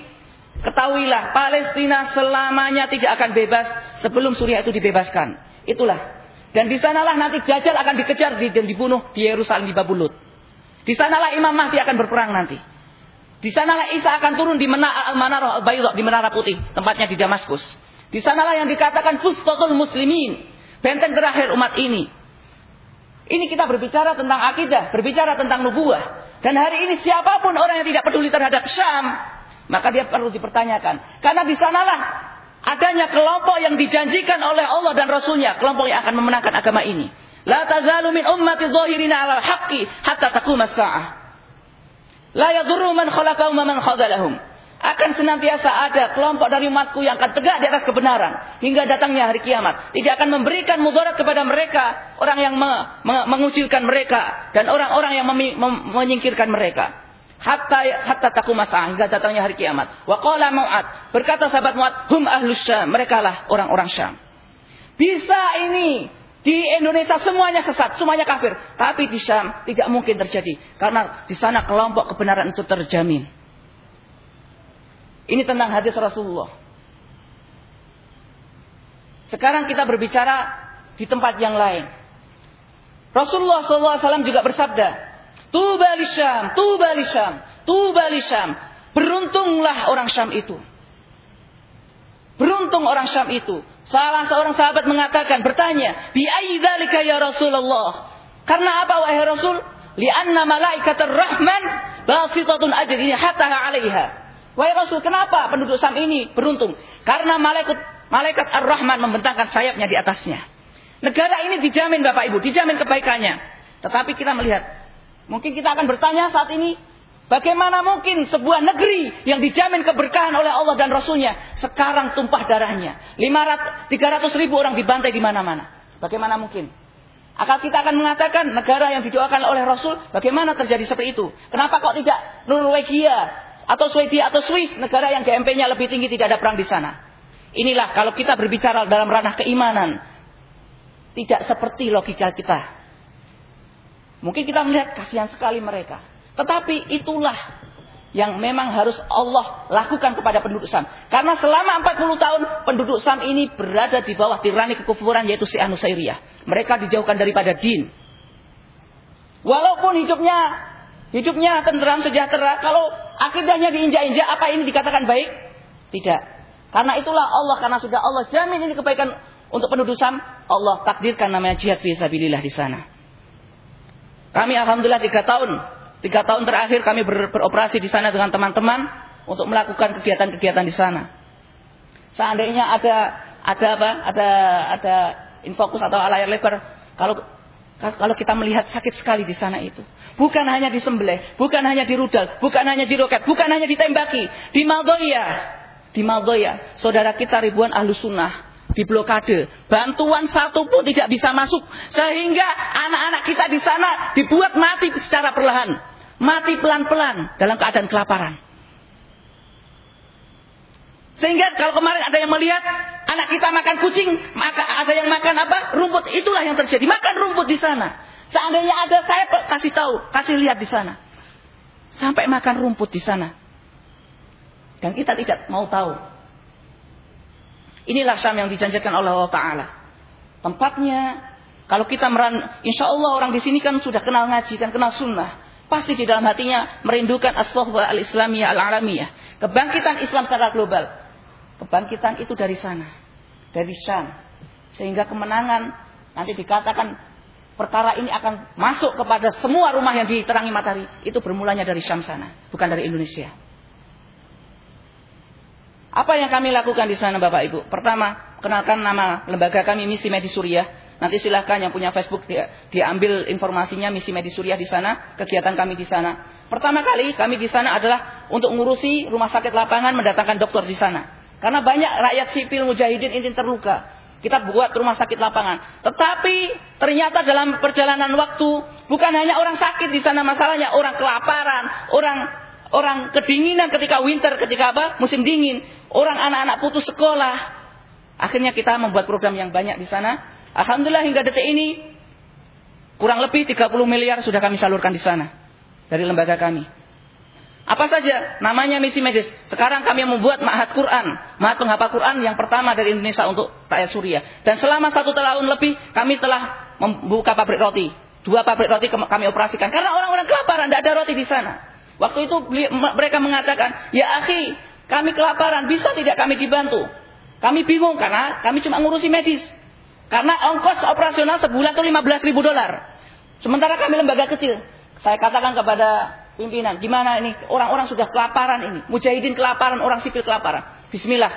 ketahuilah Palestina selamanya tidak akan bebas sebelum Suriah itu dibebaskan. Itulah dan di sanalah nanti Dajjal akan dikejar dan dibunuh di Yerusalem di Babulut. Di sanalah Imam Mahdi akan berperang nanti. Di sanalah Isa akan turun di Menara Al di Menara Putih, tempatnya di Damaskus. Di sanalah yang dikatakan Fustatul Muslimin, benteng terakhir umat ini. Ini kita berbicara tentang akidah, berbicara tentang nubuah. Dan hari ini siapa pun orang yang tidak peduli terhadap Syam, maka dia perlu dipertanyakan. Karena di sanalah adanya kelompok yang dijanjikan oleh Allah dan Rasulnya, kelompok yang akan memenangkan agama ini. La tazalu min ummati dhahirina ala haqqi hatta taqum as-sa'ah. La yadurru man khalaqahum man khadalahum. Akan senantiasa ada kelompok dari umatku yang akan tegak di atas kebenaran hingga datangnya hari kiamat. Tidak akan memberikan mudarat kepada mereka, orang yang me, me, mengucilkan mereka dan orang-orang yang mem, menyingkirkan mereka hatta hatta hingga datangnya hari kiamat. Wa qala Mu'ad, berkata sahabat Mu'ad, hum ahlus Syam, mereka lah orang-orang Syam. Bisa ini di Indonesia semuanya sesat, semuanya kafir, tapi di Syam tidak mungkin terjadi karena di sana kelompok kebenaran itu terjamin. Ini tentang hadis Rasulullah. Sekarang kita berbicara di tempat yang lain. Rasulullah SAW juga bersabda, Tuba li Syam, tuba li Syam, tuba li Syam. Beruntunglah orang Syam itu. Beruntung orang Syam itu. Salah seorang sahabat mengatakan, bertanya, bi dzalika ya Rasulullah? Karena apa wahai Rasul? Lianna malaikatur rahman basitatun ajriha hatta 'alaiha. Wahai Rasul, kenapa penduduk Sam ini beruntung? Karena malaikat malaikat Ar-Rahman membentangkan sayapnya di atasnya. Negara ini dijamin Bapak Ibu, dijamin kebaikannya. Tetapi kita melihat, mungkin kita akan bertanya saat ini, bagaimana mungkin sebuah negeri yang dijamin keberkahan oleh Allah dan Rasulnya, sekarang tumpah darahnya. 500, 300 ribu orang dibantai di mana-mana. Bagaimana mungkin? Akal kita akan mengatakan negara yang didoakan oleh Rasul, bagaimana terjadi seperti itu? Kenapa kok tidak Norwegia atau Swedia atau Swiss, negara yang GMP-nya lebih tinggi tidak ada perang di sana? Inilah kalau kita berbicara dalam ranah keimanan, tidak seperti logika kita. Mungkin kita melihat kasihan sekali mereka. Tetapi itulah yang memang harus Allah lakukan kepada penduduk Sam. Karena selama 40 tahun penduduk Sam ini berada di bawah tirani kekufuran yaitu si Anusairiyah. Mereka dijauhkan daripada din. Walaupun hidupnya hidupnya tenteram sejahtera, kalau akidahnya diinjak-injak, apa ini dikatakan baik? Tidak. Karena itulah Allah karena sudah Allah jamin ini kebaikan untuk penduduk Sam, Allah takdirkan namanya jihad fisabilillah di sana. Kami alhamdulillah tiga tahun, tiga tahun terakhir kami ber, beroperasi di sana dengan teman-teman untuk melakukan kegiatan-kegiatan di sana. Seandainya ada ada apa? Ada ada infokus atau layar lebar kalau kalau kita melihat sakit sekali di sana itu. Bukan hanya disembelih, bukan hanya dirudal, bukan hanya diroket, bukan hanya ditembaki. Di Maldoya, di Maldoya, saudara kita ribuan ahlu sunnah diblokade. Bantuan satu pun tidak bisa masuk. Sehingga anak-anak kita di sana dibuat mati secara perlahan. Mati pelan-pelan dalam keadaan kelaparan. Sehingga kalau kemarin ada yang melihat anak kita makan kucing, maka ada yang makan apa? Rumput. Itulah yang terjadi. Makan rumput di sana. Seandainya ada saya kasih tahu, kasih lihat di sana. Sampai makan rumput di sana. Dan kita tidak mau tahu. Inilah Syam yang dijanjikan oleh Allah Ta'ala. Tempatnya, kalau kita meran, insya Allah orang di sini kan sudah kenal ngaji, kan kenal sunnah. Pasti di dalam hatinya merindukan as-sohbah al-islamiyah al-alamiyah. Kebangkitan Islam secara global. Kebangkitan itu dari sana. Dari Syam. Sehingga kemenangan nanti dikatakan perkara ini akan masuk kepada semua rumah yang diterangi matahari. Itu bermulanya dari Syam sana. Bukan dari Indonesia. Apa yang kami lakukan di sana Bapak Ibu? Pertama, kenalkan nama lembaga kami Misi Medis Suriah. Nanti silahkan yang punya Facebook dia, diambil informasinya Misi Medis Suriah di sana, kegiatan kami di sana. Pertama kali kami di sana adalah untuk ngurusi rumah sakit lapangan mendatangkan dokter di sana. Karena banyak rakyat sipil mujahidin ini terluka. Kita buat rumah sakit lapangan. Tetapi ternyata dalam perjalanan waktu bukan hanya orang sakit di sana masalahnya, orang kelaparan, orang orang kedinginan ketika winter, ketika apa? musim dingin, orang anak-anak putus sekolah. Akhirnya kita membuat program yang banyak di sana. Alhamdulillah hingga detik ini kurang lebih 30 miliar sudah kami salurkan di sana dari lembaga kami. Apa saja namanya misi medis. Sekarang kami membuat Mahat Quran. Mahat penghafal Quran yang pertama dari Indonesia untuk rakyat Suriah. Dan selama satu tahun lebih kami telah membuka pabrik roti. Dua pabrik roti kami operasikan. Karena orang-orang kelaparan, tidak ada roti di sana. Waktu itu mereka mengatakan, ya akhi, kami kelaparan, bisa tidak kami dibantu? Kami bingung karena kami cuma ngurusi medis. Karena ongkos operasional sebulan itu 15 ribu dolar. Sementara kami lembaga kecil. Saya katakan kepada pimpinan. Gimana ini? Orang-orang sudah kelaparan ini. Mujahidin kelaparan, orang sipil kelaparan. Bismillah.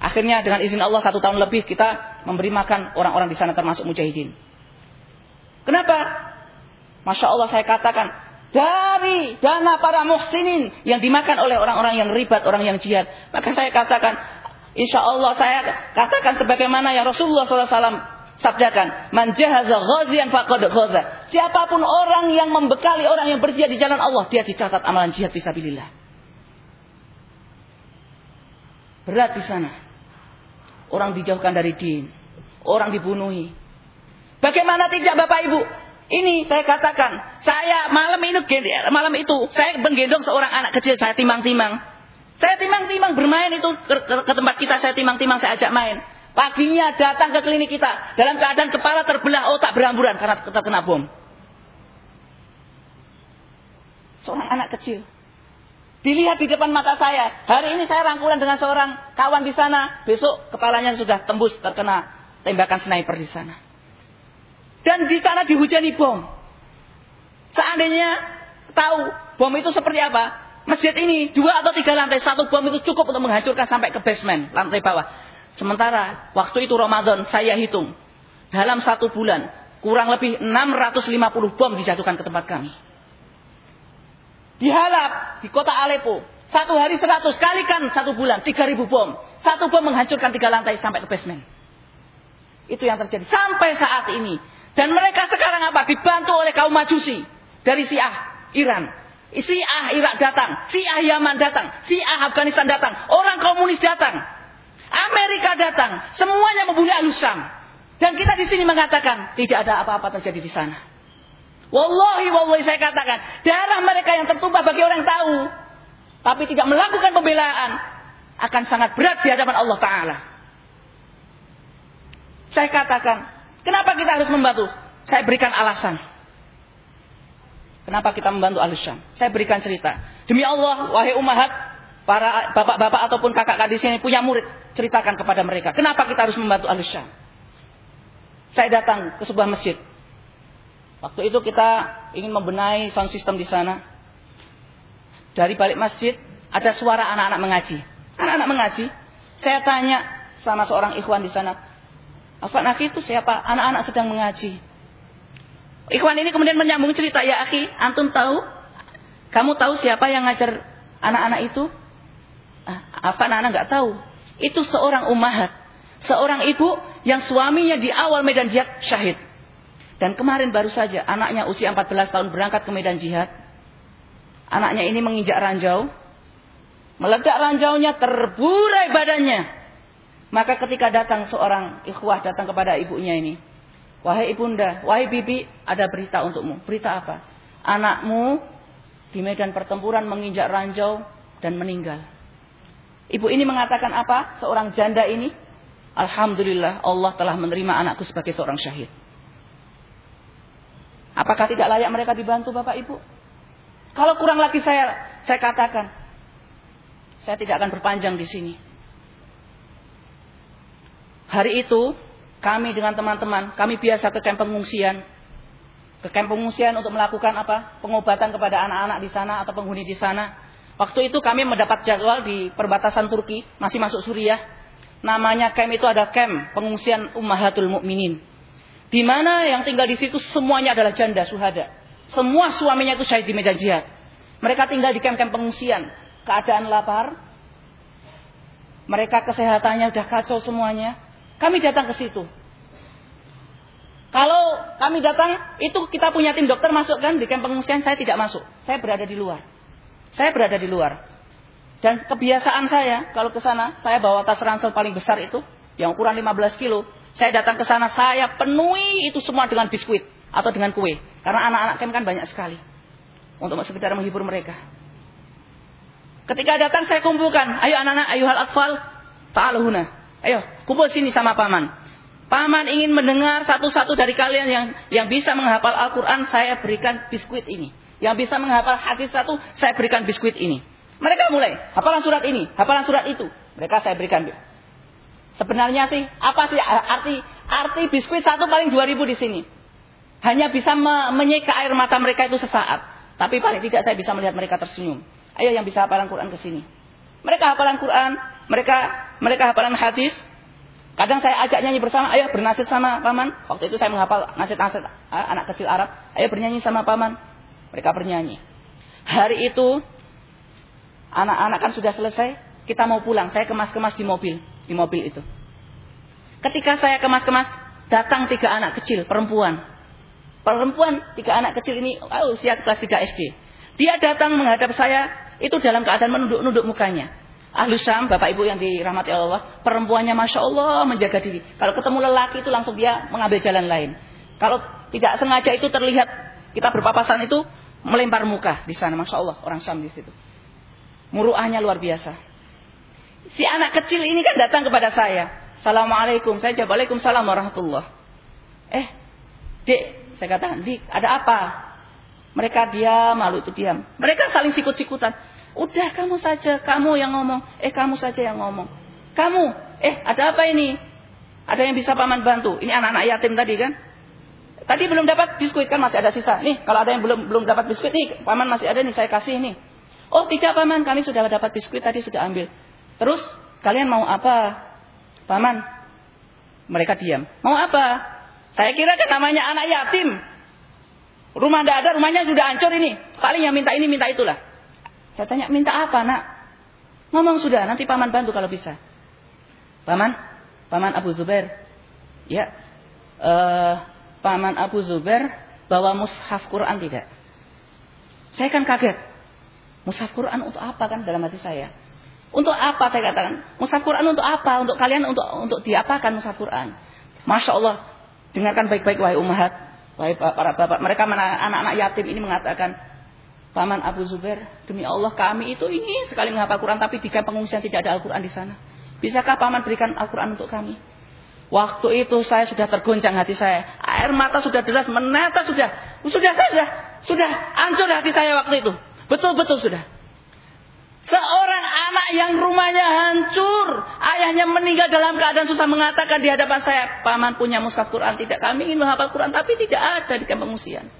Akhirnya dengan izin Allah satu tahun lebih kita memberi makan orang-orang di sana termasuk mujahidin. Kenapa? Masya Allah saya katakan dari dana para muhsinin yang dimakan oleh orang-orang yang ribat, orang yang jihad. Maka saya katakan, insya Allah saya katakan sebagaimana yang Rasulullah SAW sabdakan, "Man jahaza faqad ghaza." Siapa pun orang yang membekali orang yang berjihad di jalan Allah, dia dicatat amalan jihad fisabilillah. Berat di sana. Orang dijauhkan dari din, orang dibunuhi. Bagaimana tidak Bapak Ibu? Ini saya katakan, saya malam ini malam itu saya menggendong seorang anak kecil saya timang-timang. Saya timang-timang bermain itu ke, ke, ke tempat kita saya timang-timang saya ajak main. Paginya datang ke klinik kita dalam keadaan kepala terbelah otak beramburan karena terkena bom. Seorang anak kecil. Dilihat di depan mata saya. Hari ini saya rangkulan dengan seorang kawan di sana. Besok kepalanya sudah tembus terkena tembakan sniper di sana. Dan di sana dihujani bom. Seandainya tahu bom itu seperti apa, Masjid ini dua atau tiga lantai, satu bom itu cukup untuk menghancurkan sampai ke basement, lantai bawah. Sementara waktu itu Ramadan saya hitung dalam satu bulan kurang lebih 650 bom dijatuhkan ke tempat kami. Di Halab, di kota Aleppo, satu hari 100 kalikan satu bulan 3000 bom. Satu bom menghancurkan tiga lantai sampai ke basement. Itu yang terjadi sampai saat ini. Dan mereka sekarang apa? Dibantu oleh kaum majusi dari Syiah Iran. Syiah Irak datang, Syiah Yaman datang, Syiah Afghanistan datang, orang komunis datang, Amerika datang, semuanya membunuh Alusam. Dan kita di sini mengatakan tidak ada apa-apa terjadi di sana. Wallahi, wallahi saya katakan, darah mereka yang tertumpah bagi orang tahu, tapi tidak melakukan pembelaan, akan sangat berat di hadapan Allah Ta'ala. Saya katakan, kenapa kita harus membantu? Saya berikan alasan. Kenapa kita membantu Al-Syam? Saya berikan cerita. Demi Allah, wahai umahat, para bapak-bapak ataupun kakak-kakak di sini punya murid, ceritakan kepada mereka. Kenapa kita harus membantu Al-Syam? Saya datang ke sebuah masjid. Waktu itu kita ingin membenahi sound system di sana. Dari balik masjid ada suara anak-anak mengaji. Anak-anak mengaji. Saya tanya sama seorang ikhwan di sana. Afan Aki itu siapa? Anak-anak sedang mengaji. Ikhwan ini kemudian menyambung cerita, ya akhi, antum tahu? Kamu tahu siapa yang ngajar anak-anak itu? Ah, apa anak-anak nggak tahu? Itu seorang umahat, seorang ibu yang suaminya di awal medan jihad syahid. Dan kemarin baru saja anaknya usia 14 tahun berangkat ke medan jihad. Anaknya ini menginjak ranjau. Meledak ranjaunya terburai badannya. Maka ketika datang seorang ikhwah datang kepada ibunya ini. Wahai ibunda, wahai bibi, ada berita untukmu. Berita apa? Anakmu di medan pertempuran menginjak ranjau dan meninggal. Ibu ini mengatakan apa? Seorang janda ini, Alhamdulillah Allah telah menerima anakku sebagai seorang syahid. Apakah tidak layak mereka dibantu Bapak Ibu? Kalau kurang lagi saya saya katakan, saya tidak akan berpanjang di sini. Hari itu kami dengan teman-teman, kami biasa ke kamp pengungsian. Ke kamp pengungsian untuk melakukan apa? Pengobatan kepada anak-anak di sana atau penghuni di sana. Waktu itu kami mendapat jadwal di perbatasan Turki, masih masuk Suriah. Namanya camp itu ada camp pengungsian Ummahatul Mukminin. Di mana yang tinggal di situ semuanya adalah janda suhada. Semua suaminya itu syahid di medan jihad. Mereka tinggal di camp-camp pengungsian. Keadaan lapar. Mereka kesehatannya udah kacau semuanya. Kami datang ke situ. Kalau kami datang, itu kita punya tim dokter masuk kan di kamp pengungsian, saya tidak masuk. Saya berada di luar. Saya berada di luar. Dan kebiasaan saya, kalau ke sana, saya bawa tas ransel paling besar itu, yang ukuran 15 kilo. Saya datang ke sana, saya penuhi itu semua dengan biskuit atau dengan kue. Karena anak-anak camp kan banyak sekali. Untuk sekedar menghibur mereka. Ketika datang saya kumpulkan, ayo anak-anak, ayo hal atfal, ta'aluhuna. Ayo, kumpul sini sama paman. Paman ingin mendengar satu-satu dari kalian yang yang bisa menghafal Al-Quran, saya berikan biskuit ini. Yang bisa menghafal hadis satu, saya berikan biskuit ini. Mereka mulai, hafalan surat ini, hafalan surat itu. Mereka saya berikan. Sebenarnya sih, apa sih arti arti biskuit satu paling 2000 di sini. Hanya bisa me menyeka air mata mereka itu sesaat. Tapi paling tidak saya bisa melihat mereka tersenyum. Ayo yang bisa hafalan Quran ke sini. Mereka hafalan Quran, mereka mereka hafalan hadis. Kadang saya ajak nyanyi bersama, ayo bernasib sama paman. Waktu itu saya menghafal nasib-nasib anak kecil Arab. Ayo bernyanyi sama paman. Mereka bernyanyi. Hari itu anak-anak kan sudah selesai. Kita mau pulang. Saya kemas-kemas di mobil, di mobil itu. Ketika saya kemas-kemas, datang tiga anak kecil, perempuan. Perempuan, tiga anak kecil ini oh, usia kelas 3 SD. Dia datang menghadap saya, itu dalam keadaan menunduk-nunduk mukanya. Ahlu Syam, Bapak Ibu yang dirahmati Allah, perempuannya Masya Allah menjaga diri. Kalau ketemu lelaki itu langsung dia mengambil jalan lain. Kalau tidak sengaja itu terlihat kita berpapasan itu melempar muka di sana. Masya Allah orang Syam di situ. Muruahnya luar biasa. Si anak kecil ini kan datang kepada saya. Assalamualaikum. Saya jawab Waalaikumsalam warahmatullah. Eh, dek, saya katakan, dik, ada apa? Mereka diam, malu itu diam. Mereka saling sikut-sikutan. Udah kamu saja, kamu yang ngomong. Eh kamu saja yang ngomong. Kamu, eh ada apa ini? Ada yang bisa paman bantu? Ini anak-anak yatim tadi kan? Tadi belum dapat biskuit kan masih ada sisa. Nih kalau ada yang belum belum dapat biskuit nih, paman masih ada nih saya kasih nih. Oh tidak paman, kami sudah dapat biskuit tadi sudah ambil. Terus kalian mau apa? Paman, mereka diam. Mau apa? Saya kira kan namanya anak yatim. Rumah tidak ada, rumahnya sudah hancur ini. Paling yang minta ini, minta itulah. Saya tanya, minta apa nak? Ngomong sudah, nanti paman bantu kalau bisa. Paman, paman Abu Zubair. Ya, uh, paman Abu Zubair bawa mushaf Quran tidak? Saya kan kaget. Mushaf Quran untuk apa kan dalam hati saya? Untuk apa saya katakan? Mushaf Quran untuk apa? Untuk kalian untuk untuk diapakan mushaf Quran? Masya Allah, dengarkan baik-baik wahai umat, wahai para bapak. Mereka anak-anak yatim ini mengatakan, Paman Abu Zubair, demi Allah kami itu ingin sekali menghafal Quran, tapi di kamp pengungsian tidak ada Al-Quran di sana. Bisakah Paman berikan Al-Quran untuk kami? Waktu itu saya sudah tergoncang hati saya. Air mata sudah deras menetes sudah. Sudah sudah sudah hancur hati saya waktu itu. Betul-betul sudah. Seorang anak yang rumahnya hancur, ayahnya meninggal dalam keadaan susah mengatakan di hadapan saya, paman punya mushaf Quran tidak? Kami ingin menghafal Quran tapi tidak ada di kamp pengungsian.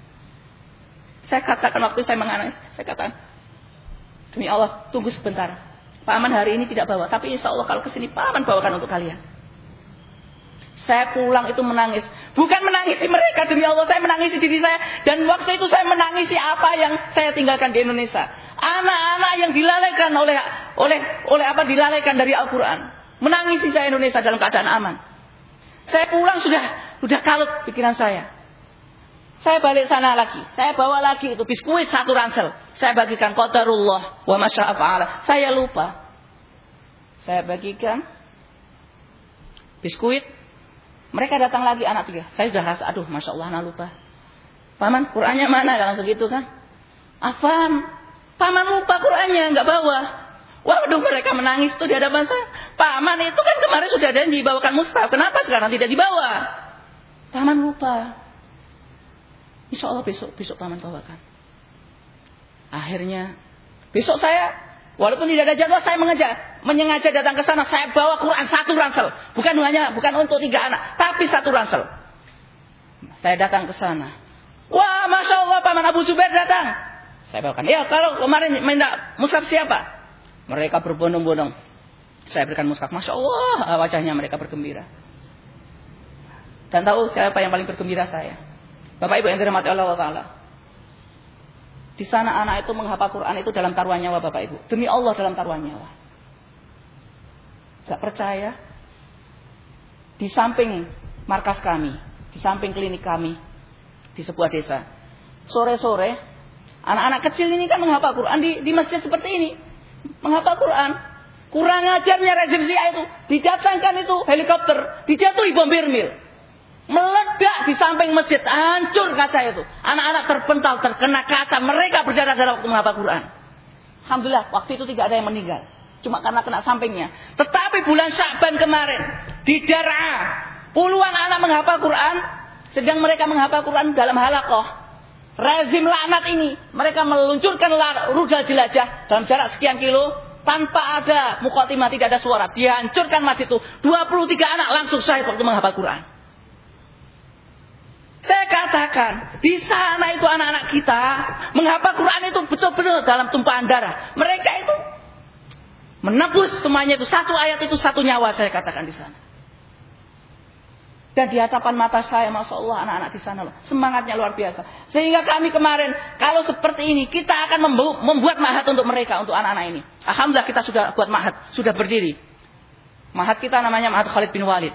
Saya katakan waktu saya menangis, saya katakan, demi Allah, tunggu sebentar. Paman hari ini tidak bawa, tapi insya Allah kalau ke sini paman bawakan untuk kalian. Saya pulang itu menangis. Bukan menangisi mereka demi Allah. Saya menangisi diri saya. Dan waktu itu saya menangisi apa yang saya tinggalkan di Indonesia. Anak-anak yang dilalaikan oleh oleh oleh apa dilalaikan dari Al-Quran. Menangisi saya Indonesia dalam keadaan aman. Saya pulang sudah sudah kalut pikiran saya. Saya balik sana lagi. Saya bawa lagi itu biskuit satu ransel. Saya bagikan qadarullah wa masya'afa'ala. Saya lupa. Saya bagikan biskuit. Mereka datang lagi anak tiga. Saya sudah rasa aduh Masya Allah anak lupa. Paman Qurannya mana? Langsung gitu kan. Afan Paman lupa Qurannya, nggak bawa. Waduh mereka menangis tuh di hadapan saya. Paman itu kan kemarin sudah ada yang dibawakan mustaf. Kenapa sekarang tidak dibawa? Paman lupa. Insya Allah besok besok paman bawakan. Akhirnya besok saya walaupun tidak ada jadwal saya mengejar menyengaja datang ke sana. Saya bawa Quran satu ransel, bukan hanya bukan untuk tiga anak, tapi satu ransel. Saya datang ke sana. Wah, masya Allah paman Abu Zubair datang. Saya bawakan. Ya kalau kemarin minta mushaf siapa? Mereka berbondong-bondong. Saya berikan mushaf. Masya Allah wajahnya mereka bergembira. Dan tahu siapa yang paling bergembira saya. Bapak Ibu yang dirahmati Allah Taala. Di sana anak itu menghafal Quran itu dalam taruhan nyawa Bapak Ibu. Demi Allah dalam taruhan nyawa. Gak percaya? Di samping markas kami, di samping klinik kami, di sebuah desa. Sore-sore Anak-anak kecil ini kan menghafal Quran di, di masjid seperti ini. Menghafal Quran. Kurang ajarnya rezim itu. Didatangkan itu helikopter. Dijatuhi bom Birmil. Meledak di samping masjid. Hancur kaca itu. Anak-anak terpental, terkena kaca. Mereka berjarak dalam waktu menghafal Quran. Alhamdulillah waktu itu tidak ada yang meninggal. Cuma karena kena sampingnya. Tetapi bulan Syakban kemarin. Di Dar'a. Puluhan anak menghafal Quran. Sedang mereka menghafal Quran dalam halakoh rezim laknat ini mereka meluncurkan rudal jelajah dalam jarak sekian kilo tanpa ada mukotimah tidak ada suara dihancurkan masjid itu 23 anak langsung syahid waktu menghafal Quran saya katakan di sana itu anak-anak kita menghafal Quran itu betul-betul dalam tumpahan darah mereka itu menebus semuanya itu satu ayat itu satu nyawa saya katakan di sana dan di hadapan mata saya, Masya Allah, anak-anak di sana loh. Semangatnya luar biasa. Sehingga kami kemarin, kalau seperti ini, kita akan membuat mahat untuk mereka, untuk anak-anak ini. Alhamdulillah kita sudah buat mahat, sudah berdiri. Mahat kita namanya Mahat Khalid bin Walid.